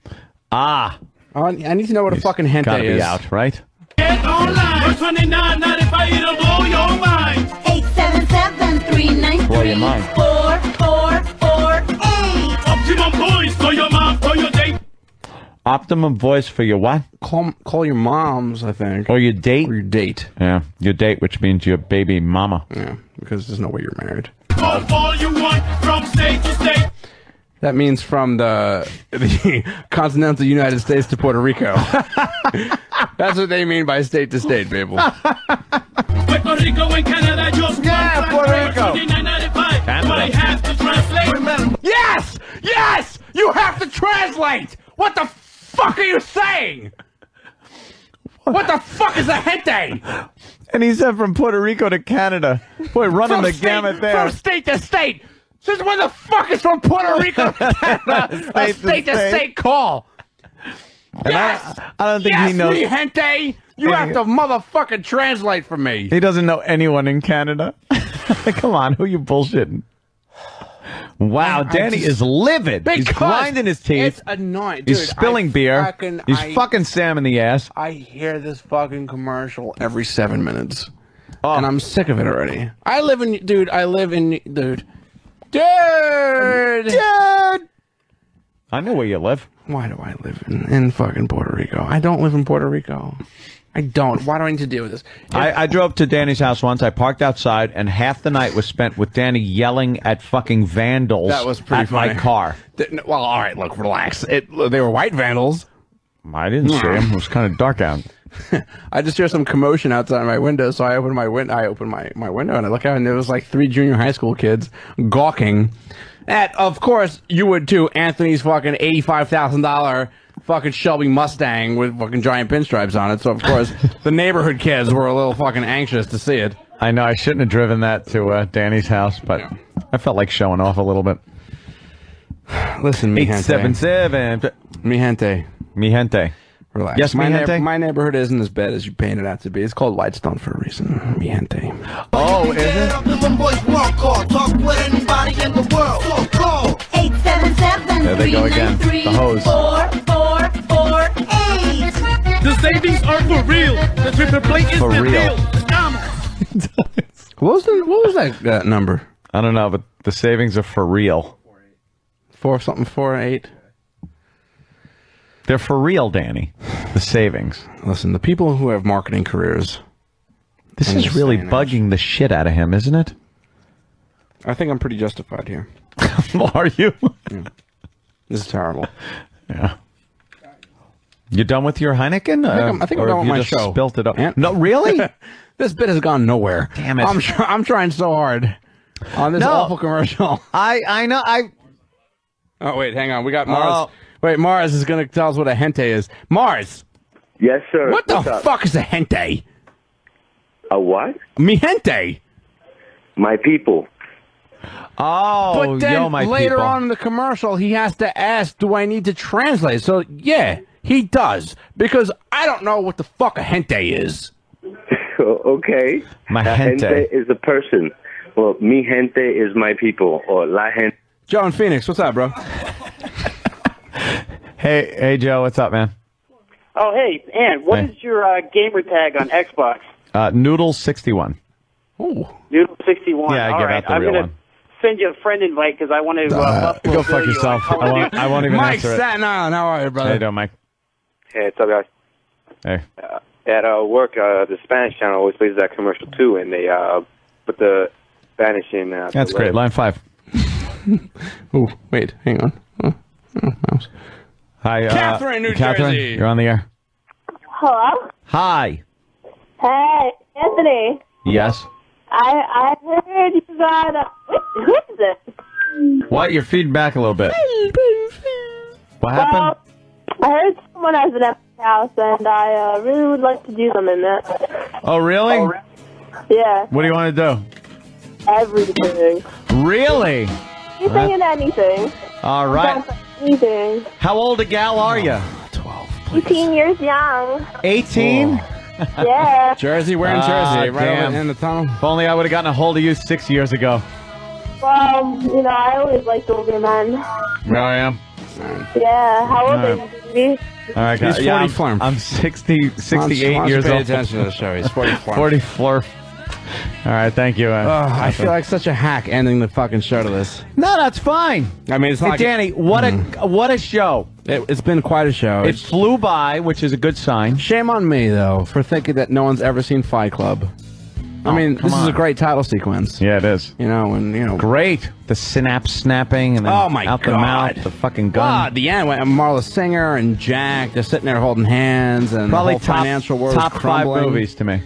[SPEAKER 3] Ah.
[SPEAKER 2] I, I need to know what a fucking gente
[SPEAKER 3] Gotta
[SPEAKER 2] is.
[SPEAKER 3] be out, right?
[SPEAKER 21] Get online. For twenty nine ninety five, it'll blow your mind.
[SPEAKER 3] 393 Blow your mind.
[SPEAKER 21] Optimum points for your mom.
[SPEAKER 3] Optimum voice for your what?
[SPEAKER 2] Call call your moms, I think.
[SPEAKER 3] Or your date?
[SPEAKER 2] Or your date.
[SPEAKER 3] Yeah, your date, which means your baby mama.
[SPEAKER 2] Yeah, because there's no way you're married.
[SPEAKER 21] Call all you want from state to state.
[SPEAKER 2] That means from the the continental United States to Puerto Rico. That's what they mean by state to state, people.
[SPEAKER 21] Puerto Rico and Canada just yeah,
[SPEAKER 2] Puerto Rico.
[SPEAKER 21] But I have to translate.
[SPEAKER 2] Yes! Yes! You have to translate! What the fuck are you saying? What the fuck is a gente?
[SPEAKER 3] And he said from Puerto Rico to Canada. Boy, running
[SPEAKER 2] From
[SPEAKER 3] the
[SPEAKER 2] state-
[SPEAKER 3] gamut there.
[SPEAKER 2] From state to state. Since when the fuck is from Puerto Rico Canada a
[SPEAKER 3] State to
[SPEAKER 2] state to
[SPEAKER 3] state.
[SPEAKER 2] state call?
[SPEAKER 3] And I-
[SPEAKER 2] Yes!
[SPEAKER 3] I don't think
[SPEAKER 2] yes,
[SPEAKER 3] he knows-
[SPEAKER 2] mi gente! You have to motherfucking translate for me.
[SPEAKER 3] He doesn't know anyone in Canada. Come on, who you bullshitting? Wow,
[SPEAKER 2] I
[SPEAKER 3] Danny
[SPEAKER 2] just-
[SPEAKER 3] is livid. He's grinding his teeth.
[SPEAKER 2] It's annoying.
[SPEAKER 3] He's spilling
[SPEAKER 2] I
[SPEAKER 3] beer.
[SPEAKER 2] fucking-
[SPEAKER 3] He's
[SPEAKER 2] I-
[SPEAKER 3] fucking Sam in the ass.
[SPEAKER 2] I hear this fucking commercial every seven minutes.
[SPEAKER 3] Oh.
[SPEAKER 2] And I'm sick of it already. I live in, dude, I live in, dude. Dude!
[SPEAKER 3] Dude! I know where you live.
[SPEAKER 2] Why do I live in, in fucking Puerto Rico? I don't live in Puerto Rico. I don't. Why do I need to deal with this?
[SPEAKER 3] I, I drove to Danny's house once. I parked outside, and half the night was spent with Danny yelling at fucking vandals
[SPEAKER 2] That was pretty
[SPEAKER 3] at
[SPEAKER 2] funny.
[SPEAKER 3] my car.
[SPEAKER 2] Th- no, Well, all right, look, relax. It, they were white vandals.
[SPEAKER 3] I didn't see him. It was kind of dark out.
[SPEAKER 2] I just hear some commotion outside my window, so I open my win- I open my, my window and I look out, and there was like three junior high school kids gawking at, of course, you would too, Anthony's fucking eighty-five thousand dollar fucking Shelby Mustang with fucking giant pinstripes on it. So of course, the neighborhood kids were a little fucking anxious to see it.
[SPEAKER 3] I know I shouldn't have driven that to uh, Danny's house, but I felt like showing off a little bit.
[SPEAKER 2] Listen, mi
[SPEAKER 3] Eight
[SPEAKER 2] gente.
[SPEAKER 3] seven seven.
[SPEAKER 2] Mi gente.
[SPEAKER 3] Mi gente.
[SPEAKER 2] Relax.
[SPEAKER 3] Yes,
[SPEAKER 2] my,
[SPEAKER 3] mi
[SPEAKER 2] neigh-
[SPEAKER 3] gente?
[SPEAKER 2] my neighborhood isn't as bad as you paint it out to be. It's called Whitestone for a reason. Mi gente.
[SPEAKER 3] Oh, is it? There they go again. The hose.
[SPEAKER 21] The savings are for real. The triple play is
[SPEAKER 3] For real.
[SPEAKER 21] deal. Come.
[SPEAKER 2] What was the, what was that uh, number?
[SPEAKER 3] I don't know, but the savings are for real.
[SPEAKER 2] Four something four eight.
[SPEAKER 3] They're for real, Danny. The savings.
[SPEAKER 2] Listen, the people who have marketing careers.
[SPEAKER 3] This is really
[SPEAKER 2] age-
[SPEAKER 3] bugging the shit out of him, isn't it?
[SPEAKER 2] I think I'm pretty justified here.
[SPEAKER 3] Are you?
[SPEAKER 2] This is terrible.
[SPEAKER 3] Yeah. You done with your Heineken?
[SPEAKER 2] I think I'm, I think I'm done with my
[SPEAKER 3] just
[SPEAKER 2] show.
[SPEAKER 3] Spilt it up.
[SPEAKER 2] Ant-
[SPEAKER 3] No, really?
[SPEAKER 2] this bit has gone nowhere.
[SPEAKER 3] Damn it.
[SPEAKER 2] I'm I'm trying so hard on this
[SPEAKER 3] No.
[SPEAKER 2] awful commercial.
[SPEAKER 3] I I know I.
[SPEAKER 2] Oh wait, hang on. We got Mars.
[SPEAKER 3] Oh.
[SPEAKER 2] Wait, Mars is going to tell us what a hente is. Mars,
[SPEAKER 10] Yes, sir.
[SPEAKER 2] what the
[SPEAKER 10] up?
[SPEAKER 2] fuck is a hente?
[SPEAKER 10] A what?
[SPEAKER 2] Mi gente.
[SPEAKER 10] My people.
[SPEAKER 3] Oh,
[SPEAKER 2] but then
[SPEAKER 3] yo, my
[SPEAKER 2] later
[SPEAKER 3] people.
[SPEAKER 2] on in the commercial, he has to ask, "Do I need to translate?" So yeah, he does because I don't know what the fuck a hente is.
[SPEAKER 10] okay.
[SPEAKER 3] My
[SPEAKER 10] Uh,
[SPEAKER 3] gente.
[SPEAKER 10] is a person. Well, mi gente is my people, or la gente.
[SPEAKER 2] John Phoenix, what's up, bro?
[SPEAKER 3] Hey, hey, Joe, what's up, man?
[SPEAKER 22] Oh, hey, Ann, what
[SPEAKER 3] Hey.
[SPEAKER 22] is your uh, gamer tag on Xbox?
[SPEAKER 3] Uh, Noodles sixty one.
[SPEAKER 2] Oh,
[SPEAKER 22] Noodle sixty one.
[SPEAKER 3] Yeah, I
[SPEAKER 22] All
[SPEAKER 3] give
[SPEAKER 22] right,
[SPEAKER 3] out the
[SPEAKER 22] I'm
[SPEAKER 3] real
[SPEAKER 22] gonna
[SPEAKER 3] one.
[SPEAKER 22] send you a friend invite because I want to. Uh,
[SPEAKER 3] Uh, go fuck
[SPEAKER 22] you
[SPEAKER 3] yourself. I
[SPEAKER 22] of
[SPEAKER 3] won't,
[SPEAKER 22] Duty.
[SPEAKER 3] I won't even
[SPEAKER 2] Mike
[SPEAKER 3] answer it.
[SPEAKER 2] Staten Island, how are you, brother?
[SPEAKER 3] How you doing, Mike?
[SPEAKER 23] Hey, what's up, guys?
[SPEAKER 3] Hey.
[SPEAKER 23] Uh, at uh, work, uh, the Spanish channel always plays that commercial too, and they uh, put the Spanish in. Uh,
[SPEAKER 3] That's
[SPEAKER 23] the
[SPEAKER 3] great. Line five.
[SPEAKER 2] Oh, wait, hang on. Oh, oh, mouse.
[SPEAKER 3] Hi, uh,
[SPEAKER 2] Catherine, New
[SPEAKER 3] Catherine,
[SPEAKER 2] Jersey.
[SPEAKER 3] You're on the air.
[SPEAKER 20] Hello?
[SPEAKER 3] Hi.
[SPEAKER 20] Hey, Anthony.
[SPEAKER 3] Yes.
[SPEAKER 20] I I heard you got a. Wait, who is it?
[SPEAKER 3] What? You're feeding back a little bit. What happened?
[SPEAKER 20] Well, I heard someone has an empty house, and I uh, really would like to do them in that.
[SPEAKER 3] Oh, really?
[SPEAKER 20] Yeah,
[SPEAKER 3] What do you want to do?
[SPEAKER 20] everything.
[SPEAKER 3] do? Really?
[SPEAKER 20] Anything and anything.
[SPEAKER 3] All right.
[SPEAKER 20] Anything.
[SPEAKER 3] How old a gal are you? Twelve.
[SPEAKER 20] 18 years young.
[SPEAKER 3] 18?
[SPEAKER 20] Yeah.
[SPEAKER 2] Jersey, we're in
[SPEAKER 3] Ah,
[SPEAKER 2] Jersey, right
[SPEAKER 3] damn.
[SPEAKER 2] in the tunnel.
[SPEAKER 3] If only I would have gotten a hold of you six years ago.
[SPEAKER 20] Well, you know, I always liked older men.
[SPEAKER 3] There I am.
[SPEAKER 20] Yeah. How old
[SPEAKER 3] Alright.
[SPEAKER 20] are you.
[SPEAKER 3] All right, guys.
[SPEAKER 2] He's
[SPEAKER 3] Yeah,
[SPEAKER 2] 40
[SPEAKER 3] I'm,
[SPEAKER 2] flurm.
[SPEAKER 3] I'm 60, 68
[SPEAKER 2] you- why don't you
[SPEAKER 3] years
[SPEAKER 2] pay
[SPEAKER 3] old.
[SPEAKER 2] attention to the show. He's 40 flurm.
[SPEAKER 3] 40 flurf. All right, thank you. Uh,
[SPEAKER 2] Ugh, I feel like such a hack ending the fucking show to this.
[SPEAKER 3] No, that's fine.
[SPEAKER 2] I mean, it's
[SPEAKER 3] Hey,
[SPEAKER 2] not like
[SPEAKER 3] Danny, what a what a show.
[SPEAKER 2] It, it's been quite a show.
[SPEAKER 3] It flew by, which is a good sign.
[SPEAKER 2] Shame on me though for thinking that no one's ever seen Fight Club. I
[SPEAKER 3] Oh,
[SPEAKER 2] mean,
[SPEAKER 3] come
[SPEAKER 2] this is a great title sequence.
[SPEAKER 3] Yeah, it is.
[SPEAKER 2] You know, and you know,
[SPEAKER 3] Great. The synapse snapping and then
[SPEAKER 2] Oh my
[SPEAKER 3] out
[SPEAKER 2] God.
[SPEAKER 3] the mouth, the fucking gun.
[SPEAKER 2] Wow, at the end, when Marla Singer and Jack, they're sitting there holding hands, and
[SPEAKER 3] Probably
[SPEAKER 2] the whole
[SPEAKER 3] top,
[SPEAKER 2] financial world
[SPEAKER 3] top
[SPEAKER 2] is
[SPEAKER 3] five movies to me.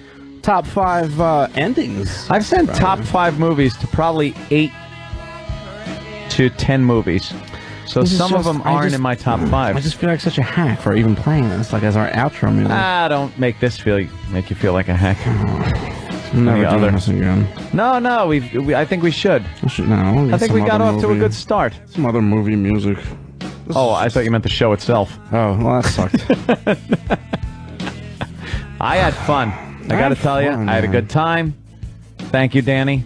[SPEAKER 2] Top five uh, endings.
[SPEAKER 3] I've sent
[SPEAKER 2] Probably.
[SPEAKER 3] top five movies to probably eight to ten movies. So
[SPEAKER 2] This is
[SPEAKER 3] some of them aren't
[SPEAKER 2] just-
[SPEAKER 3] in my top five.
[SPEAKER 2] I just feel like such a hack for even playing this, like as our outro music.
[SPEAKER 3] Ah, don't make this feel make you feel like a hack.
[SPEAKER 2] Never doing
[SPEAKER 3] other-
[SPEAKER 2] this again.
[SPEAKER 3] No, no, we've, we I think we should.
[SPEAKER 2] I should, no,
[SPEAKER 3] I think we got
[SPEAKER 2] other
[SPEAKER 3] off to a good start.
[SPEAKER 2] Some other movie music.
[SPEAKER 3] Oh, I thought you meant the show itself.
[SPEAKER 2] Oh, well, that sucked.
[SPEAKER 3] I had fun. I, got to tell you, I had a good time. Thank you, Danny.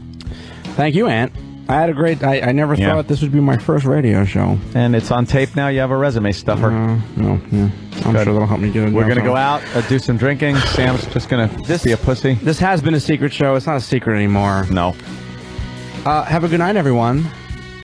[SPEAKER 2] Thank you, Ant. I had a great. I, I never
[SPEAKER 3] Yeah.
[SPEAKER 2] thought this would be my first radio show.
[SPEAKER 3] And it's on tape now. You have a resume stuffer.
[SPEAKER 2] Uh, no, yeah. I'm
[SPEAKER 3] Good.
[SPEAKER 2] sure that'll help me get it.
[SPEAKER 3] We're
[SPEAKER 2] down,
[SPEAKER 3] gonna go out, uh, do some drinking. Sam's just gonna this be a pussy.
[SPEAKER 2] This has been a secret show. It's not a secret anymore.
[SPEAKER 3] No.
[SPEAKER 2] Uh, have a good night, everyone.